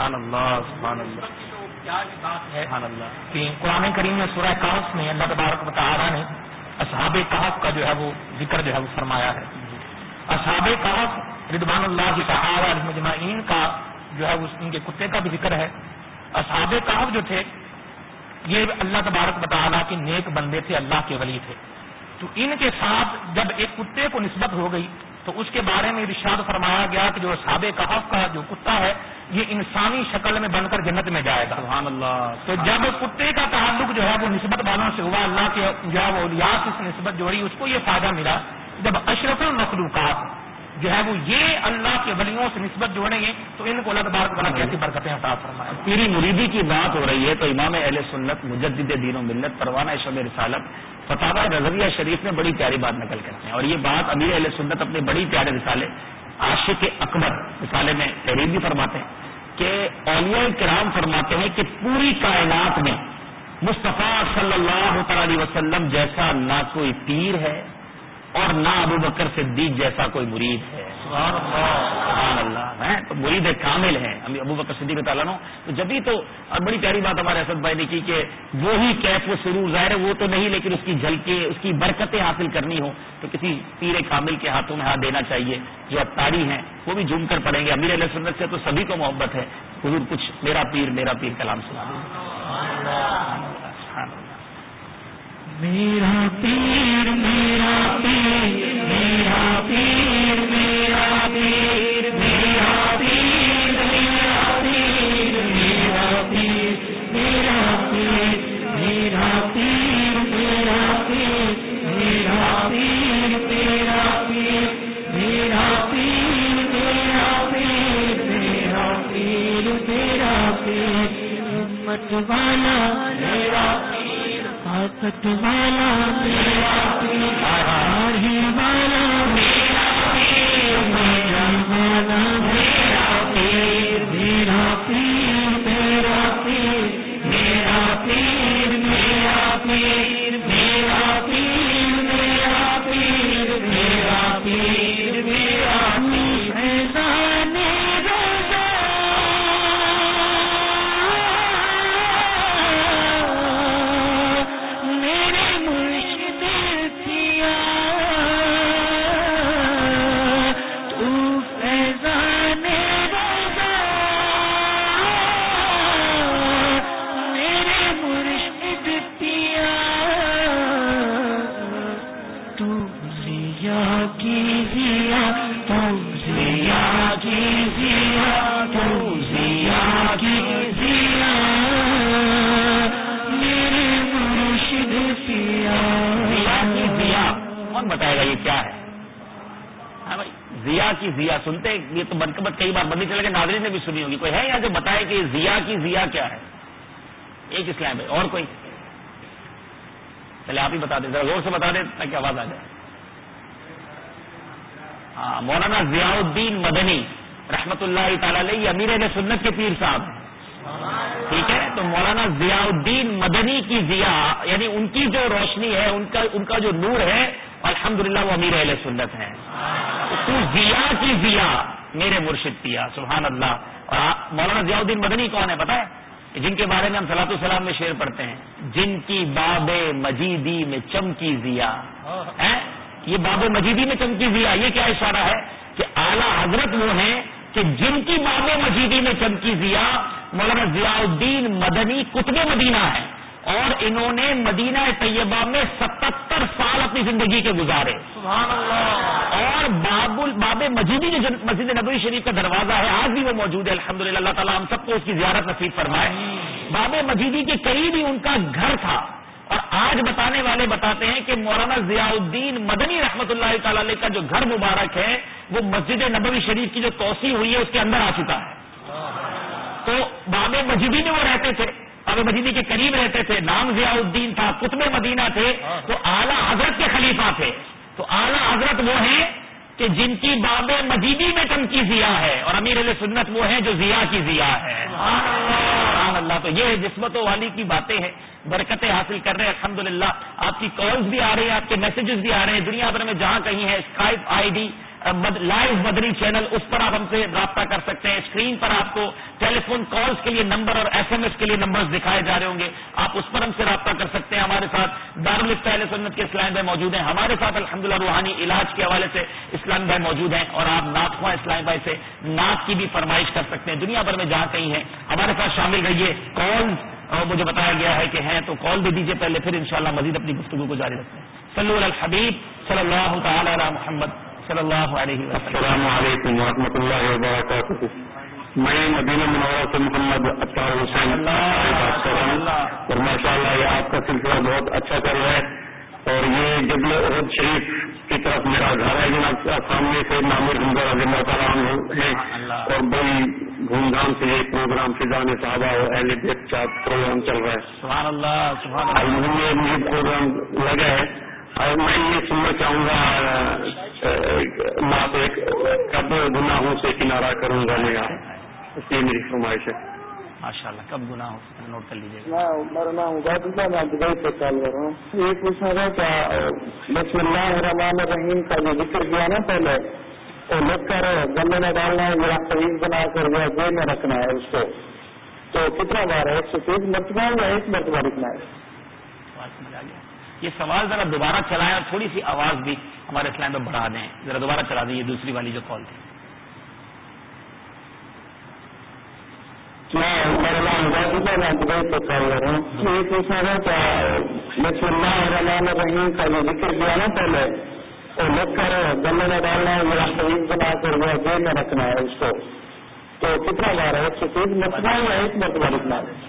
S10: بات ہے کہ قرآن کریم میں سورہ کاف میں اللہ تبارک تعالیٰ نے اصحاب کاف کا جو ہے وہ ذکر جو ہے وہ فرمایا ہے۔ اصحاب کاف ردوان اللہ کی تعالیٰ مجمعین کا جو ہے ان کے کتے کا بھی ذکر ہے۔ اصحاب کاف جو تھے یہ اللہ تبارک تعالیٰ کے نیک بندے تھے اللہ کے ولی تھے۔ تو ان کے ساتھ جب ایک کتے کو نسبت ہو گئی تو اس کے بارے میں ارشاد فرمایا گیا کہ جو صحاب کہف کا جو کتا ہے یہ انسانی شکل میں بن کر جنت میں جائے گا۔ سبحان اللہ۔ تو جب کتے کا تعلق جو ہے وہ نسبت والوں سے ہوا اللہ کے جو ہے وہ ریاض سے نسبت جوڑی اس کو یہ فائدہ ملا۔ جب اشرف المخلوقات جو ہے وہ یہ اللہ کے ولیوں سے نسبت جوڑیں گے تو ان کو اللہ تبارک بنا کیسی برکتیں عطا فرمائے؟
S2: پیری مریدی کی بات ہو رہی ہے تو امام اہل سنت، مجدد دین و ملت، پروانہ شب رسالت فتح رضویہ شریف میں بڑی پیاری بات نکل کرتے ہیں اور یہ بات امیر اہل سنت اپنے بڑی پیارے رسالے عاشق اکبر رسالے میں تحریر بھی فرماتے ہیں کہ اولیاء کرام فرماتے ہیں کہ پوری کائنات میں مصطفیٰ صلی اللہ تعالی وسلم جیسا نہ کوئی پیر ہے اور نہ ابو بکر صدیق جیسا کوئی مرید ہے۔ سبحان اللہ۔ ہے تو مرید کامل ہیں۔ ابو بکر صدیق تعالیٰ تو جبھی تو اور بڑی پیاری بات ہمارے اسد بھائی نے کی کہ وہی کیف و سرور ظاہر ہے وہ تو نہیں لیکن اس کی جھلکے اس کی برکتیں حاصل کرنی ہو تو کسی پیر کامل کے ہاتھوں میں ہاتھ دینا چاہیے۔ جو اتاری ہیں وہ بھی جھوم کر پڑیں گے۔ امیر علیہ سنت سے تو سبھی کو محبت ہے۔ حضور کچھ میرا پیر میرا پیر کلام سنا
S9: میرا پیر میرا پیر میرا پیر میرا پیر میرا پیر میرا پیر میرا پیر میرا پیر میرا پیر میرا پیر میرا پیر میرا پیر میرا پیر میرا پیر میرا پیر میرا پیر ہمت طاقت والا میرا ہی والا
S2: بندی نے بھی سنی ہوگی۔ کوئی ہے یہاں جو بتائے کہ ضیا کی ضیا کیا ہے؟ ایک اسلام ہے، اور کوئی۔ چلے آپ ہی بتا دیں، ذرا زور سے بتا دیں تاکہ آواز آ جائے۔ ہاں مولانا ضیاء الدین مدنی رحمت اللہ تعالی علیہ یہ امیر علیہ سنت کے پیر صاحب۔ ہیں ٹھیک ہے، تو مولانا ضیاء الدین مدنی کی ضیا یعنی ان کی جو روشنی ہے، ان کا ان کا جو نور ہے، الحمدللہ وہ امیر اہل سنت ہے تو ضیا کی ضیا میرے مرشد پیا سبحان اللہ۔ اور مولانا ضیاء الدین مدنی کون ہے پتا ہے؟ جن کے بارے میں ہم صلاح السلام میں شعر پڑھتے ہیں۔ جن کی باب مجیدی میں چمکی ضیا یہ باب مجیدی میں چمکی ضیا یہ کیا اشارہ ہے؟ کہ اعلیٰ حضرت وہ ہیں کہ جن کی باب مجیدی میں چمکی ضیا مولانا ضیاء الدین مدنی قطب مدینہ ہے۔ اور انہوں نے مدینہ طیبہ میں ستہتر سال اپنی زندگی کے گزارے۔ اور باب باب مجیدی جو مسجد نبوی شریف کا دروازہ ہے آج بھی وہ موجود ہے۔ الحمدللہ اللہ تعالیٰ ہم سب کو اس کی زیارت نصیب فرمائے۔ باب مجیدی کے قریب ہی ان کا گھر تھا۔ اور آج بتانے والے بتاتے ہیں کہ مولانا ضیاء الدین مدنی رحمت اللہ تعالی علیہ کا جو گھر مبارک ہے وہ مسجد نبوی شریف کی جو توسیع ہوئی ہے اس کے اندر آ چکا ہے۔ تو باب مجیدی میں وہ رہتے تھے۔ باب مجیدی کے قریب رہتے تھے نام ضیاء الدین تھا قطب مدینہ تھے تو اعلیٰ حضرت کے خلیفہ تھے۔ تو اعلیٰ حضرت وہ ہیں کہ جن کی باب مجیدی میں چمکی ضیا ہے اور امیر علیہ سنت وہ ہیں جو ضیا کی ضیا ہے سبحان اللہ تو یہ جسمتوں والی کی باتیں ہیں برکتیں حاصل کر رہے ہیں الحمدللہ۔ آپ کی کالز بھی آ رہی ہیں آپ کے میسجز بھی آ رہے ہیں دنیا بھر میں جہاں کہیں ہے اسکائپ آئی ڈی لائیو بدری چینل اس پر آپ ہم سے رابطہ کر سکتے ہیں۔ اسکرین پر آپ کو ٹیلی فون کالز کے لیے نمبر اور ایس ایم ایس کے لیے نمبر دکھائے جا رہے ہوں گے۔ آپ اس پر ہم سے رابطہ کر سکتے ہیں۔ ہمارے ساتھ دارالفتا علیہ سنت کے اسلام بھائی موجود ہیں۔ ہمارے ساتھ الحمدللہ روحانی علاج کے حوالے سے اسلام بھائی موجود ہیں اور آپ نعت خواہ اسلام بھائی سے نعت کی بھی فرمائش کر سکتے ہیں۔ دنیا بھر میں جہاں کہیں ہیں، ہمارے ساتھ شامل رہیے کالز مجھے بتایا گیا ہے کہ ہیں تو کال بھی دیجیے پہلے، پھر انشاءاللہ مزید اپنی گفتگو کو جاری رکھتے ہیں۔ صلی اللہ الحبیب صلی اللہ تعالی علی محمد۔ صلی اللہ علیہ وسلم
S11: السلام علیکم ورحمۃ اللہ وبرکاتہ۔ میں مدینہ منورہ سے محمد اطہر حسین۔ بات کر رہا ہوں اور ماشاء اللہ یہ آپ کا سلسلہ بہت اچھا کر رہا ہے۔ اور یہ جبل عہد شریف کی طرف میرا گھر ہے جناب سامنے سے معمر حمزہ رضی اللہ تعالیٰ ہے اور بڑی دھوم دھام سے یہ پروگرام فضان صحابہ اور اہل بیت کا پروگرام چل رہا ہے۔
S2: سبحان اللہ
S11: الحمد مجھے پروگرام لگا ہے۔ اور میں یہ سننا چاہوں گا ماں سے کب گناہوں سے کنارہ کروں گا میں یہ میری فرمائش ہے۔
S2: ماشاء اللہ کب گناہ ہو سکتا ہے نوٹ کر لیجیے گا۔
S12: میں میرا نام عبید اللہ میں دبئی سے کال کر رہا ہوں۔ یہ پوچھنا تھا کیا بسم اللہ الرحمن الرحیم کا جو ذکر کیا نا پہلے وہ لکھ کر گلے میں ڈالنا ہے میرا قریب بنا کر وہ جیل میں رکھنا ہے اس کو۔ تو کتنا بار ہے؟ ایک سو تیس مرتبہ یا ایک مرتبہ لکھنا ہے؟
S2: یہ سوال ذرا دوبارہ چلائیں اور تھوڑی سی آواز بھی ہمارے اسلام میں بڑھا دیں۔ ذرا دوبارہ چلا دیں یہ دوسری والی جو کال تھی۔
S12: میں میں یہ ذکر کیا نا پہلے، وہ لکھ کر گلے میں ڈالنا ہے میرا قریب بنا کر وہ جیل میں رکھنا ہے اس کو۔ تو کتنا بار ہے؟ ایک سو تیس مرتبہ یا ایک مرتبہ لکھنا ہے؟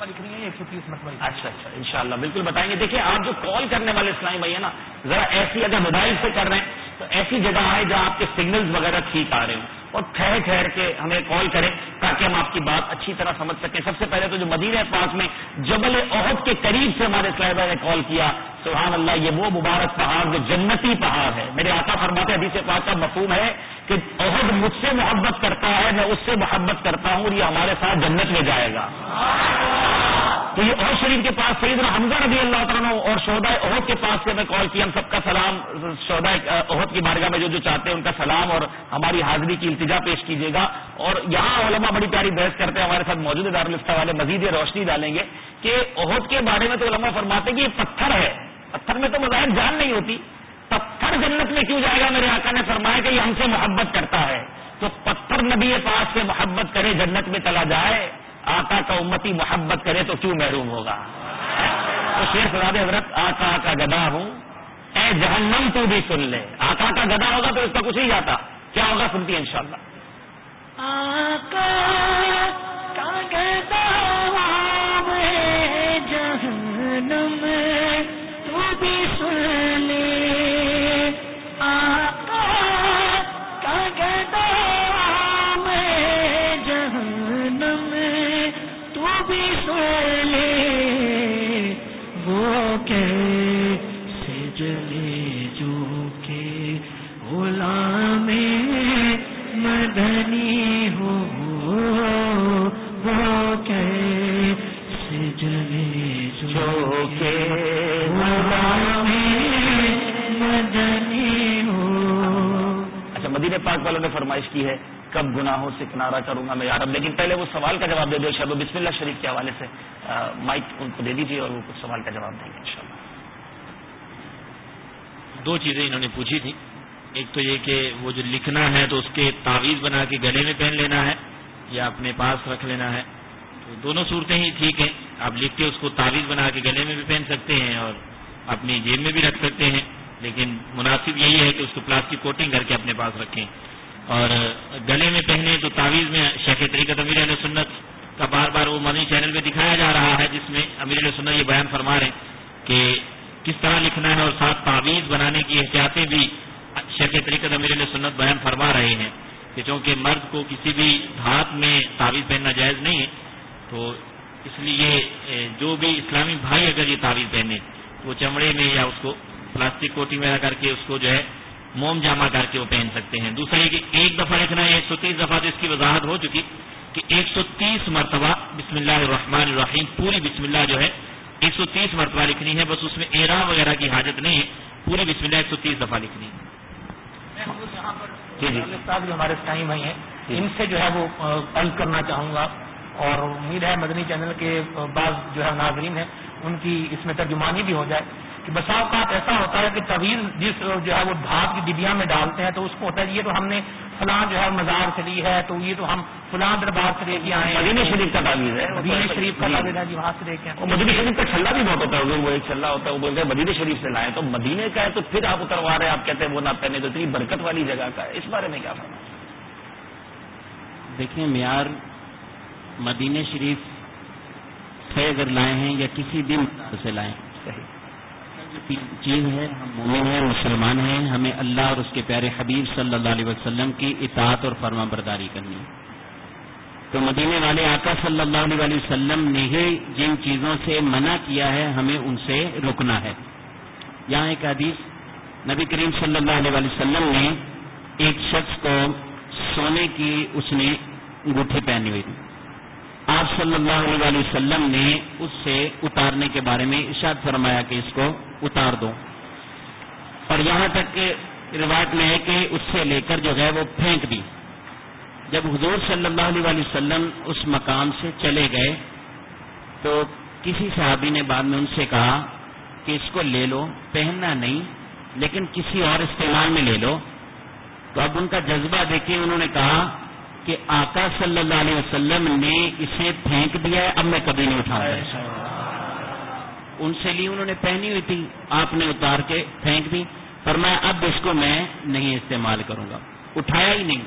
S4: ایک مرتبہ لکھنی ہے ایک سو تیس مرتبہ
S2: اچھا اچھا انشاءاللہ، بالکل بتائیں گے۔ دیکھیں، آپ جو کال کرنے والے اسلامی بھائی ہیں نا، ذرا ایسی اگر موبائل سے کر رہے ہیں، تو ایسی جگہ ہے جہاں آپ کے سگنلز وغیرہ ٹھیک آ رہے ہوں۔ اور ٹھہر ٹھہر کے ہمیں کال کریں تاکہ ہم آپ کی بات اچھی طرح سمجھ سکیں۔ سب سے پہلے تو جو مدینہ پاس میں، جبل عہد کے قریب سے ہمارے اسلامی بھائی نے کال کیا۔ سبحان اللہ، یہ وہ مبارک پہاڑ جو جنتی پہاڑ ہے۔ میرے آقا فرماتے حدیث پاک کا مفہوم ہے کہ عہد مجھ سے محبت کرتا ہے، میں اس سے محبت کرتا ہوں اور یہ ہمارے ساتھ جنت میں جائے گا۔ تو یہ عہد شریف کے پاس سعید حمزہ رضی اللہ تعالیٰ اور شہدا عہد کے پاس سے میں کال کیا ہم سب کا سلام شہدا عہد کی بارگاہ میں جو جو چاہتے ہیں ان کا سلام اور ہماری حاضری کی التجا پیش کیجیے گا۔ اور یہاں علماء بڑی پیاری بحث کرتے ہیں، ہمارے ساتھ موجود ہے، دارالفتا والے مزید یہ روشنی ڈالیں گے کہ عہد کے بارے میں تو علماء فرماتے ہیں کہ یہ پتھر ہے۔ پتھر میں تو مظاہر جان نہیں ہوتی۔ پتھر جنت میں کیوں جائے گا؟ میرے آقا نے فرمایا کہ یہ ہم سے محبت کرتا ہے۔ تو پتھر نبی پاس سے محبت کرے، جنت میں چلا جائے، آقا کا امتی محبت کرے تو کیوں محروم ہوگا؟ تو شیر سراد حضرت آقا کا گدا ہوں۔ اے جہنم تو بھی سن لے۔ آقا کا گدا ہوگا تو اس کا کچھ نہیں جاتا۔ کیا ہوگا؟ سنتی ہے انشاءاللہ۔
S9: جہنم
S2: گناہوں سے کنارہ کروں گا میں یارب لیکن پہلے وہ سوال کا جواب دے دو شاید بسم اللہ شریف کے حوالے سے مائک ان کو دے دیجیے اور وہ کچھ سوال کا جواب دیں گے انشاءاللہ۔
S7: دو چیزیں انہوں نے پوچھی تھی ایک تو یہ کہ وہ جو لکھنا ہے تو اس کے تعویذ بنا کے گلے میں پہن لینا ہے یا اپنے پاس رکھ لینا ہے۔ تو دونوں صورتیں ہی ٹھیک ہیں۔ آپ لکھ کے اس کو تعویذ بنا کے گلے میں بھی پہن سکتے ہیں اور اپنی جیب میں بھی رکھ سکتے ہیں۔ لیکن مناسب یہی ہے کہ اس کو پلاسٹک کوٹنگ کر کے اپنے پاس رکھیں۔ اور گلے میں پہنے تو تعویذ میں شیخ طریقت امیر علیہ سنت کا بار بار وہ مدنی چینل پہ دکھایا جا رہا ہے، جس میں امیر علیہ سنت یہ بیان فرما رہے ہیں کہ کس طرح لکھنا ہے اور ساتھ تعویذ بنانے کی احتیاطیں بھی شیخ طریقت امیر علیہ سنت بیان فرما رہے ہیں کہ چونکہ مرد کو کسی بھی دھات میں تعویذ پہننا جائز نہیں ہے، تو اس لیے جو بھی اسلامی بھائی اگر یہ تعویذ پہنے وہ چمڑے میں یا اس کو پلاسٹک کوٹی میں کر کے اس کو جو ہے موم جامع کر کے وہ پہن سکتے ہیں۔ دوسرا یہ کہ ایک دفعہ لکھنا ہے ایک سو تیس دفعہ تو اس کی وضاحت ہو چکی کہ ایک سو تیس مرتبہ بسم اللہ الرحمن الرحیم پوری بسم اللہ جو ہے ایک سو تیس مرتبہ لکھنی ہے بس اس میں ایرا وغیرہ کی حاجت نہیں ہے پوری بسم اللہ ایک سو تیس دفعہ لکھنی ہے۔
S2: جی جی۔
S1: صاحب ہمارے اسلامی بھائی ہیں ان سے جو ہے وہ عرض کرنا چاہوں گا۔ اور امید ہے مدنی چینل کے بعض جو ہے ناظرین ہیں ان کی اس میں ترجمانی بھی ہو جائے۔ کہ بسا اوقات ایسا ہوتا ہے کہ طویل جس جو ہے وہ دھات کی ڈبیا میں ڈالتے ہیں تو اس کو ہوتا ہے یہ تو ہم نے فلاں جو ہے مزار سے لی ہے تو یہ تو ہم فلاں دربار سے لے کے آئے ہیں۔
S2: مدینہ شریف کا تعویذ ہے۔
S1: مدینہ شریف کا۔ تعویذ ہے جی وہاں سے لے کے
S2: مدینہ شریف کا چھلا بھی بہت ہوتا ہے وہ ایک چھلا ہوتا ہے وہ بولتے ہیں مدینہ شریف سے لائے تو مدینے کا ہے تو پھر آپ اتروا رہے ہیں آپ کہتے ہیں وہ نہ پہنے تو اتنی برکت والی جگہ کا ہے۔ اس بارے میں کیا فرما
S8: دیکھیں معیار مدینہ شریف سے اگر لائے ہیں یا کسی بھی سے لائیں چیز ہے، ہم مومن ہیں، مسلمان ہیں، ہمیں اللہ اور اس کے پیارے حبیب صلی اللہ علیہ وسلم کی اطاعت اور فرما برداری کرنی ہے۔ تو مدینے والے آقا صلی اللہ علیہ وسلم نے ہی جن چیزوں سے منع کیا ہے، ہمیں ان سے رکنا ہے۔ یہاں ایک حدیث نبی کریم صلی اللہ علیہ وسلم نے ایک شخص کو سونے کی اس نے انگوٹھی پہنی ہوئی تھی۔ آپ صلی اللہ علیہ وسلم نے اس سے اتارنے کے بارے میں ارشاد فرمایا کہ اس کو اتار دو۔ اور یہاں تک کہ روایت میں ہے کہ اس سے لے کر جو ہے وہ پھینک دی۔ جب حضور صلی اللہ علیہ وسلم اس مقام سے چلے گئے تو کسی صحابی نے بعد میں ان سے کہا کہ اس کو لے لو، پہننا نہیں، لیکن کسی اور استعمال میں لے لو۔ تو اب ان کا جذبہ دیکھے انہوں نے کہا کہ آقا صلی اللہ علیہ وسلم نے اسے پھینک دیا ہے اب میں کبھی نہیں اٹھاؤں ان سے لی انہوں نے پہنی ہوئی تھی آپ نے اتار کے پھینک دی۔ پر میں اب اس کو میں نہیں استعمال کروں گا۔ اٹھایا ہی نہیں۔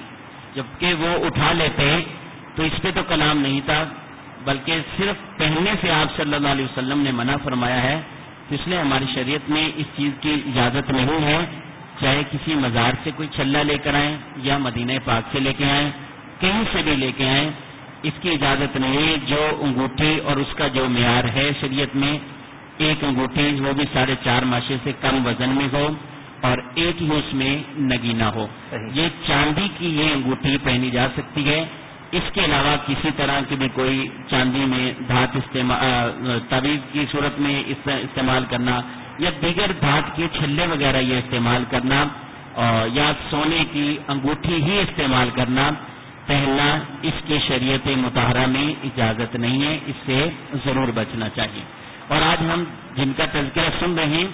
S8: جبکہ وہ اٹھا لیتے تو اس پہ تو کلام نہیں تھا بلکہ صرف پہننے سے آپ صلی اللہ علیہ وسلم نے منع فرمایا ہے اس لیے ہماری شریعت میں اس چیز کی اجازت نہیں ہے۔ چاہے کسی مزار سے کوئی چھلا لے کر آئیں یا مدینہ پاک سے لے کے آئیں کہیں سے بھی لے کے آئیں اس کی اجازت نہیں ہے جو انگوٹھی اور اس کا جو معیار ہے شریعت میں ایک انگوٹھی وہ بھی ساڑھے چار ماشے سے کم وزن میں ہو اور ایک ہی اس میں نگینا ہو۔ یہ چاندی کی یہ انگوٹھی پہنی جا سکتی ہے۔ اس کے علاوہ کسی طرح کی بھی کوئی چاندی میں دھات طویز کی صورت میں استعمال کرنا یا دیگر دھات کے چھلے وغیرہ یہ استعمال کرنا یا سونے کی انگوٹھی ہی استعمال کرنا پہننا اس کے شریعت متحرہ میں اجازت نہیں ہے اس سے ضرور بچنا چاہیے۔ اور آج ہم جن کا تذکرہ سن رہے ہیں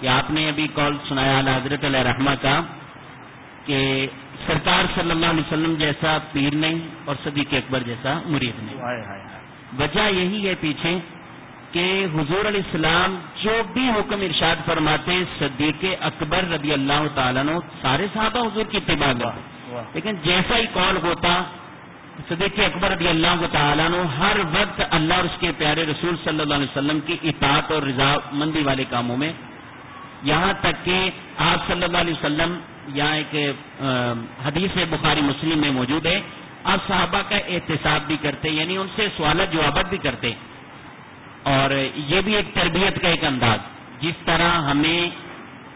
S8: کہ آپ نے ابھی کال سنایا حضرت علیہ رحمہ کا کہ سرکار صلی اللہ علیہ وسلم جیسا پیر نہیں اور صدیق اکبر جیسا مرید نہیں۔ وجہ یہی ہے پیچھے کہ حضور علیہ السلام جو بھی حکم ارشاد فرماتے صدیق اکبر رضی اللہ تعالیٰ سارے صحابہ حضور کی اتباع لیکن جیسا ہی کال ہوتا، صدیق اکبر رضی اللہ تعالیٰ نو ہر وقت اللہ اور اس کے پیارے رسول صلی اللہ علیہ وسلم کی اطاعت اور رضا مندی والے کاموں میں۔ یہاں تک کہ آپ صلی اللہ علیہ وسلم یہاں ایک حدیث بخاری مسلم میں موجود ہے۔ آپ صحابہ کا احتساب بھی کرتے یعنی ان سے سوالت جوابت بھی کرتے۔ اور یہ بھی ایک تربیت کا ایک انداز۔ جس طرح ہمیں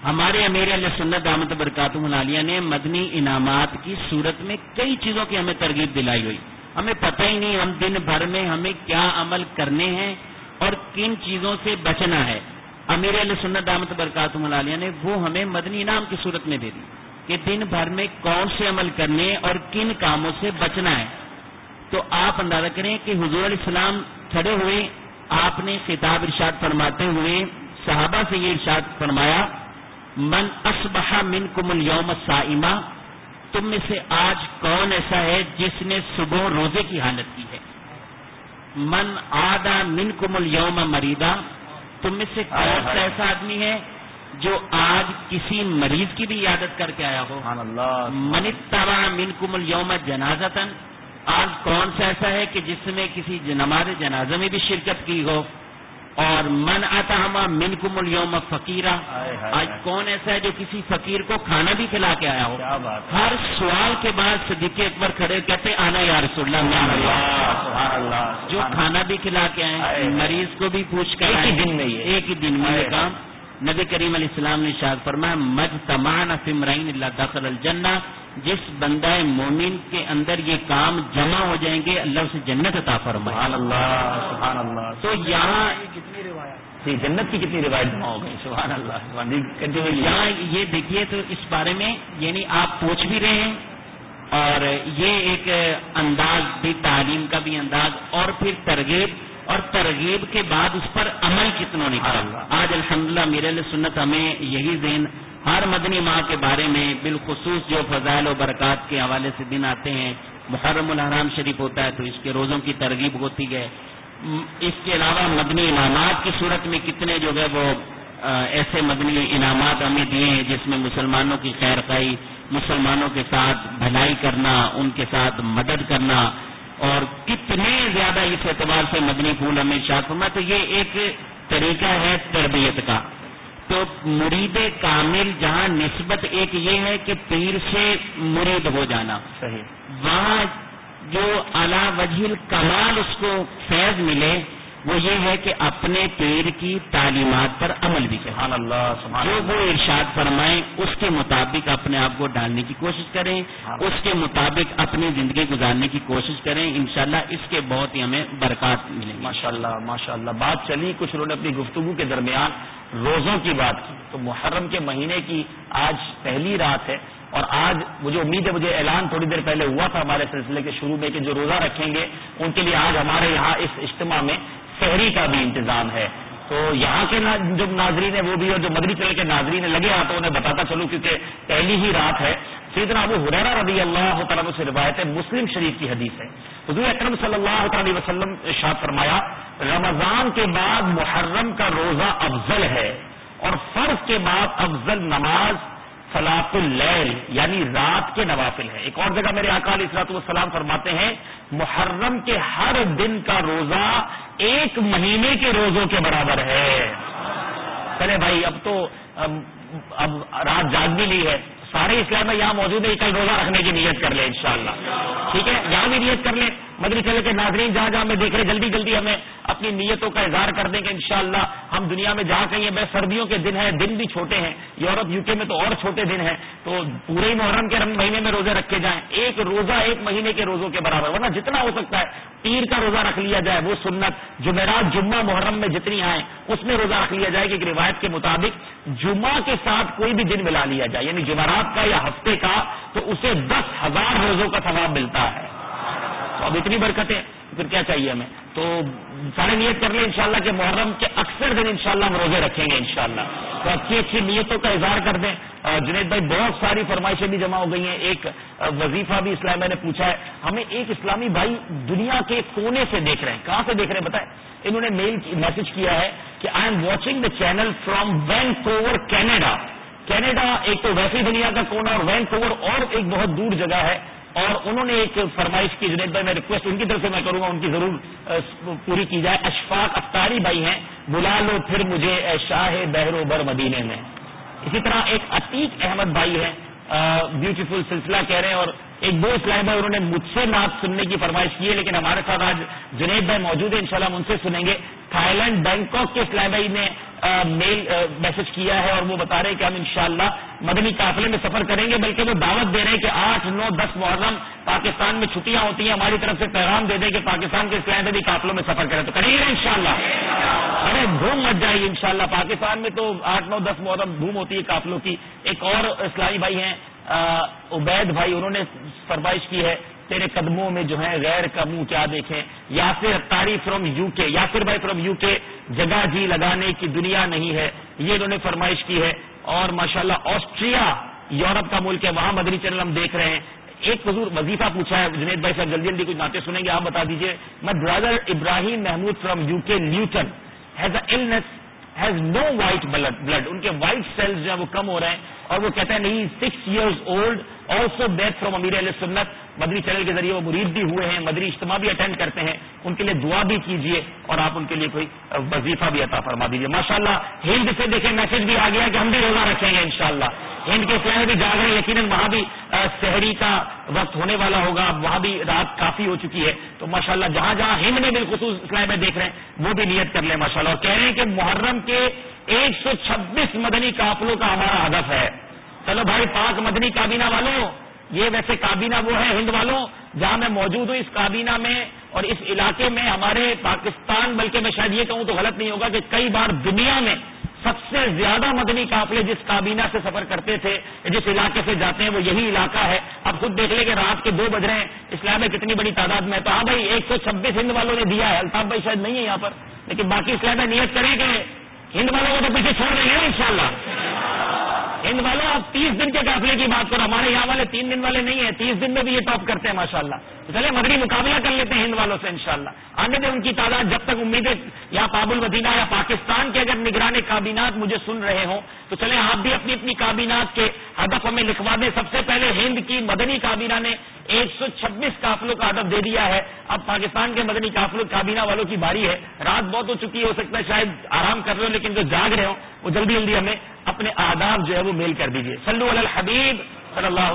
S8: ہمارے امیر علیہ سنت احمد برکات ملالیہ نے مدنی انعامات کی صورت میں کئی چیزوں کی ہمیں ترغیب دلائی ہوئی۔ ہمیں پتہ ہی نہیں ہم دن بھر میں ہمیں کیا عمل کرنے ہیں اور کن چیزوں سے بچنا ہے۔ امیر علیہ سنت احمد برکات ملالیہ نے وہ ہمیں مدنی انعام کی صورت میں دے دی کہ دن بھر میں کون سے عمل کرنے اور کن کاموں سے بچنا ہے۔ تو آپ اندازہ کریں کہ حضور علیہ السلام کھڑے ہوئے، آپ نے خطاب ارشاد فرماتے ہوئے صحابہ سے یہ ارشاد فرمایا من اسبح من کمل یوم سائمہ تم میں سے آج کون ایسا ہے جس نے صبح روزے کی حالت کی ہے؟ من آدا من کمل یوم مریدا تم میں سے کون سا ایسا آدمی ہے جو آج کسی مریض کی بھی عادت کر کے آیا ہو؟ من تبا من کمل یوم جنازتن آج کون سا ایسا ہے کہ جس نے کسی نماز جنازہ میں بھی شرکت کی ہو؟ اور من آتا ہما من کمل یوم فقیرہ آج کون ایسا ہے جو کسی فقیر کو کھانا بھی کھلا کے آیا ہو؟ ہر سوال کے بعد صدیق اکبر کھڑے کہتے آنا یا رسول اللہ جو کھانا بھی کھلا کے آئے مریض کو بھی پوچھ کر
S2: ایک ہی دن میں یہ۔
S8: ایک ہی دن میں یہ کام۔ نبی کریم علیہ السلام نے شاد فرمایا مج تمان فمرین اللہ دخل الجنہ جس بندہ مومن کے اندر یہ کام جمع ہو جائیں گے اللہ سے جنت عطا فرمائے۔
S2: سبحان اللہ سبحان اللہ۔
S8: تو یہاں
S4: کتنی روایت
S2: جی جنت کی کتنی روایت جمع ہو گئی سبحان اللہ۔ جی۔
S8: یہاں یہ دیکھیے تو اس بارے میں یعنی آپ پوچھ بھی رہے ہیں اور یہ ایک انداز بھی تعلیم کا بھی انداز اور پھر ترغیب اور ترغیب کے بعد اس پر عمل کتنوں نے کیا؟ آج الحمدللہ میرے لیے سنت ہمیں یہی ذہن ہر مدنی ماہ کے بارے میں بالخصوص جو فضائل و برکات کے حوالے سے دن آتے ہیں محرم الحرام شریف ہوتا ہے تو اس کے روزوں کی ترغیب ہوتی ہے۔ اس کے علاوہ مدنی انعامات کی صورت میں کتنے جو ہے وہ ایسے مدنی انعامات ہمیں دیے ہیں جس میں مسلمانوں کی خیر خائی مسلمانوں کے ساتھ بھلائی کرنا ان کے ساتھ مدد کرنا اور کتنے زیادہ اس اعتبار سے مدنی پھول ہمیں شاخ فرما تو یہ ایک طریقہ ہے تربیت کا۔ تو مرید کامل جہاں نسبت ایک یہ ہے کہ پیر سے مرید ہو جانا۔
S2: صحیح۔
S8: وہاں جو اعلی وجہ کمال اس کو فیض ملے وہ یہ ہے کہ اپنے پیر کی تعلیمات پر عمل بھی
S2: سبحان اللہ سبحان
S8: جو وہ ارشاد فرمائیں اس کے مطابق اپنے آپ کو ڈالنے کی کوشش کریں اس کے مطابق اپنی زندگی گزارنے کی کوشش کریں انشاءاللہ اس کے بہت ہی ہمیں برکات ملیں گی۔
S2: ماشاء اللہ ماشاء اللہ بات چلی کچھ انہوں نے اپنی گفتگو کے درمیان روزوں کی بات کی۔ تو محرم کے مہینے کی آج پہلی رات ہے اور آج مجھے امید ہے مجھے اعلان تھوڑی دیر پہلے ہوا تھا ہمارے سلسلے کے شروع میں کہ جو روزہ رکھیں گے ان کے لیے آج ہمارے یہاں اس اجتماع میں شہری کا بھی انتظام ہے۔ تو یہاں کے جو ناظرین ہیں وہ بھی اور جو مدری چل کے ناظرین ہیں، لگے ہاتھوں انہیں بتاتا چلوں کیونکہ پہلی ہی رات ہے۔ سیدنا ابو حریرہ رضی اللہ تعالیٰ سے روایت ہے، مسلم شریف کی حدیث ہے۔ حضور اکرم صلی اللہ تعالی وسلم ارشاد فرمایا، رمضان کے بعد محرم کا روزہ افضل ہے اور فرض کے بعد افضل نماز فلاط اللیل یعنی رات کے نوافل ہے ایک اور جگہ میرے آقا علیہ السلاط والسلام فرماتے ہیں، محرم کے ہر دن کا روزہ ایک مہینے کے روزوں کے برابر ہے۔ چلے بھائی اب تو اب, اب رات جاگ بھی لی ہے۔ سارے اسلام میں یہاں موجود ہے کل روزہ رکھنے کی نیت کر لیں انشاءاللہ۔ ٹھیک ہے؟ یہاں بھی نیت کر لیں۔ مدری چلے کے ناظرین، جہاں جہاں میں دیکھ رہے جلدی جلدی ہمیں اپنی نیتوں کا اظہار کر دیں کہ انشاءاللہ ہم دنیا میں جہاں کہیں بے سردیوں کے دن ہیں، دن بھی چھوٹے ہیں، یورپ یوکے میں تو اور چھوٹے دن ہیں، تو پورے ہی محرم کے مہینے میں روزے رکھے جائیں، ایک روزہ ایک مہینے کے روزوں کے برابر، ورنہ جتنا ہو سکتا ہے، پیر کا روزہ رکھ لیا جائے، وہ سنت، جمعرات، جمعہ محرم میں جتنی آئیں، اس میں روزہ رکھ لیا جائے کہ ایک روایت کے مطابق جمعہ کے ساتھ کوئی بھی دن ملا لیا جائے یعنی جمعرات کا یا ہفتے کا، تو اسے دس ہزار روزوں کا ثواب ملتا ہے۔ تو اب اتنی برکتیں، پھر کیا چاہیے ہمیں؟ تو سارے نیت کر لیں انشاءاللہ کہ محرم کے اکثر دن انشاءاللہ ہم روزے رکھیں گے انشاءاللہ۔ تو اچھی اچھی نیتوں کا اظہار کر دیں۔ جنید بھائی، بہت ساری فرمائشیں بھی جمع ہو گئی ہیں۔ ایک وظیفہ بھی اسلام میں نے پوچھا ہے۔ ہمیں ایک اسلامی بھائی دنیا کے کونے سے دیکھ رہے ہیں۔ کہاں سے دیکھ رہے ہیں؟ بتائیں۔ انہوں نے میل میسج کیا ہے کہ I am watching the channel from Vancouver Canada Canada ایک تو ویسی دنیا کا کونا اور وینکوور اور ایک بہت دور جگہ ہے۔ اور انہوں نے ایک فرمائش کی، جنید بھائی، میں ریکویسٹ ان کی طرف سے میں کروں گا، ان کی ضرور پوری کی جائے۔ اشفاق افطاری بھائی ہیں، بلا لو پھر مجھے شاہ بہرو بر مدینے میں۔ اسی طرح ایک عتیق احمد بھائی ہیں بیوٹیفل سلسلہ کہہ رہے ہیں اور ایک دو اسلام بھائی انہوں نے مجھ سے نعت سننے کی فرمائش کی ہے، لیکن ہمارے ساتھ آج جنید بھائی موجود ہیں، انشاءاللہ ہم ان سے سنیں گے۔ تھائی لینڈ بینکاک کے اسلام بھائی نے میل میسج کیا ہے اور وہ بتا رہے ہیں کہ ہم انشاءاللہ مدنی قافلے میں سفر کریں گے، بلکہ وہ دعوت دے رہے ہیں کہ آٹھ، نو، دس محرم پاکستان میں چھٹیاں ہوتی ہیں، ہماری طرف سے پیغام دے دیں کہ پاکستان کے اسلام بھی قافلوں میں سفر کریں۔ تو کریں گے ان شاء اللہ ارے دھوم مچ جائے گی ان پاکستان میں تو آٹھ، نو، دس محرم دھوم ہوتی ہے قافلوں کی۔ ایک اور اسلامی بھائی ہیں عبید بھائی، انہوں نے فرمائش کی ہے، تیرے قدموں میں جو ہے غیر کا منہ کیا دیکھیں یاسر تاری فرام یو کے یاسر بھائی فرام یو کے جگہ جی لگانے کی دنیا نہیں ہے، یہ انہوں نے فرمائش کی ہے۔ اور ماشاءاللہ، آسٹریا، یورپ کا ملک ہے، وہاں مدری چینل ہم دیکھ رہے ہیں۔ ایک حضور وظیفہ پوچھا ہے، جنید بھائی صاحب، جلدی جلدی کچھ ناطے سنیں گے، آپ بتا دیجیے میں brother Ibrahim Mahmood from U K Newton has a has no white blood in کے وائٹ سیلز جو ہیں وہ کم ہو رہے ہیں اور وہ کہتا ہے نہیں six years old also death from امیر علیہ سنت مدری چینل کے ذریعے وہ مرید بھی ہوئے ہیں، مدری اجتماع بھی اٹینڈ کرتے ہیں۔ ان کے لیے دعا بھی کیجیے اور آپ ان کے لیے کوئی وظیفہ بھی عطا فرما دیجیے ماشاء اللہ ہند سے دیکھیں میسج بھی آ گیا کہ ہم بھی روزہ رکھیں گے انشاءاللہ۔ ہند کے سیاح بھی جاگ رہے ہیں، یقیناً وہاں بھی شہری کا وقت ہونے والا ہوگا۔ وہاں بھی رات کافی ہو چکی ہے۔ تو ماشاء اللہ جہاں جہاں ہند میں بالخصوص اسلام میں دیکھ رہے ہیں، وہ بھی نیت کر لیں ماشاء اللہ اور کہہ رہے ہیں کہ محرم کے ایک سو چھبیس مدنی قافلوں کا ہمارا ہدف ہے۔ چلو بھائی، پاک مدنی کابینہ والوں یہ ویسے کابینہ وہ ہے ہند والوں، جہاں میں موجود ہوں اس کابینہ میں اور اس علاقے میں ہمارے پاکستان، بلکہ میں شاید یہ کہوں تو غلط نہیں ہوگا کہ کئی بار دنیا میں سب سے زیادہ مدنی قافلے جس کابینہ سے سفر کرتے تھے، جس علاقے سے جاتے ہیں، وہ یہی علاقہ ہے۔ اب خود دیکھ لیں کہ رات کے دو بج رہے ہیں، اسلام میں کتنی بڑی تعداد میں تو ہاں بھائی، ایک سو چھبیس ہند والوں نے دیا ہے۔ الطاف بھائی شاید نہیں ہے یہاں پر، لیکن باقی اسلام میں نیت کریں کہ ہند والوں کو تو پیچھے چھوڑ دیں گے ان شاء اللہ ہند والوں آپ تیس دن کے قافلے کی بات کرو، ہمارے یہاں والے تین دن والے نہیں ہیں، تیس دن میں بھی یہ ٹاپ کرتے ہیں ماشاء اللہ تو چلے مدری مقابلہ کر لیتے ہیں ہند والوں سے، انشاءاللہ۔ آنے دیں ان کی تعداد، جب تک امیدیں یا پابل مدینہ یا پاکستان کے اگر نگران کابینات مجھے سن رہے ہوں، تو چلیں آپ بھی اپنی اپنی کابینات کے ہدف ہمیں لکھوا دیں۔ سب سے پہلے ہند کی مدنی کابینہ نے ایک سو چھبیس قافلوں کا ہدف دے دیا ہے۔ اب پاکستان کے مدنی قافلوں کابینہ والوں کی باری ہے۔ رات بہت ہو چکی ہو سکتا ہے شاید آرام کر رہے ہو لیکن جو جاگ رہے ہوں وہ جلدی جلدی ہمیں اپنے آداب جو ہے وہ میل کر دیجیے سلو الحبیب، صلی اللہ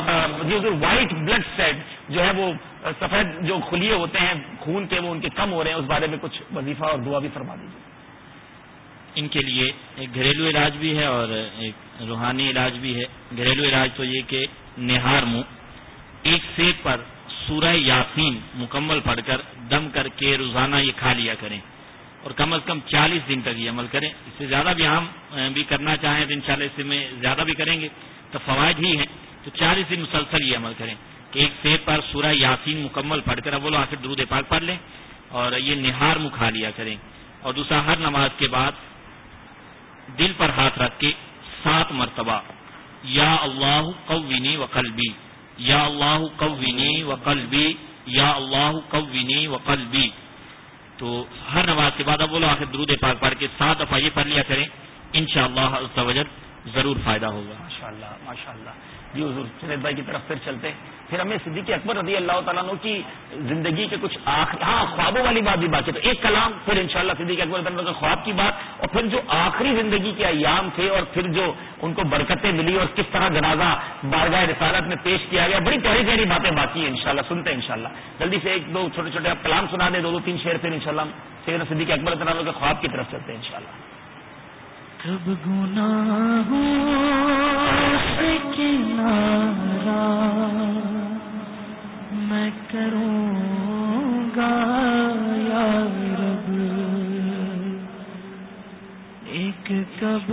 S2: وائٹ بلڈ سیٹ جو ہے وہ سفید جو کھلیے ہوتے ہیں، خون کے وہ ان کے کم ہو رہے ہیں، اس بارے میں کچھ وظیفہ اور دعا بھی فرما دیجیے
S7: ان کے لیے ایک گھریلو علاج بھی ہے اور ایک روحانی علاج بھی ہے۔ گھریلو علاج تو یہ کہ نہار منہ، ایک سیب پر سورہ یاسین مکمل پڑھ کر دم کر کے روزانہ یہ کھا لیا کریں۔ اور کم از کم چالیس دن تک یہ عمل کریں۔ اس سے زیادہ بھی ہم بھی کرنا چاہیں تو انشاءاللہ اس میں زیادہ بھی کریں گے۔ تو فوائد ہی ہیں۔ تو چالیس دن مسلسل یہ عمل کریں۔ کہ ایک سیب پر سورہ یاسین مکمل پڑھ کر اب آخر درود پاک پڑھ لیں اور یہ نہار منہ کھا لیا کریں۔ اور دوسرا، ہر نماز کے بعد دل پر ہاتھ رکھ کے سات مرتبہ، یا اللہ قوینی و قلبی، یا اللہ قوینی و قلبی، یا اللہ قوینی و قلبی۔ تو ہر نماز کے بعد اب بولو آخر درود پاک پڑھ کے سات دفعہ یہ پڑھ لیا کریں ان شاء اللہ ضرور فائدہ ہوگا۔
S2: ماشاء اللہ ماشاء اللہ جی حضور سنید بھائی کی طرف پھر چلتے پھر ہمیں صدیق اکبر رضی اللہ تعالیٰ عنہ کی زندگی کے کچھ آخری ہاں خوابوں والی بات بھی بات ہے۔ تو ایک کلام، پھر انشاءاللہ صدیق اکبر عنہ کے خواب کی بات اور پھر جو آخری زندگی کے ایام تھے اور پھر جو ان کو برکتیں ملی اور کس طرح جنازہ بارگاہ رسالت میں پیش کیا گیا، بڑی پیاری پیاری باتیں باقی ہیں انشاءاللہ، سنتے ہیں انشاءاللہ۔ جلدی سے ایک دو چھوٹے چھوٹے کلام سنا دیں، دو دو تین شعر پھر انشاءاللہ شاء اللہ صدیق اکبر عنہ کے خواب کی طرف چلتے ہیں انشاءاللہ۔
S9: کب سے کنارا میں کروں گا یا رب ایک کب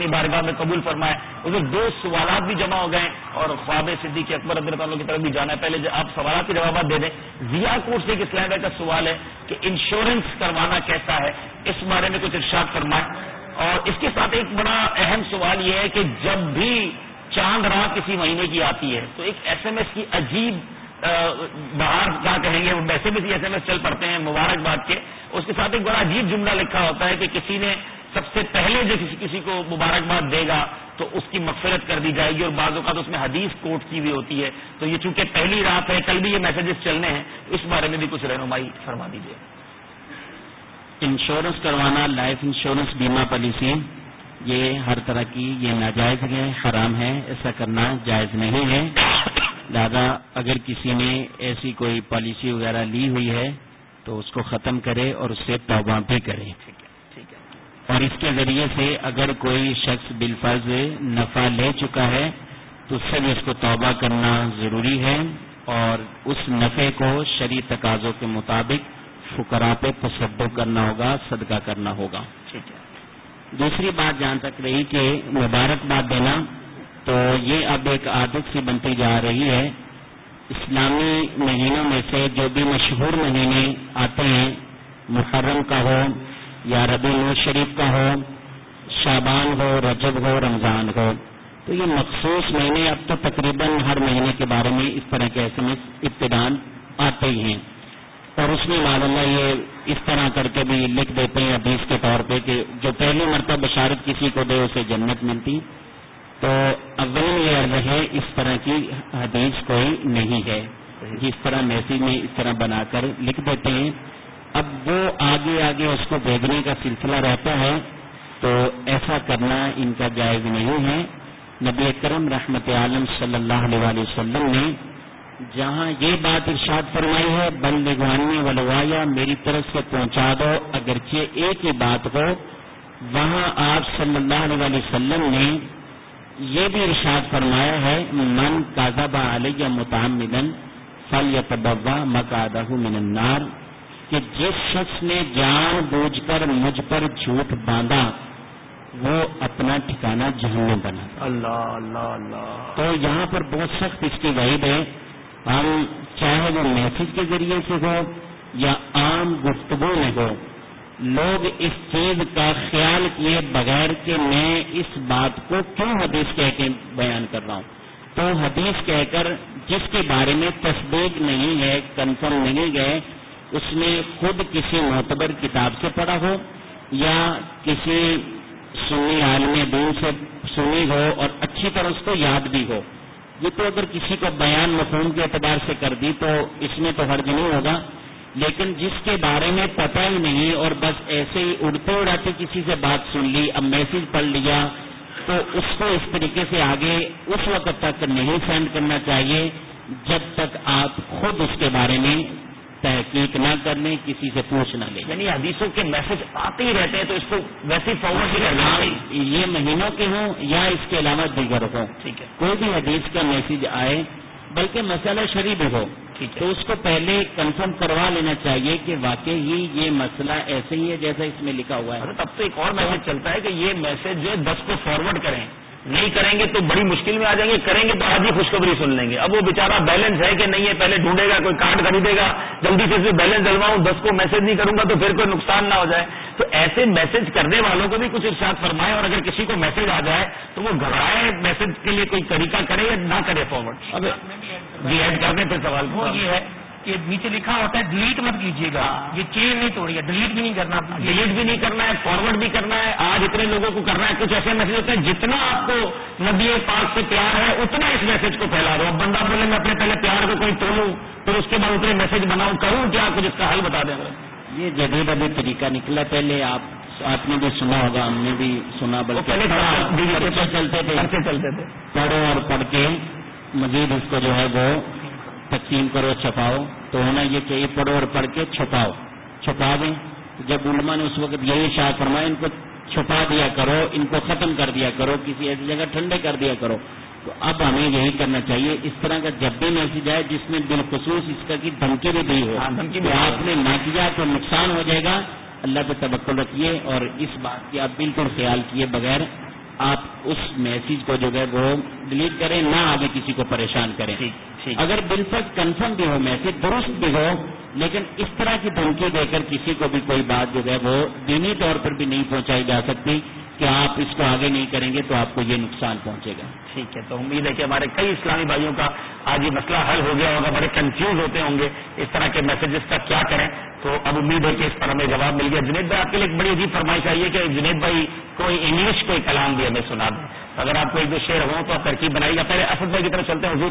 S2: اپنی بارگاہ میں قبول فرمائے۔ ادھر دو سوالات بھی جمع ہو گئے اور خواب صدیق اکبر رضی اللہ عنہ کی طرف بھی جانا ہے۔ پہلے جو آپ سوالات کے جوابات دے دیں۔ ضیا کوٹ سے ایک اسلام کا سوال ہے کہ انشورنس کروانا کیسا ہے؟ اس بارے میں کچھ ارشاد فرمائیں۔ اور اس کے ساتھ ایک بڑا اہم سوال یہ ہے کہ جب بھی چاند رات کسی مہینے کی آتی ہے، تو ایک ایس ایم ایس کی عجیب باہر کیا کہیں گے ویسے بھی ایس ایم ایس چل پڑتے ہیں، مبارکباد کے۔ اس کے ساتھ ایک بڑا عجیب جملہ لکھا ہوتا ہے کہ کسی نے سب سے پہلے جو کسی کسی کو مبارکباد دے گا تو اس کی مغفرت کر دی جائے گی اور بعض اوقات اس میں حدیث کوٹ کی ہوئی ہوتی ہے۔ تو یہ چونکہ پہلی رات ہے، کل بھی یہ میسجز چلنے ہیں، اس بارے میں بھی کچھ رہنمائی فرما دیجیے
S8: انشورنس کروانا لائف انشورنس بیمہ پالیسی یہ ہر طرح کی یہ ناجائز ہے حرام ہے ایسا کرنا جائز نہیں ہے۔ لہذا اگر کسی نے ایسی کوئی پالیسی وغیرہ لی ہوئی ہے تو اس کو ختم کرے اور اس سے توبہ بھی کرے۔ اور اس کے ذریعے سے اگر کوئی شخص بالفرض نفع لے چکا ہے تو اس سے بھی اس کو توبہ کرنا ضروری ہے اور اس نفع کو شرع تقاضوں کے مطابق فقراء پہ تصدق کرنا ہوگا صدقہ کرنا ہوگا۔ دوسری بات جہاں تک رہی کہ مبارکباد دینا تو یہ اب ایک عادت سی بنتی جا رہی ہے۔ اسلامی مہینوں میں سے جو بھی مشہور مہینے آتے ہیں محرم کا ہو یا ربی شریف کا ہو شابان ہو رجب ہو رمضان ہو۔ تو یہ مخصوص مہینے اب تو تقریباً ہر مہینے کے بارے میں اس طرح کے ایس ایم ایس ابتدان آتے ہی ہیں۔ اور اس میں اللہ یہ اس طرح کر کے بھی لکھ دیتے ہیں حدیث کے طور پہ کہ جو پہلی مرتبہ بشارت کسی کو دے اسے جنت ملتی۔ تو اول یہ عرض ہے اس طرح کی حدیث کوئی نہیں ہے۔ جس طرح میسیج میں اس طرح بنا کر لکھ دیتے ہیں اب وہ آگے آگے اس کو بھیجنے کا سلسلہ رہتا ہے، تو ایسا کرنا ان کا جائز نہیں ہے۔ نبی اکرم رحمت عالم صلی اللہ علیہ وسلم نے جہاں یہ بات ارشاد فرمائی ہے بل لگوانی ولوایا میری طرف سے پہنچا دو، اگرچہ ایک ہی بات ہو، وہاں آپ صلی اللہ علیہ وسلم نے یہ بھی ارشاد فرمایا ہے، من کازا علیہ متعمدن فل یا تبا مکادہ من النار۔ کہ جس شخص نے جان بوجھ کر مجھ پر جھوٹ باندھا وہ اپنا ٹھکانا جہنم بنا
S2: اللہ اللہ اللہ۔
S8: تو یہاں پر بہت سخت اس کی وعید ہے۔ ہم چاہے وہ میسج کے ذریعے سے ہو یا عام گفتگو میں ہو لوگ اس چیز کا خیال کیے بغیر کہ میں اس بات کو کیوں حدیث کہہ کے بیان کر رہا ہوں؟ تو حدیث کہہ کر جس کے بارے میں تصدیق نہیں ہے کنفرم نہیں گئے اس نے خود کسی معتبر کتاب سے پڑھا ہو یا کسی سنی عالم دین سے سنی ہو اور اچھی طرح اس کو یاد بھی ہو۔ یہ تو اگر کسی کو بیان مفہوم کے اعتبار سے کر دی تو اس میں تو حرج نہیں ہوگا۔ لیکن جس کے بارے میں پتہ ہی نہیں اور بس ایسے ہی اڑتے اڑاتے کسی سے بات سن لی، اب میسج پڑھ لیا، تو اس کو اس طریقے سے آگے اس وقت تک نہیں سینڈ کرنا چاہیے جب تک آپ خود اس کے بارے میں تحقیق نہ کر لیں کسی سے پوچھ نہ لیں
S2: یعنی حدیثوں کے میسج آتے ہی رہتے ہیں تو اس کو ویسے فارورڈ بھی کرنا
S8: یہ مہینوں کے ہوں یا اس کے علاوہ دیگر ہوں۔
S2: ٹھیک ہے۔
S8: کوئی بھی حدیث کا میسج آئے بلکہ مسئلہ شریف ہو تو اس کو پہلے کنفرم کروا لینا چاہیے کہ واقعی ہی یہ مسئلہ ایسے ہی ہے جیسا اس میں لکھا ہوا ہے۔
S2: تب تو ایک اور میسج چلتا ہے کہ یہ میسج جو ہے دس کو فارورڈ کریں۔ نہیں کریں گے تو بڑی مشکل میں آ جائیں گے کریں گے تو آج ہی خوشخبری سن لیں گے۔ اب وہ بےچارا بیلنس ہے کہ نہیں ہے پہلے ڈھونڈے گا کوئی کارڈ خریدے گا جلدی سے اس بیلنس ڈلواؤں دس کو میسج نہیں کروں گا تو پھر کوئی نقصان نہ ہو جائے۔ تو ایسے میسج کرنے والوں کو بھی کچھ ارشاد فرمائے اور اگر کسی کو میسج آ جائے تو وہ گھبرائے میسج کے لیے کوئی طریقہ کرے یا نہ کرے فارورڈ جی ایڈ کرنے پہ سوال۔
S1: وہ یہ ہے کہ نیچے لکھا ہوتا ہے ڈیلیٹ مت کیجیے گا۔ یہ چین نہیں توڑی ہے ڈیلیٹ بھی نہیں کرنا۔
S2: ڈیلیٹ بھی نہیں کرنا ہے فارورڈ بھی کرنا ہے۔ آج اتنے لوگوں کو کرنا ہے کچھ ایسے میسج ہوتے ہیں جتنا آپ کو نبی پاک سے پیار ہے اتنا اس میسج کو پھیلا دو۔ اب بندہ بولے میں اپنے پہلے پیار کو کوئی تولوں پھر اس کے بعد اتنے میسج بناؤں کروں کیا؟ کچھ اس کا حل بتا دیں۔
S8: یہ جدید ابھی طریقہ نکلا۔ پہلے آپ آپ نے بھی سنا ہوگا ہم نے بھی سنا بلکہ چلتے تھے۔
S2: چلتے تھے۔
S8: پڑھو اور پڑھ کے مزید اس کو جو ہے وہ تقسیم کرو چھپاؤ۔ تو ہونا یہ چاہیے پڑھو اور پڑھ کے چھپاؤ۔ چھپا دیں۔ جب علماء نے اس وقت یہی شاہ فرمایا ان کو چھپا دیا کرو ان کو ختم کر دیا کرو کسی ایسی جگہ ٹھنڈے کر دیا کرو۔ تو اب ہمیں یہی کرنا چاہیے اس طرح کا جب بھی میسج آئے جس میں بالخصوص اس کا کی دھمکی بھی دی ہو کہ آپ نے نہ کیا تو نقصان ہو جائے گا۔ اللہ پہ توقع رکھیے اور اس بات کی آپ بالکل خیال کیے بغیر آپ اس میسج کو جو ہے وہ ڈیلیٹ کریں نہ آگے کسی کو پریشان کریں۔ اگر بالکل کنفرم بھی ہو میسج درست بھی ہو، لیکن اس طرح کی دھمکی دے کر کسی کو بھی کوئی بات جو ہے وہ دینی طور پر بھی نہیں پہنچائی جا سکتی۔ کہ آپ اس کو آگے نہیں کریں گے تو آپ کو یہ نقصان پہنچے گا۔
S2: ٹھیک ہے، تو امید ہے کہ ہمارے کئی اسلامی بھائیوں کا آج یہ مسئلہ حل ہو گیا ہوگا، بڑے کنفیوز ہوتے ہوں گے اس طرح کے میسجز کا کیا کریں۔ تو اب امید ہے کہ اس پر ہمیں جواب مل گیا۔ جنید بھائی، آپ کے لیے ایک بڑی عجیب فرمائش آئی ہے کہ جنید بھائی کوئی انگلش کوئی کلام بھی ہمیں سنا دیں۔ اگر آپ کو ایک دو شعر ہوں تو آپ ترکیب بنائیے گا۔ پہلے اسد بھائی کی طرف چلتے ہیں۔ حضور،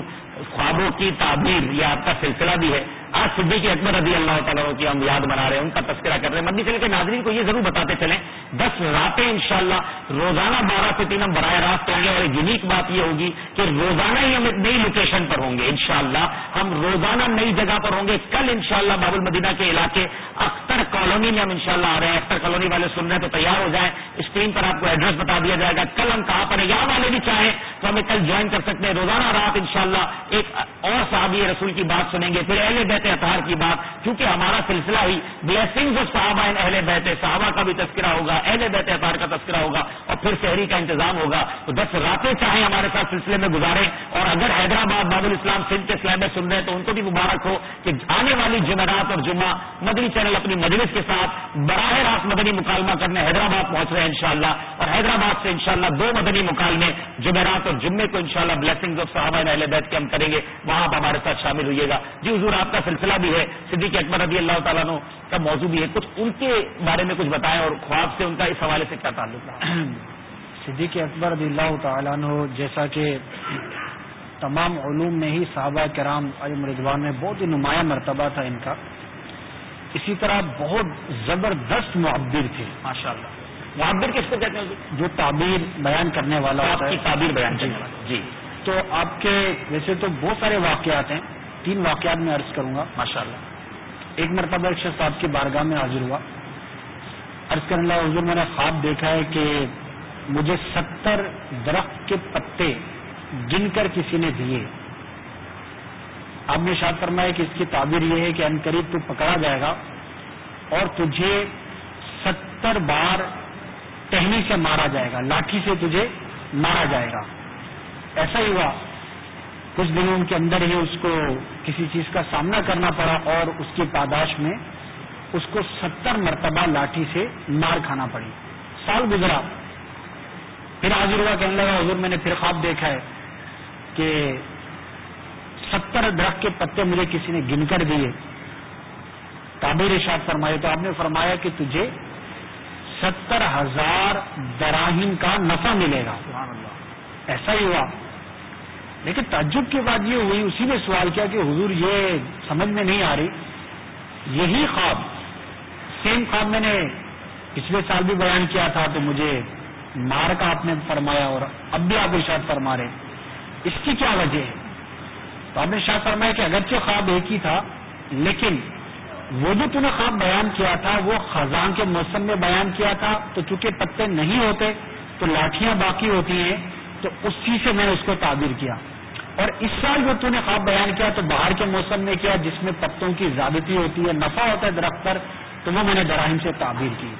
S2: خوابوں کی تعبیر یہ آپ کا سلسلہ بھی ہے۔ آج صدیق اکبر رضی اللہ تعالیٰ کی ہم یاد بنا رہے ہیں، ان کا تذکرہ کر رہے ہیں۔ مدنی چلے کے ناظرین کو یہ ضرور بتاتے چلیں، دس راتیں انشاءاللہ روزانہ بارہ سے تین ہم براہ راست ہوں گے اور یونیک بات یہ ہوگی کہ روزانہ ہی ہم ایک نئی لوکیشن پر ہوں گے، انشاءاللہ ہم روزانہ نئی جگہ پر ہوں گے۔ کل انشاءاللہ باب المدینہ کے علاقے اختر کالونی میں ہم انشاءاللہ آ رہے ہیں۔ اختر کالونی والے سن رہے ہیں تو تیار ہو جائیں۔ اسکرین پر آپ کو ایڈریس بتا دیا جائے گا۔ کل ہم کہاں پر ہیں؟ یہاں والے بھی چاہیں تو ہمیں کل جوائن کر سکتے ہیں۔ روزانہ رات انشاءاللہ ایک اور صحابی رسول کی بات سنیں گے۔ پھر اہل بیت اطہار کی بات کیونکہ ہمارا سلسلہ ہی بلیسنگ آف صحابہ ان اہل بیت، صحابہ کا بھی تذکرہ ہوگا، اہل بیت اطہار کا تذکرہ ہوگا، اور پھر شہری کا انتظام ہوگا۔ تو دس راتیں چاہیں ہمارے ساتھ سلسلے میں گزاریں، اور اگر حیدرآباد باب الاسلام سندھ کے اسلام میں سن رہے ہیں تو ان کو بھی مبارک ہو کہ آنے والی جمعرات اور جمعہ مدنی چینل اپنی مجلس کے ساتھ براہ راست مدنی مکالمہ کرنے حیدرآباد پہنچ رہے ہیں انشاءاللہ، اور حیدرآباد سے انشاءاللہ دو مدنی مکالمے، جمعرات اور جمعے کو انشاءاللہ بلیسنگ آف صحابہ اہل بیت کے ہم کریں گے، وہاں آپ ہمارے ساتھ شامل ہوئیے گا۔ جی حضور، آپ کا سلسلہ بھی ہے صدیق اکبر رضی اللہ تعالیٰ عنہ کا موضوع بھی ہے۔ کچھ ان کے بارے میں کچھ بتائیں اور خواب سے ان کا اس حوالے سے کیا تعلق ہے
S4: صدیق اکبر رضی اللہ تعالیٰ عنہ جیسا کہ تمام علوم میں ہی صحابہ کرام علم رضوان میں بہت ہی نمایاں مرتبہ تھا ان کا۔ اسی طرح بہت زبردست معبر تھے۔
S2: ماشاء اللہ معبر کس کو کہتے ہیں؟
S4: جو تعبیر بیان کرنے والا ہوتا ہے۔
S2: تعبیر بیان والا۔ جی۔
S4: تو آپ کے ویسے تو بہت سارے واقعات ہیں۔ تین واقعات میں عرض کروں گا
S2: ماشاء اللہ
S4: ایک مرتبہ ایک شخص آپ کی بارگاہ میں حاضر ہوا۔ عرض کرنے لگا، حضور، میں نے خواب دیکھا ہے کہ مجھے ستر درخت کے پتے گن کر کسی نے دیے۔ آپ نے شاد فرمایا کہ اس کی تعبیر یہ ہے کہ ان قریب تو پکڑا جائے گا اور تجھے ستر بار ٹہنی سے مارا جائے گا، لاٹھی سے تجھے مارا جائے گا۔ ایسا ہی ہوا۔ کچھ دنوں کے اندر ہی اس کو کسی چیز کا سامنا کرنا پڑا اور اس کی پاداش میں اس کو ستر مرتبہ لاٹھی سے مار کھانا پڑی۔ سال گزرا۔ پھر حاضر ہوا کہنے لگا حضور میں نے پھر خواب دیکھا ہے کہ ستر درخت کے پتے مجھے کسی نے گن کر دیے۔ تعبیر ارشاد فرمائے تو آپ نے فرمایا کہ تجھے ستر ہزار دراہیم کا نفع ملے گا۔ ایسا ہی ہوا۔ لیکن تعجب کی بات یہ ہوئی، اسی نے سوال کیا کہ حضور یہ سمجھ میں نہیں آ رہی۔ یہی خواب سیم خواب میں نے پچھلے سال بھی بیان کیا تھا تو مجھے مار کا آپ نے فرمایا اور اب بھی آپ ارشاد فرما رہے اس کی کیا وجہ ہے؟ تو آپ نے ارشاد فرمایا کہ اگرچہ خواب ایک ہی تھا، لیکن وہ جو تم نے خواب بیان کیا تھا، وہ خزاں کے موسم میں بیان کیا تھا۔ تو چونکہ پتے نہیں ہوتے، تو لاٹیاں باقی ہوتی ہیں، تو اسی سے میں نے اس کو تعبیر کیا۔ اور اس سال جو تم نے خواب بیان کیا تو باہر کے موسم میں کیا جس میں پتوں کی زیادتی ہوتی ہے، نفع ہوتا ہے درخت پر، تو وہ میں نے دراہم سے تعبیر کی۔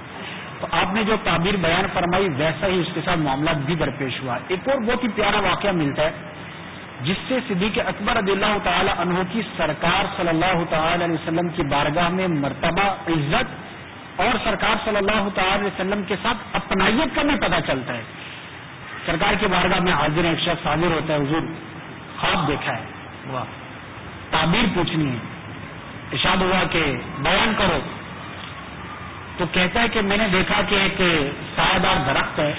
S4: تو آپ نے جو تعبیر بیان فرمائی، ویسا ہی اس کے ساتھ معاملات بھی درپیش ہوا۔ ایک اور بہت ہی پیارا واقعہ ملتا ہے، جس سے صدیق اکبر رضی اللہ تعالی عنہ کی سرکار صلی اللہ تعالی علیہ وسلم کی بارگاہ میں مرتبہ عزت اور سرکار صلی اللہ تعالی علیہ وسلم کے ساتھ اپنائیت کا بھی پتہ چلتا ہے۔ سرکار کی بارگاہ میں حاضر ایک شخص حاضر ہوتا ہے، حضور خواب دیکھا ہے۔ واہ۔ تعبیر پوچھنی ہے۔ ارشاد ہوا کہ بیان کرو۔ تو کہتا ہے کہ میں نے دیکھا کہ ایک سایہ دار درخت ہے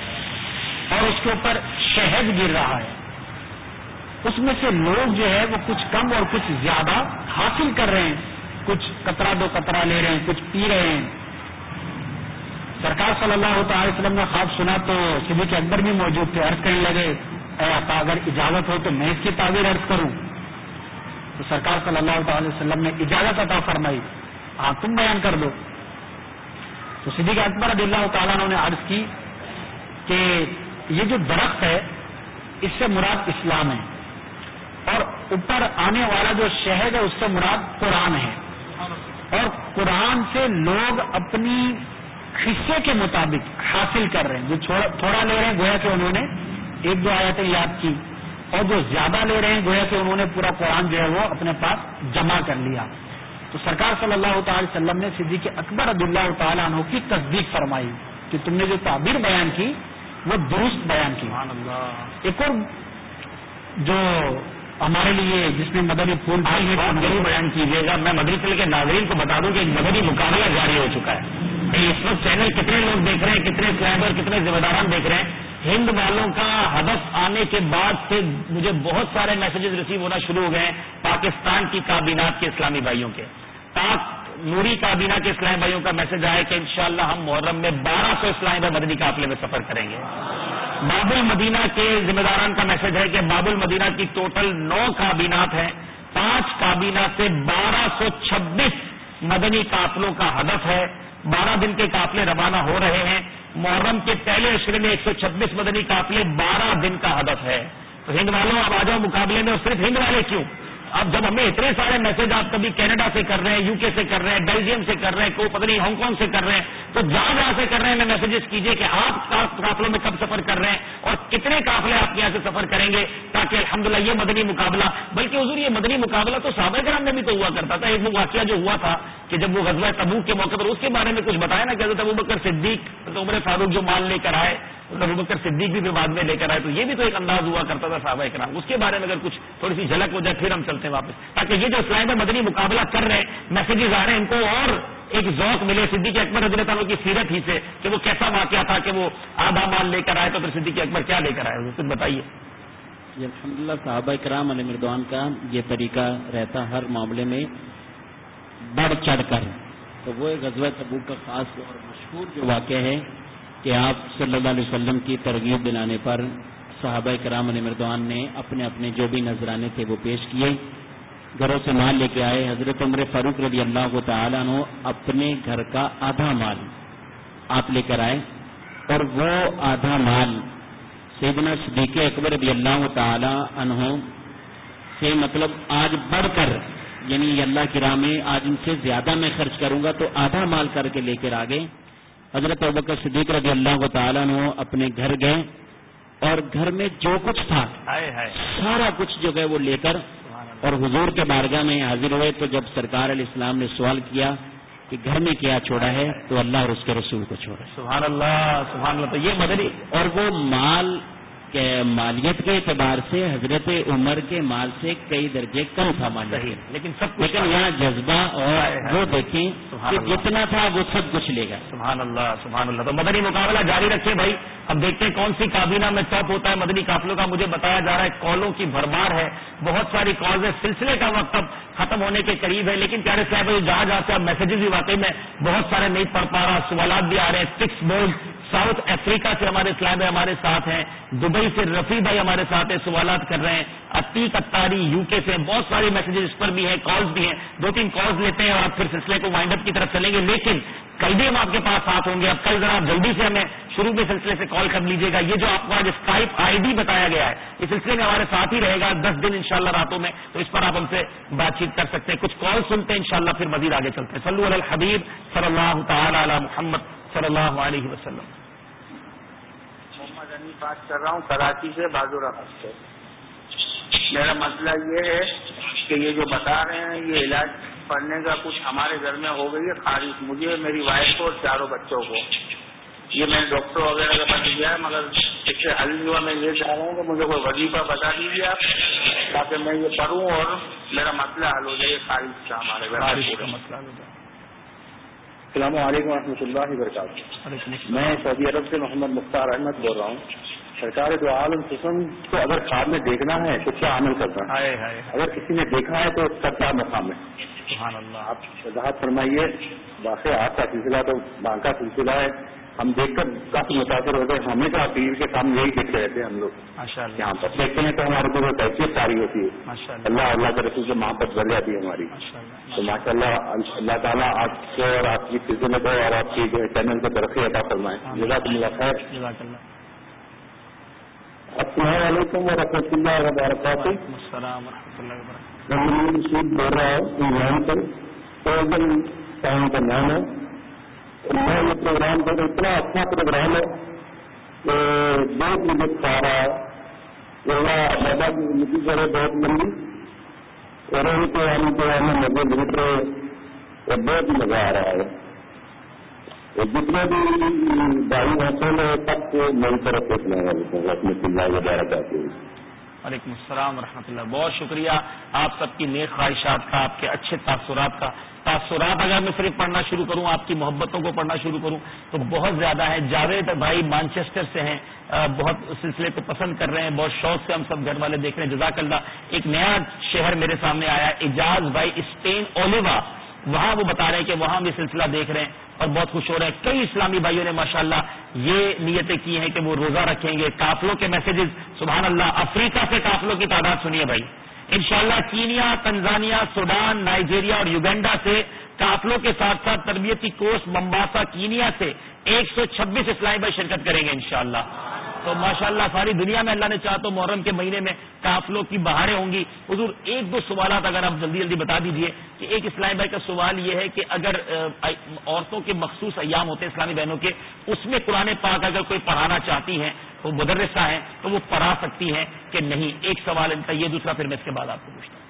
S4: اور اس کے اوپر شہد گر رہا ہے۔ اس میں سے لوگ جو ہے وہ کچھ کم اور کچھ زیادہ حاصل کر رہے ہیں۔ کچھ کترا دو کترا لے رہے ہیں، کچھ پی رہے ہیں۔ سرکار صلی اللہ تعالی وسلم نے خواب سنا تو صدیق اکبر بھی موجود تھے، عرض کرنے لگے اگر اجازت ہو تو میں اس کی تعبیر عرض کروں۔ تو سرکار صلی اللہ تعالی وسلم نے اجازت عطا فرمائی۔ ہاں تم بیان کر دو۔ تو صدیق اکبر رضی اللہ تعالیٰ نے عرض کی کہ یہ جو درخت ہے، اس سے مراد اسلام ہے۔ اور اوپر آنے والا جو شہد ہے، اس سے مراد قرآن ہے۔ اور قرآن سے لوگ اپنی حصے کے مطابق حاصل کر رہے ہیں۔ جو تھوڑا لے رہے ہیں، گویا کہ انہوں نے ایک دو آیتیں یاد کی اور جو زیادہ لے رہے ہیں گویا کہ انہوں نے پورا قرآن جو ہے وہ اپنے پاس جمع کر لیا۔ تو سرکار صلی اللہ تعالی وسلم نے صدیق اکبر عبد اللہ تعالیٰ عنہ کی تصدیق فرمائی کہ تم نے جو تعبیر بیان کی وہ درست بیان کی۔ ایک اور جو ہمارے لیے جس میں مدنی پھول
S2: ضرور بیان کیجیے گا۔ میں مدری چل کے ناظرین کو بتا دوں کہ ایک مدنی مقابلہ جاری ہو چکا ہے۔ اس وقت چینل کتنے لوگ دیکھ رہے ہیں کتنے سلائبر کتنے ذمہ داران دیکھ رہے ہیں۔ ہند والوں کا ہدف آنے کے بعد سے مجھے بہت سارے میسجز ریسیو ہونا شروع ہو گئے پاکستان کی کابینات کے اسلامی بھائیوں کے۔ پاک نوری کابینہ کے اسلامی بھائیوں کا میسج آیا کہ انشاءاللہ ہم محرم میں بارہ سو اسلامی بھائی مدنی قافلے میں سفر کریں گے۔ باب المدینہ کے ذمہ داران کا میسج ہے کہ باب المدینہ کی ٹوٹل نو کابینات ہیں۔ پانچ کابینہ سے بارہ سو چھبیس مدنی قافلوں کا ہدف ہے۔ بارہ دن کے قافلے روانہ ہو رہے ہیں۔ محرم کے پہلے عشرے میں ایک سو چھبیس مدنی قافلے بارہ دن کا ہدف ہے۔ تو ہند والوں، اب آ جاؤ مقابلے میں، اور صرف ہند والے کیوں؟ اب جب ہمیں اتنے سارے میسج آپ کبھی کینیڈا سے کر رہے ہیں یو کے سے کر رہے ہیں بیلجیم سے کر رہے ہیں، کوئی پتہ نہیں ہانگ کانگ سے کر رہے ہیں، تو جہاں جہاں سے کر رہے ہیں، میں میسجز کیجیے کہ آپ قافلوں میں کب سفر کر رہے ہیں اور کتنے قافلے آپ کے یہاں سے سفر کریں گے تاکہ الحمدللہ یہ مدنی مقابلہ بلکہ حضور یہ مدنی مقابلہ تو صحابہ کرام میں بھی تو ہوا کرتا تھا۔ ایک وہ واقعہ جو ہوا تھا کہ جب وہ غزوہ تبوک کے موقع پر اس کے بارے میں کچھ بتایا نا کہ حضرت ابو بکر صدیق عمر فاروق جو مال لے کر آئے۔ ابو بکر صدیق بھی بعد میں لے کر آئے تو یہ بھی تو ایک انداز ہوا کرتا تھا صحابہ کرام اس کے بارے میں اگر کچھ تھوڑی سی جھلک ہو جائے پھر ہم چلتے ہیں واپس۔ تاکہ یہ جو اسلام مدنی مقابلہ کر رہے ہیں میسجز آ رہے ہیں، ان کو اور ایک ذوق ملے۔ صدیق اکبر حضرت تعالیٰ کی سیرت ہی سے کہ وہ کیسا واقعہ تھا کہ وہ آدھا مال لے کر آئے تو پھر صدیق اکبر کیا لے کر آئے؟ کچھ بتائیے۔
S8: جی الحمد للہ صحابہ کرام علی مردوان کا یہ طریقہ رہتا ہر معاملے میں بڑھ چڑھ کر۔ تو وہ غزوہ تبوک کا خاص اور مشہور جو واقعہ ہے کہ آپ صلی اللہ علیہ وسلم کی ترغیب دلانے پر صحابہ کرام علی مردوان نے اپنے اپنے جو بھی نذرانے تھے وہ پیش کیے۔ گھروں سے مال لے کے آئے۔ حضرت عمر فاروق رضی اللہ کو تعالیٰ عنہ اپنے گھر کا آدھا مال آپ لے کر آئے اور وہ آدھا مال سیدنا صدیق اکبر رضی اللہ تعالی عنہ سے مطلب آج بڑھ کر یعنی اللہ کی راہ میں آج ان سے زیادہ میں خرچ کروں گا، تو آدھا مال کر کے لے کر آگے حضرت ابکر صدیق رضی اللہ تعالیٰ عنہ اپنے گھر گئے اور گھر میں جو کچھ تھا سارا کچھ جو گئے وہ لے کر اور حضور کے بارگاہ میں حاضر ہوئے۔ تو جب سرکار علیہ السلام نے سوال کیا کہ گھر میں کیا چھوڑا ہے تو اللہ اور اس کے رسول کو چھوڑا۔
S2: سبحان اللہ سبحان اللہ۔ تو یہ مدنی
S8: اور وہ مال کے مالیت کے اعتبار سے حضرت عمر کے مال سے کئی درجے کم تھا مالیت
S2: لیکن سب کچھ
S8: لیکن یہاں جذبہ اور وہ دیکھیں کہ جتنا تھا وہ سب کچھ لے گا
S2: سبحان اللہ سبحان اللہ۔ تو مدنی مقابلہ جاری رکھے بھائی۔ اب دیکھتے ہیں کون سی کابینہ میں ٹاپ ہوتا ہے۔ مدنی قافلوں کا مجھے بتایا جا رہا ہے کالوں کی بھرمار ہے۔ بہت ساری کالز ہے سلسلے کا وقت اب ختم ہونے کے قریب ہے۔ لیکن پیارے صاحب جہاں جہاں سے اب میسجز بھی واقعی میں بہت سارے نہیں پڑھ پا رہا سوالات بھی آ رہے ہیں۔ ٹکس بورڈ ساؤتھ افریقہ سے ہمارے اسلام بھائی ہمارے ساتھ ہیں، دبئی سے رفیع بھائی ہمارے ساتھ ہیں، سوالات کر رہے ہیں۔ عتیق اتاری یو کے سے بہت سارے میسجز اس پر بھی ہیں کالز بھی ہیں۔ دو تین کالز لیتے ہیں اور پھر سلسلے کو وائنڈ اپ کی طرف چلیں گے۔ لیکن کل بھی ہم آپ کے پاس ساتھ ہوں گے۔ اب کل ذرا جلدی سے ہمیں شروع کے سلسلے سے کال کر لیجیے گا۔ یہ جو آپ کو آج اسکائپ آئی ڈی بتایا گیا ہے اس سلسلے میں ہمارے ساتھ ہی رہے گا۔ دس دن انشاءاللہ راتوں میں تو اس پر آپ ہم سے بات چیت کر سکتے ہیں۔ کچھ کال سنتے ہیں، انشاءاللہ پھر مزید آگے چلتے ہیں۔ صلی الحبیب صلی اللہ تعالی علی محمد صلی اللہ علیہ وسلم۔
S12: محمد بات کر رہا ہوں، کراچی سے بازو رحمت سے میرا مسئلہ یہ ہے کہ یہ جو بتا رہے ہیں، یہ علاج پڑھنے کا کچھ ہمارے گھر میں ہو گئی ہے، خارج۔ مجھے میری وائف کو اور چاروں بچوں کو۔ یہ میں نے ڈاکٹر وغیرہ کے پاس دیا ہے مگر اس سے حل نہیں ہوا۔ میں یہ چاہ رہا ہوں کہ مجھے کوئی وظیفہ بتا دیجیے آپ، تاکہ میں یہ پڑھوں اور میرا مسئلہ حل ہو جائے خارج کا ہمارے گھر۔
S2: کا مسئلہ ہو جائے۔
S13: السلام علیکم ورحمۃ اللہ وبرکاتہ۔ میں سعودی عرب سے محمد مختار احمد بول رہا ہوں۔ سرکار دو عالم قسم کو اگر خواب میں دیکھنا ہے تو کیا عمل کرنا ہے؟ اگر کسی نے دیکھا ہے تو اس کا کیا مقام ہے۔ آپ وضاحت فرمائیے۔ واقعی آپ کا سلسلہ تو بانکا سلسلہ ہے۔ ہم دیکھ کر کافی متاثر ہوتے ہیں ہمیشہ ٹی وی کے سامنے یہی دیکھتے رہتے ہیں ہم لوگ۔ یہاں پر دیکھتے ہیں تو ہمارے کو کیفیت ساری ہوتی ہے۔
S2: اللہ
S13: اللہ کے رسول سے محبت بڑھ جاتی ہے ہماری۔ تو ماشاء اللہ اللہ تعالیٰ آپ کو اور آپ کی سلسلے کو اور آپ کی چینل کو ترقی عطا فرمائے۔ جزاک اللہ خیر۔
S12: السلام علیکم ورحمۃ اللہ وبرکاتہ۔
S2: السلام ورحمۃ اللہ وبرکاتہ۔
S12: بول رہا ہوں پر۔ فوزن صاحب کا نام ہے۔ میں یہ پروگرام پر اتنا اچھا پروگرام ہے کہ بہت مدد پا اچھا رہا ہے۔ اللہ بابا کی زندگی کرے بہت لمبی۔ اور ان کو ہم جو ہمیں مزے مل رہے اور بہت مزہ آ رہا ہے۔ جتنے بھی بھائی محسوس ہے سب کو میری طرف سے سنا رحمۃ اللہ وغیرہ چاہتے ہیں
S2: وعلیکم السلام ورحمۃ اللہ۔ بہت شکریہ آپ سب کی نیک خواہشات کا، آپ کے اچھے تاثرات کا۔ تاثرات اگر میں صرف پڑھنا شروع کروں، آپ کی محبتوں کو پڑھنا شروع کروں، تو بہت زیادہ ہے جاوید بھائی مانچسٹر سے ہیں بہت سلسلے کو پسند کر رہے ہیں، بہت شوق سے ہم سب گھر والے دیکھ رہے ہیں۔ جزاک اللہ، ایک نیا شہر میرے سامنے آیا اجاز بھائی اسپین اولیوا۔ وہاں وہ بتا رہے ہیں کہ وہاں بھی سلسلہ دیکھ رہے ہیں اور بہت خوش ہو رہے ہیں۔ کئی اسلامی بھائیوں نے ماشاءاللہ یہ نیتیں کی ہیں کہ وہ روزہ رکھیں گے۔ قافلوں کے میسجز سبحان اللہ، افریقہ سے قافلوں کی تعداد سنیے بھائی۔ انشاءاللہ کینیا، تنزانیہ، سوڈان، نائجیریا اور یوگینڈا سے قافلوں کے ساتھ ساتھ تربیتی کورس ممباسا کینیا سے ایک سو چھبیس اسلامی بھائی شرکت کریں گے انشاءاللہ۔ تو ماشاءاللہ ساری دنیا میں اللہ نے چاہ تو محرم کے مہینے میں قافلوں کی بہاریں ہوں گی۔ حضور، ایک دو سوالات اگر آپ جلدی جلدی بتا دیجیے کہ ایک اسلامی بھائی کا سوال یہ ہے کہ اگر عورتوں کے مخصوص ایام ہوتے ہیں اسلامی بہنوں کے، اس میں قرآن پاک اگر کوئی پڑھانا چاہتی ہیں وہ مدرسہ ہیں تو وہ پڑھا سکتی ہیں کہ نہیں ایک سوال ان کا یہ دوسرا پھر میں اس کے بعد آپ کو پوچھتا ہوں۔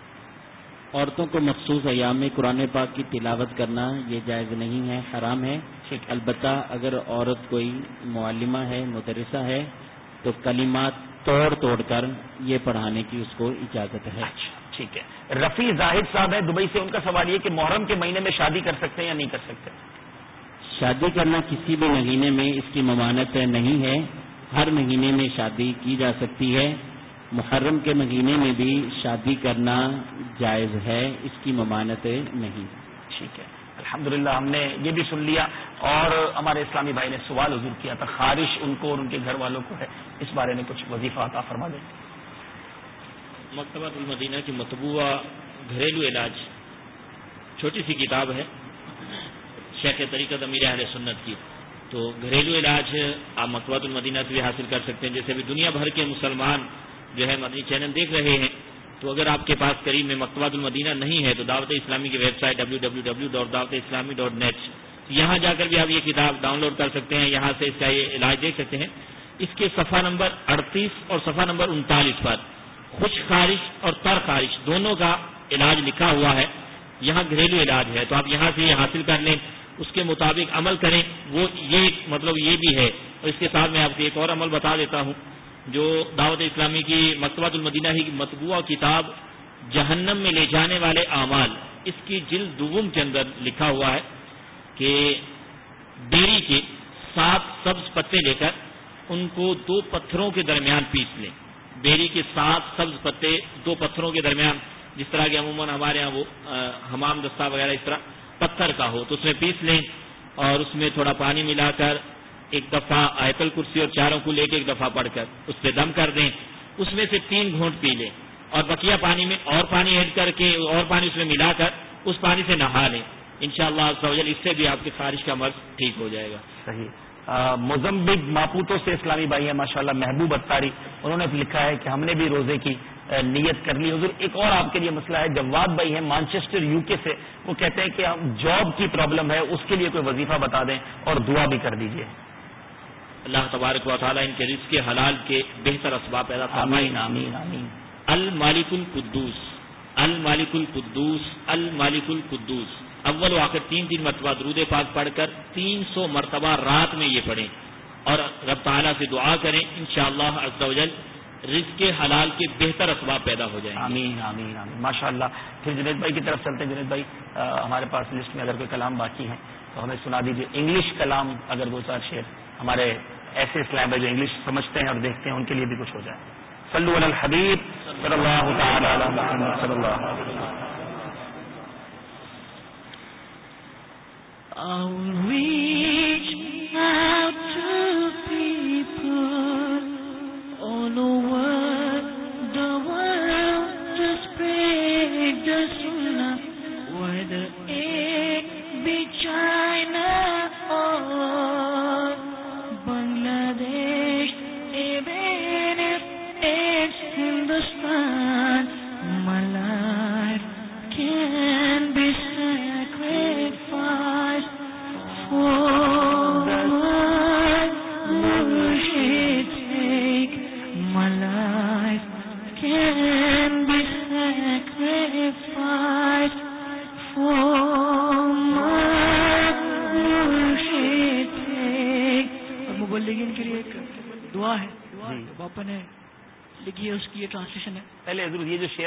S8: عورتوں کو مخصوص ایام میں قرآن پاک کی تلاوت کرنا یہ جائز نہیں ہے حرام ہے۔ البتہ اگر عورت کوئی معلمہ ہے مدرسہ ہے تو کلمات توڑ توڑ کر یہ پڑھانے کی اس کو اجازت ہے۔
S2: اچھا ٹھیک ہے۔ رفیع زاہد صاحب ہے دبئی سے ان کا سوال یہ کہ محرم کے مہینے میں شادی کر سکتے ہیں یا نہیں کر سکتے؟
S8: شادی کرنا کسی بھی مہینے میں اس کی ممانت نہیں ہے ہر مہینے میں شادی کی جا سکتی ہے۔ محرم کے مہینے میں بھی شادی کرنا جائز ہے اس کی ممانت نہیں۔
S2: ٹھیک ہے۔ الحمدللہ ہم نے یہ بھی سن لیا اور ہمارے اسلامی بھائی نے سوال حضور کیا تھا خارش ان کو اور ان کے گھر والوں کو ہے اس بارے میں کچھ وظیفہ عطا فرما دیں۔
S7: مکتبہ المدینہ کی متبوعہ گھریلو علاج چھوٹی سی کتاب ہے شیخ طریقت امیر اہل سنت کی۔ تو گھریلو علاج آپ مکتبہ المدینہ سے بھی حاصل کر سکتے ہیں، جیسے بھی دنیا بھر کے مسلمان جو ہے مدنی چینل دیکھ رہے ہیں۔ تو اگر آپ کے پاس قریب میں مکتبات المدینہ نہیں ہے تو دعوت اسلامی کی website W W W dot Dawat Islami dot net یہاں جا کر بھی آپ یہ کتاب ڈاؤن لوڈ کر سکتے ہیں، یہاں سے اس کا یہ علاج دیکھ سکتے ہیں۔ اس کے صفحہ نمبر اڑتیس اور صفحہ نمبر انتالیس پر خوش خارش اور تر خارش دونوں کا علاج لکھا ہوا ہے۔ یہاں گھریلو علاج ہے، تو آپ یہاں سے یہ حاصل کر لیں۔ اس کے مطابق عمل کریں، وہ یہ مطلب یہ بھی ہے۔ اور اس کے ساتھ میں آپ کو ایک اور عمل بتا دیتا ہوں، جو دعوت اسلامی کی مکتبۃ المدینہ ہی کی مطبوعہ کتاب جہنم میں لے جانے والے اعمال، اس کی جلد دوم کے اندر لکھا ہوا ہے کہ بیری کے سات سبز پتے لے کر ان کو دو پتھروں کے درمیان پیس لیں۔ بیری کے سات سبز پتے دو پتھروں کے درمیان، جس طرح کے عموماً ہمارے یہاں وہ حمام دستہ وغیرہ اس طرح پتھر کا ہو تو اس میں پیس لیں اور اس میں تھوڑا پانی ملا کر ایک دفعہ آیت الکرسی اور چاروں کو لے کے ایک دفعہ پڑھ کر اس پہ دم کر دیں۔ اس میں سے تین گھونٹ پی لیں اور بقیہ پانی میں اور پانی ایڈ کر کے اور پانی اس میں ملا کر اس پانی سے نہا لیں۔ ان شاء اللہ اس سے بھی آپ کی خارش کا مرض ٹھیک ہو جائے گا۔
S2: صحیح۔ مزمبک ماپوتوں سے اسلامی بھائی ہیں ماشاء اللہ محبوب اتاری انہوں نے لکھا ہے کہ ہم نے بھی روزے کی نیت کر لی حضور ایک اور آپ کے لیے مسئلہ ہے۔ جواد بھائی ہیں مانچسٹر یو کے سے۔ وہ کہتے ہیں کہ ہم جاب کی پرابلم ہے اس کے لیے کوئی وظیفہ بتا دیں اور دعا بھی کر دیجیے
S7: اللہ تبارک و تعالیٰ ان کے رزق کے حلال کے بہتر اسباب پیدا
S2: آمین آمین آمین۔
S7: المالک القدوس المالک القدوس المالک القدوس۔ اول آخر تین تین مرتبہ درود پاک پڑھ کر تین سو مرتبہ رات میں یہ پڑھیں۔ اور رب تعالیٰ سے دعا کریں انشاءاللہ شاء اللہ رزق کے حلال کے بہتر اسباب پیدا ہو جائیں
S2: آمین آمین آمین۔ ماشاء اللہ پھر جنید بھائی کی طرف چلتے ہیں۔ جنید بھائی ہمارے پاس لسٹ میں اگر کوئی کلام باقی ہے تو ہمیں سنا دیجیے انگلش کلام اگر دو چار شعر ہمارے ایسے اسلام ہے جو انگلش سمجھتے ہیں اور دیکھتے ہیں ان کے لیے بھی کچھ ہو جائے۔ صلو علی الحبیب صلی اللہ تعالی علی محمد صلی اللہ علیہ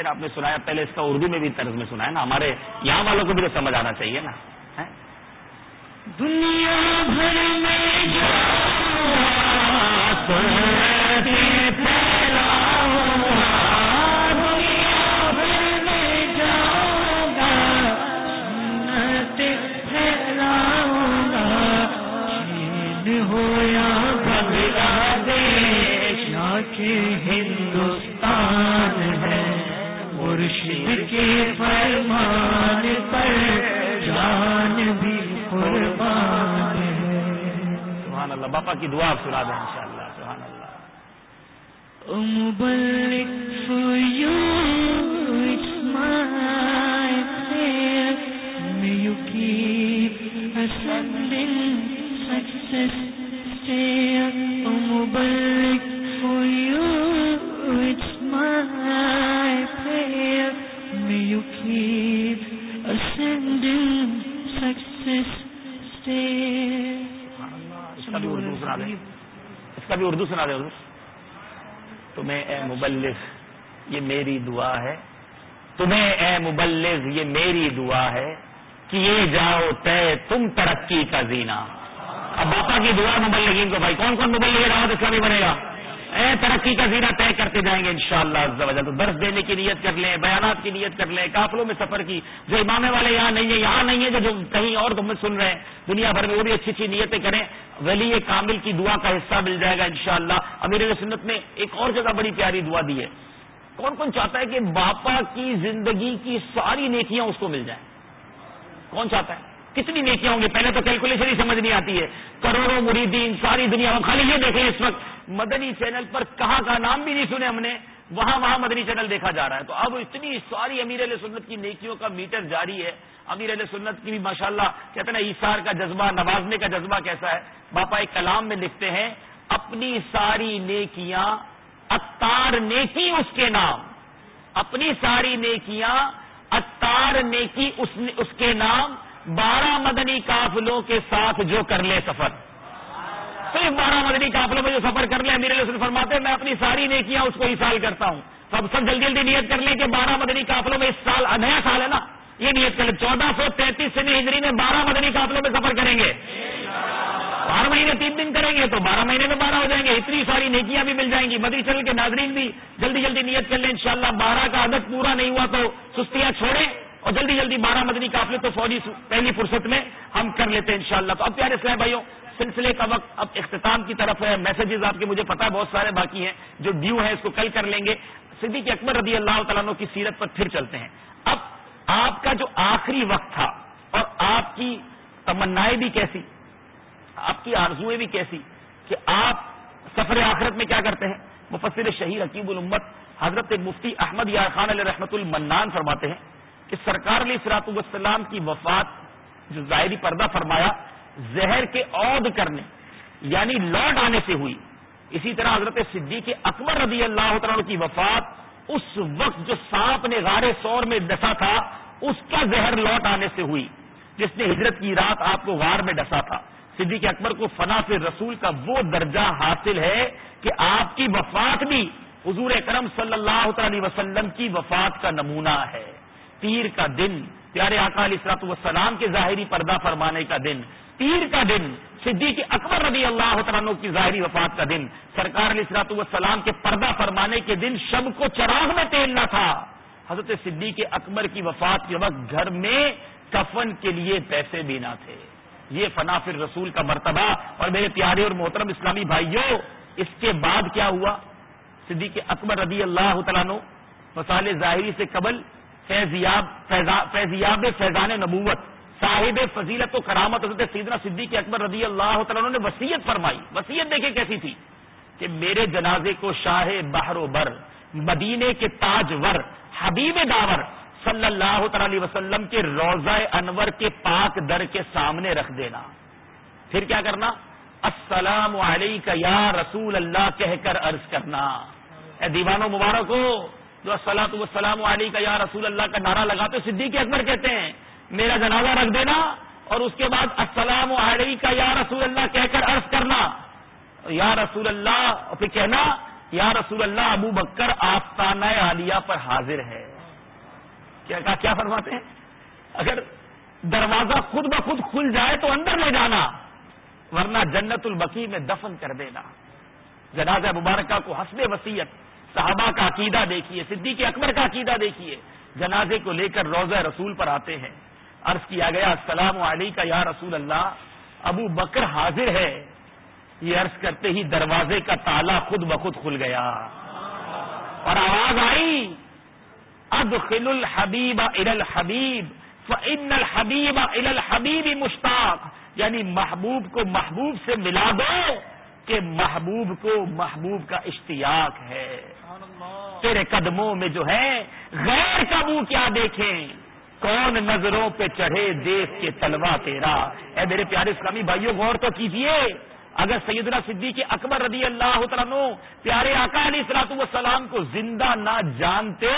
S2: آپ نے سنایا پہلے اس کا اردو میں بھی طرز میں سنا ہے نا ہمارے یہاں والوں کو بھی تو سمجھ آنا چاہیے نا دنیا باپا کی دعا آپ سنا دیں انشاءاللہ سبحان اللہ۔
S9: مبلغ
S2: اللہ مجھے اردو سنا دیں اردو تمہیں اے مبلغ، یہ میری دعا ہے۔ تمہیں اے مبلغ، یہ میری دعا ہے کیے جاؤ طے تم ترقی کا زینا اب باپا کی دعا مبلغین کو، بھائی کون کون مبلغ رہا اس کا بھی بنے گا؟ ترقی کا زینا طے کرتے جائیں گے انشاءاللہ شاء اللہ تو درس دینے کی نیت کر لیں، بیانات کی نیت کر لیں، قافلوں میں سفر کی۔ جو امامے والے یہاں نہیں ہیں، یہاں نہیں ہے جو جو کہیں اور تم سن رہے ہیں۔ دنیا بھر میں وہ بھی اچھی اچھی نیتیں کریں۔ ولی کامل کی دعا کا حصہ مل جائے گا انشاءاللہ۔ امیر سنت نے ایک اور جگہ بڑی پیاری دعا دی ہے۔ کون کون چاہتا ہے کہ باپا کی زندگی کی ساری نیکیاں اس کو مل جائیں؟ کون چاہتا ہے؟ کتنی نیکیاں ہوں گی؟ پہلے تو کیلکولیشن ہی سمجھ نہیں آتی ہے۔ کروڑوں مریدین ساری دنیا میں خالی یہ دیکھیں اس وقت۔ مدنی چینل پر کہاں کا نام بھی نہیں سنے ہم نے، وہاں وہاں مدنی چینل دیکھا جا رہا ہے۔ تو اب اتنی ساری امیر علیہ سنت کی نیکیوں کا میٹر جاری ہے۔ امیر علیہ سنت کی بھی ماشاءاللہ کہتے ہیں نا ایسار کا جذبہ، نوازنے کا جذبہ کیسا ہے۔ باپا ایک کلام میں لکھتے ہیں، اپنی ساری نیکیاں اتار نیکی اس کے نام۔ اپنی ساری نیکیاں اتار نیکی اس کے نام۔ بارہ مدنی قافلوں کے ساتھ جو کر لے سفر۔ صرف بارہ مدنی قافلوں میں جو سفر کر لے میرے لیے فرماتے ہیں، میں اپنی ساری نیکیاں اس کو ہی سال کرتا ہوں۔ تو اب سب جلدی جلدی نیت کر لیں کہ بارہ مدنی قافلوں میں اس سال نیا سال ہے نا۔ یہ نیت کر لیں۔ چودہ سو تینتیس سے ہجری میں بارہ مدنی قافلوں میں سفر کریں گے۔ بارہ مہینے تین دن کریں گے تو بارہ مہینے میں بارہ ہو جائیں گے۔ اتنی ساری نیکیاں بھی مل جائیں گی۔ مدری چل کے ناظرین بھی جلدی جلدی نیت کر لیں۔ انشاءاللہ بارہ کا عدد پورا نہیں ہوا تو سستیاں چھوڑیں اور جلدی جلدی بارہ مدنی قافلے تو فوجی پہلی فرصت میں ہم کر لیتے ہیں انشاءاللہ۔ تو اب پیارے اسلام بھائیوں سلسلے کا وقت اب اختتام کی طرف ہے۔ میسجز آپ کے مجھے پتا بہت سارے باقی ہیں۔ جو ڈیو ہیں اس کو کل کر لیں گے۔ صدیق اکبر رضی اللہ تعالیٰ کی سیرت پر پھر چلتے ہیں۔ اب آپ کا جو آخری وقت تھا اور آپ کی تمنائیں بھی کیسی، آپ کی آرزویں بھی کیسی کہ آپ سفر آخرت میں کیا کرتے ہیں؟ مفسر شہید حکیم الامت حضرت مفتی احمد یار خان علیہ رحمت المنان فرماتے ہیں کہ سرکار علیہ سرات والسلام کی وفات جو ظاہری پردہ فرمایا زہر کے عود کرنے یعنی لوٹ آنے سے ہوئی۔ اسی طرح حضرت صدیق اکبر رضی اللہ تعالیٰ کی وفات، اس وقت جو سانپ نے غار سور میں ڈسا تھا، اس کا زہر لوٹ آنے سے ہوئی، جس نے ہجرت کی رات آپ کو غار میں ڈسا تھا۔ صدیق اکبر کو فنا سے رسول کا وہ درجہ حاصل ہے کہ آپ کی وفات بھی حضور اکرم صلی اللہ تعالی وسلم کی وفات کا نمونہ ہے۔ پیر کا دن، پیارے آقا علیہ اسرات والسلام کے ظاہری پردہ فرمانے کا دن پیر کا دن، صدیق اکبر رضی اللہ عنہ کی ظاہری وفات کا دن، سرکار علیہ اسرات والسلام کے پردہ فرمانے کے دن شب کو چراغ میں تیل نہ تھا۔ حضرت صدیق اکبر کی وفات کے وقت گھر میں کفن کے لیے پیسے بھی نہ تھے۔ یہ فنافر رسول کا مرتبہ۔ اور میرے پیارے اور محترم اسلامی بھائیوں، اس کے بعد کیا ہوا؟ صدیق اکبر رضی اللہ تعالیٰ مسالے ظاہری سے قبل فیضیاب فیضیاب فیضان نبوت۔ صاحب فضیلت و کرامت حضرت سیدنا صدیق اکبر رضی اللہ تعالیٰ نے وسیعت فرمائی۔ وسیعت دیکھیں کیسی تھی کہ میرے جنازے کو شاہ بحر و بر، مدینے کے تاج ور، حبیب داور صلی اللہ تعالی علیہ وسلم کے روزہ انور کے پاک در کے سامنے رکھ دینا۔ پھر کیا کرنا؟ السلام علیکم یا رسول اللہ کہہ کر عرض کرنا۔ اے دیوانوں مبارک ہو جو السلام وسلام علی کا یا رسول اللہ کا نعرہ لگاتے صدیق اکبر کہتے ہیں۔ میرا جنازہ رکھ دینا اور اس کے بعد السلام علی کا یا رسول اللہ کہہ کر عرض کرنا۔ یا رسول اللہ، اور پھر کہنا، یا رسول اللہ، ابو بکر آفتانہ عالیہ پر حاضر ہے۔ کیا کیا فرماتے ہیں؟ اگر دروازہ خود بخود کھل جائے تو اندر لے جانا، ورنہ جنت البقی میں دفن کر دینا۔ جنازہ مبارکہ کو حسب وسیعت صحابہ کا عقیدہ دیکھیے، صدیق اکبر کا عقیدہ دیکھیے۔ جنازے کو لے کر روزہ رسول پر آتے ہیں۔ عرض کیا گیا السلام علیکم یا رسول اللہ ابو بکر حاضر ہے۔ یہ عرض کرتے ہی دروازے کا تالا خود بخود کھل گیا۔ اور آواز آئی ادخل الحبیب ال الحبیب فن الحبیب ال الحبیب مشتاق۔ یعنی محبوب کو محبوب سے ملا دو کہ محبوب کو محبوب کا اشتیاق ہے۔ تیرے قدموں میں جو ہے غیر کا منہ کیا دیکھیں۔ کون نظروں پہ چڑھے دیکھ کے تلوا تیرا؟ اے میرے پیارے اسلامی بھائیوں، غور تو کیجیے۔ اگر سیدنا صدیق اکبر رضی اللہ عنہ پیارے آقا علیہ اصلاط والسلام کو زندہ نہ جانتے،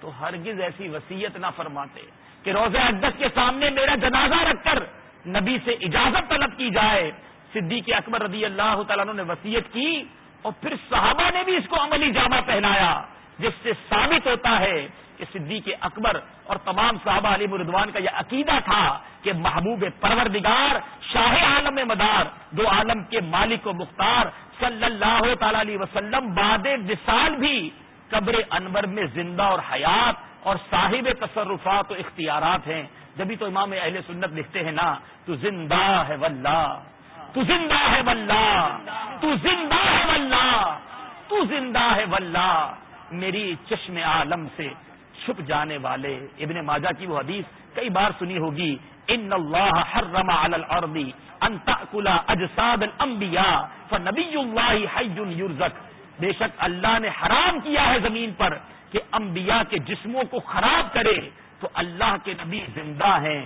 S2: تو ہرگز ایسی وسیعت نہ فرماتے کہ روزہ اقدس کے سامنے میرا جنازہ رکھ کر نبی سے اجازت طلب کی جائے۔ صدیق اکبر رضی اللہ تعالیٰ نے وسیعت کی اور پھر صحابہ نے بھی اس کو عملی جامہ پہنایا، جس سے ثابت ہوتا ہے صدیق اکبر اور تمام صحابہ علی مردوان کا یہ عقیدہ تھا کہ محبوب پروردگار شاہ عالم مدار دو عالم کے مالک و مختار صلی اللہ تعالی علیہ وسلم باد وصال بھی قبر انور میں زندہ اور حیات اور صاحب تصرفات و اختیارات ہیں۔ جبھی تو امام اہل سنت لکھتے ہیں نا، تو زندہ ہے واللہ، تو زندہ ہے واللہ، تو زندہ ہے واللہ، تو زندہ ہے واللہ، میری چشم عالم سے چھپ جانے والے ابن ماجہ کی وہ حدیث کئی بار سنی ہوگی، ان اللہ حرم علی الارض ان تاکل اجساد الانبیاء فنبی اللہ حی یرزق. بے شک اللہ نے حرام کیا ہے زمین پر کہ انبیاء کے جسموں کو خراب کرے، تو اللہ کے نبی زندہ ہیں،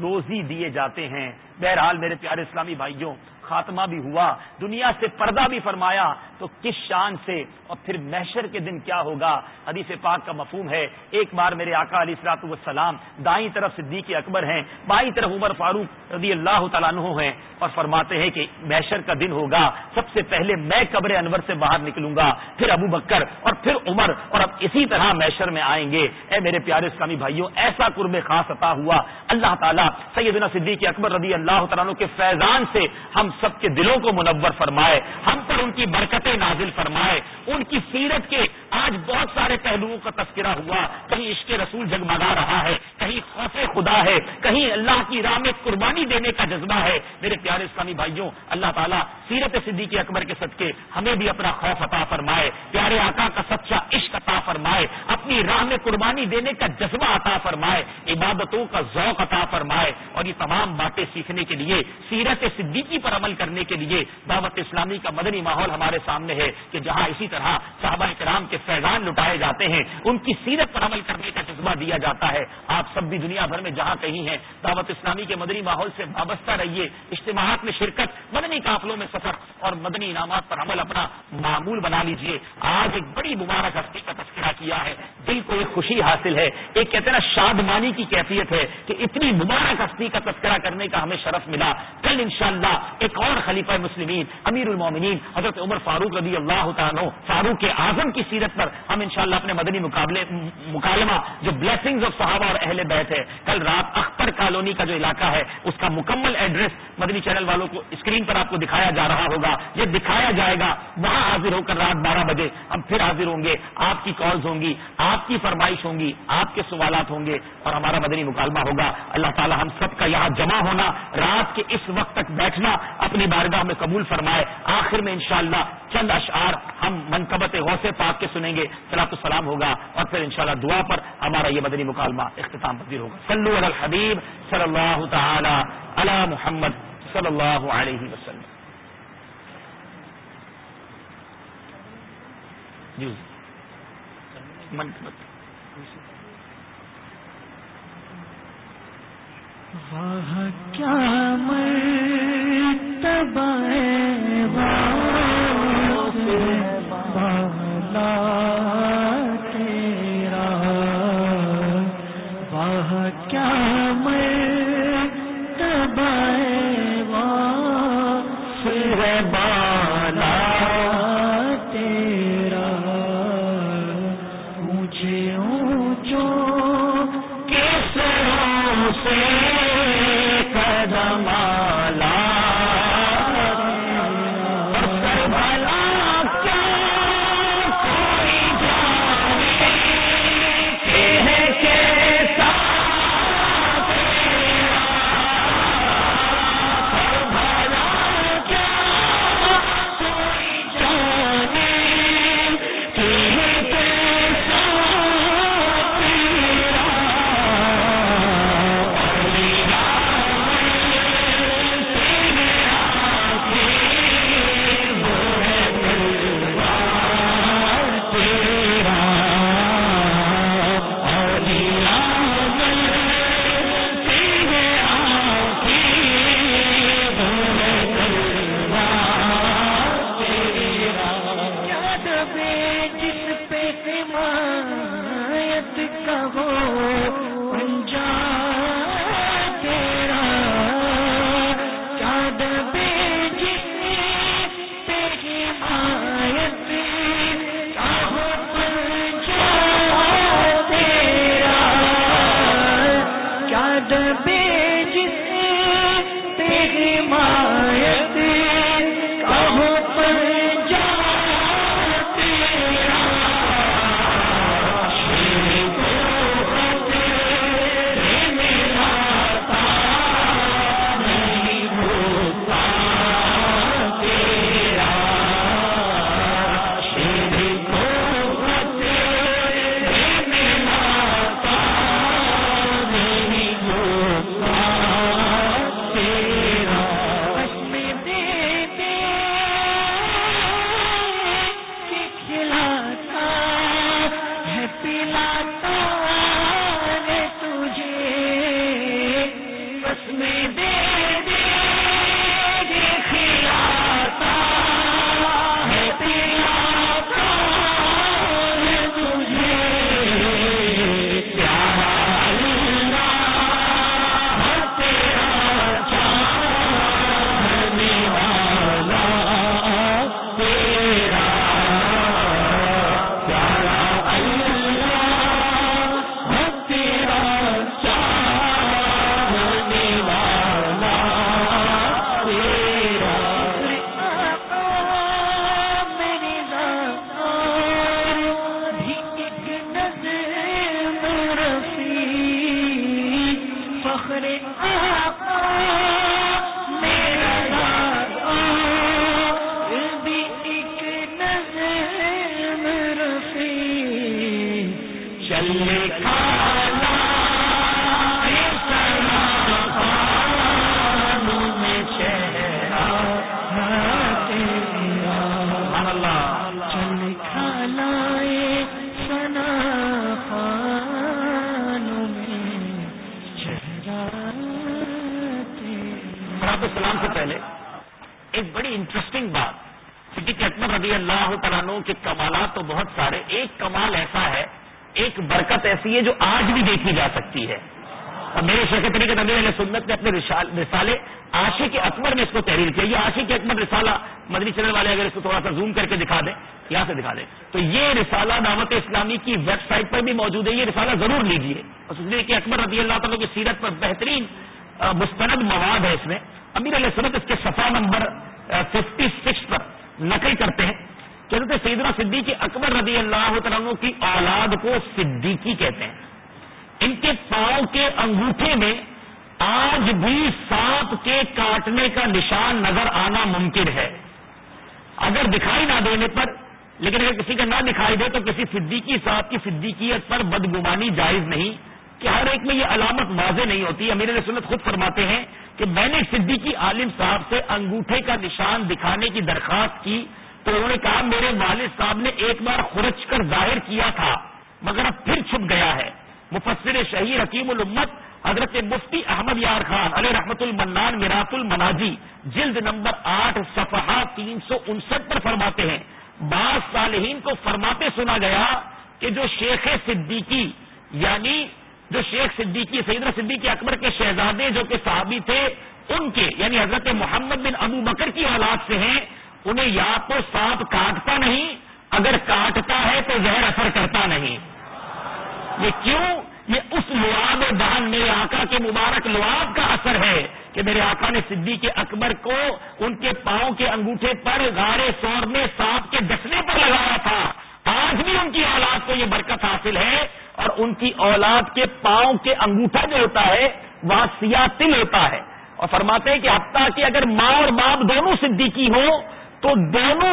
S2: روزی دیے جاتے ہیں۔ بہرحال میرے پیارے اسلامی بھائیوں خاتمہ بھی ہوا، دنیا سے پردہ بھی فرمایا، تو کس شان سے؟ اور پھر محشر کے دن کیا ہوگا؟ حدیث پاک کا مفہوم ہے، ایک بار میرے آقا علی اصلاط والسلام دائیں طرف صدیق اکبر ہیں، بائیں طرف عمر فاروق رضی اللہ تعالیٰ عنہ ہیں اور فرماتے ہیں کہ محشر کا دن ہوگا، سب سے پہلے میں قبر انور سے باہر نکلوں گا، پھر ابو بکر اور پھر عمر، اور اب اسی طرح محشر میں آئیں گے۔ اے میرے پیارے اسلامی بھائیوں، ایسا قرب خاص عطا ہوا، اللہ تعالیٰ سیدنا صدیق اکبر رضی اللہ تعالیٰ کے فیضان سے ہم سب کے دلوں کو منور فرمائے، ہم پر ان کی برکتیں نازل فرمائے۔ ان کی سیرت کے آج بہت سارے پہلوؤں کا تذکرہ ہوا۔ کہیں عشق رسول جگمگا رہا ہے، کہیں خوف خدا ہے، کہیں اللہ کی راہ میں قربانی دینے کا جذبہ ہے۔ میرے پیارے اسلامی بھائیوں، اللہ تعالیٰ سیرت صدیقی اکبر کے صدقے ہمیں بھی اپنا خوف عطا فرمائے۔ پیارے آقا کا سچا عشق عطا فرمائے۔ اپنی راہ میں قربانی دینے کا جذبہ عطا فرمائے۔ عبادتوں کا ذوق عطا فرمائے۔ اور یہ تمام باتیں سیکھنے کے لیے سیرت صدیقی پر عمل کرنے کے لیے دعوت اسلامی کا مدنی ماحول ہمارے سامنے ہے کہ جہاں اسی طرح صحابہ کرام کے فیضان لٹائے جاتے ہیں، ان کی سیرت پر عمل کرنے کا جذبہ دیا جاتا ہے۔ آپ سب بھی دنیا بھر میں جہاں کہیں ہیں، دعوت اسلامی کے مدنی ماحول سے وابستہ رہیے، اجتماعات میں شرکت، مدنی قافلوں میں سفر اور مدنی انعامات پر عمل اپنا معمول بنا لیجیے۔ آج ایک بڑی مبارک ہستی کا تذکرہ کیا ہے۔ دل کو ایک خوشی حاصل ہے۔ ایک کہتے ہیں نا، شادمانی کی کیفیت ہے کہ اتنی مبارک ہستی کا تذکرہ کرنے کا ہمیں شرف ملا۔ کل انشاءاللہ ایک اور خلیفہ مسلمین؟ امیر المومنین، حضرت عمر فاروق رضی اللہ تعالیٰ فاروق اعظم کی سیرت پر ہم انشاءاللہ اپنے مدنی مقابلے، مکالمہ، جو بلیسنگز آف صحابہ اور اہل بیت ہے، کل رات اختر کالونی کا جو علاقہ ہے، اس کا مکمل ایڈریس مدنی چینل والوں کو اسکرین پر آپ کو دکھایا جا رہا ہوگا۔ یہ دکھایا جائے گا، وہاں حاضر ہو کر رات بارہ بجے ہم پھر حاضر ہوں گے، آپ کی کالز ہوں گی، آپ کی فرمائش ہوں گی، آپ کے سوالات ہوں گے اور ہمارا مدنی مکالمہ ہوگا۔ اللہ تعالی ہم سب کا یہاں جمع ہونا، رات کے اس وقت تک بیٹھنا اپنی بارگاہ میں قبول فرمائے۔ آخر میں انشاءاللہ چند اشعار ہم منقبت غوث پاک کے سنیں گے سلاۃ السلام ہوگا اور پھر انشاءاللہ دعا پر ہمارا یہ مدنی مکالمہ اختتام پذیر ہوگا۔ صلو علی الحبیب صلی اللہ تعالی علی محمد صلی اللہ علیہ وسلم۔ جی۔ منقبت۔
S9: کیا مرتبہ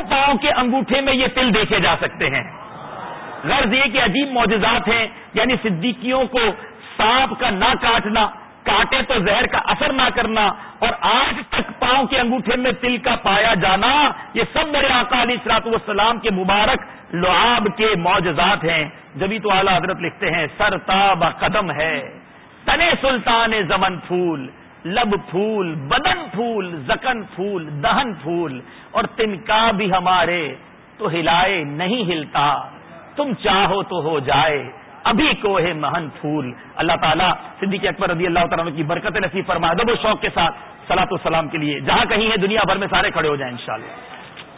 S2: پاؤں کے انگوٹھے میں یہ تل دیکھے جا سکتے ہیں۔ غرض یہ کہ عجیب معجزات ہیں یعنی صدیقیوں کو سانپ کا نہ کاٹنا، کاٹے تو زہر کا اثر نہ کرنا، اور آج تک پاؤں کے انگوٹھے میں تل کا پایا جانا، یہ سب میرے آقا علی اصلاط والسلام کے مبارک لعاب کے معجزات ہیں۔ جبھی تو اعلیٰ حضرت لکھتے ہیں سرتاب قدم ہے، تنے سلطان زمن پھول۔ لب پھول، بدن پھول، زکن پھول، دہن پھول، اور تنکا بھی ہمارے تو ہلائے نہیں ہلتا۔ تم چاہو تو ہو جائے۔ ابھی کو ہے مہن پھول۔ اللہ تعالیٰ صدیق اکبر رضی اللہ تعالیٰ کی برکت نصیب فرما دب و شوق کے ساتھ سلاۃ السلام کے لیے، جہاں کہیں ہے دنیا بھر میں سارے کھڑے ہو جائیں انشاءاللہ۔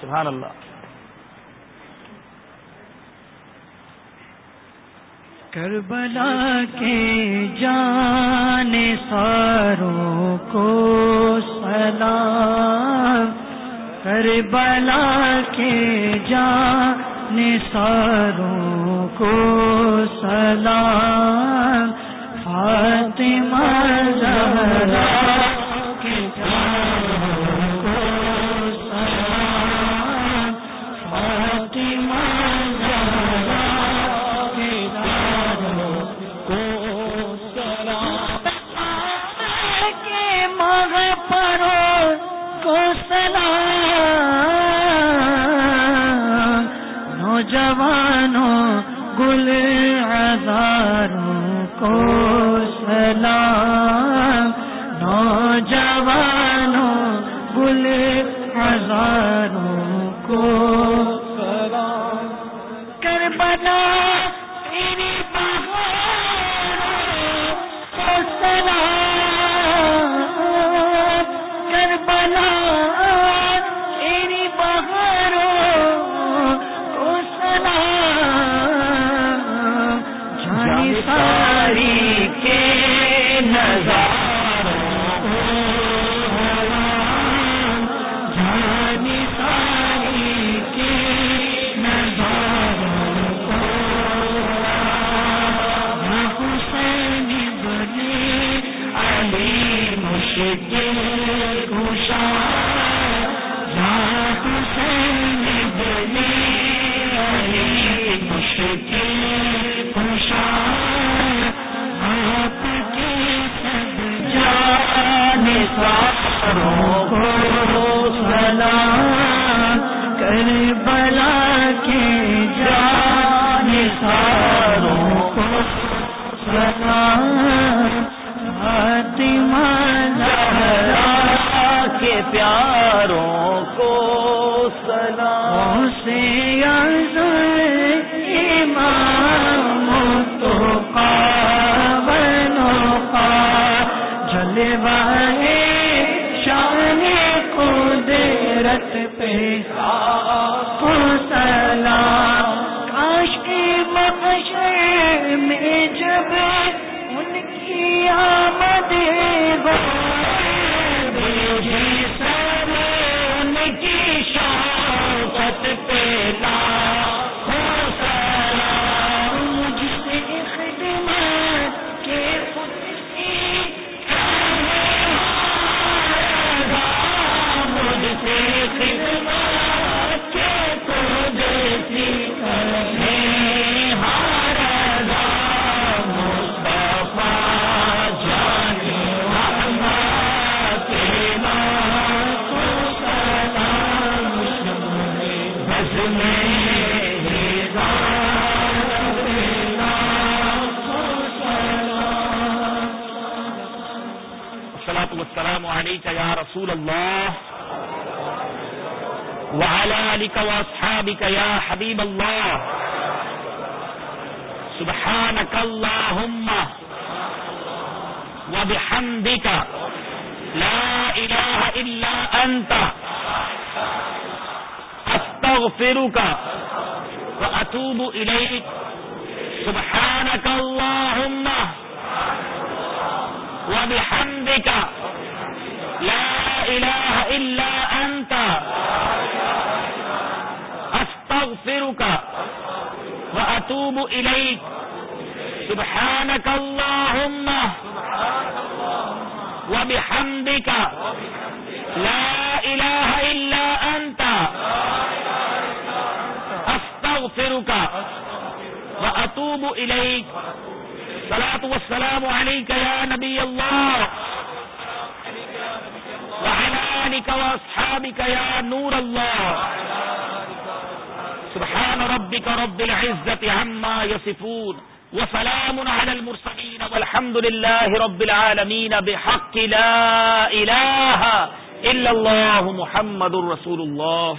S2: سبحان اللہ۔
S9: کربلا کے جان ساروں کو سلام۔ کربلا کے جان ساروں کو سلام۔ فاطمہ زہرا گل ہزار
S14: پیاروں کو سلام۔
S9: سے امام تو قابل جلوائے شان قدرت پہ کو سلام۔
S2: الصلاة والسلام عليك يا رسول الله. وعلى آلك وأصحابك يا حبيب الله. سبحانك اللهم وبحمدك. لا إله إلا أنت. أستغفرك وأتوب إليك. سبحانك اللهم وبحمدك. لا إله إلا أنت. أستغفرك وأتوب إليك. سبحانك اللهم وبحمدك. لا إله إلا أنت. أستغفرك وأتوب إليك. صلاة والسلام عليك يا نبي الله. وعلى آلك وأصحابك يا نور الله. سبحان ربك رب العزة عما يصفون. وسلام على المرسلين والحمد لله رب العالمين بحق لا إله إلا الله محمد رسول الله.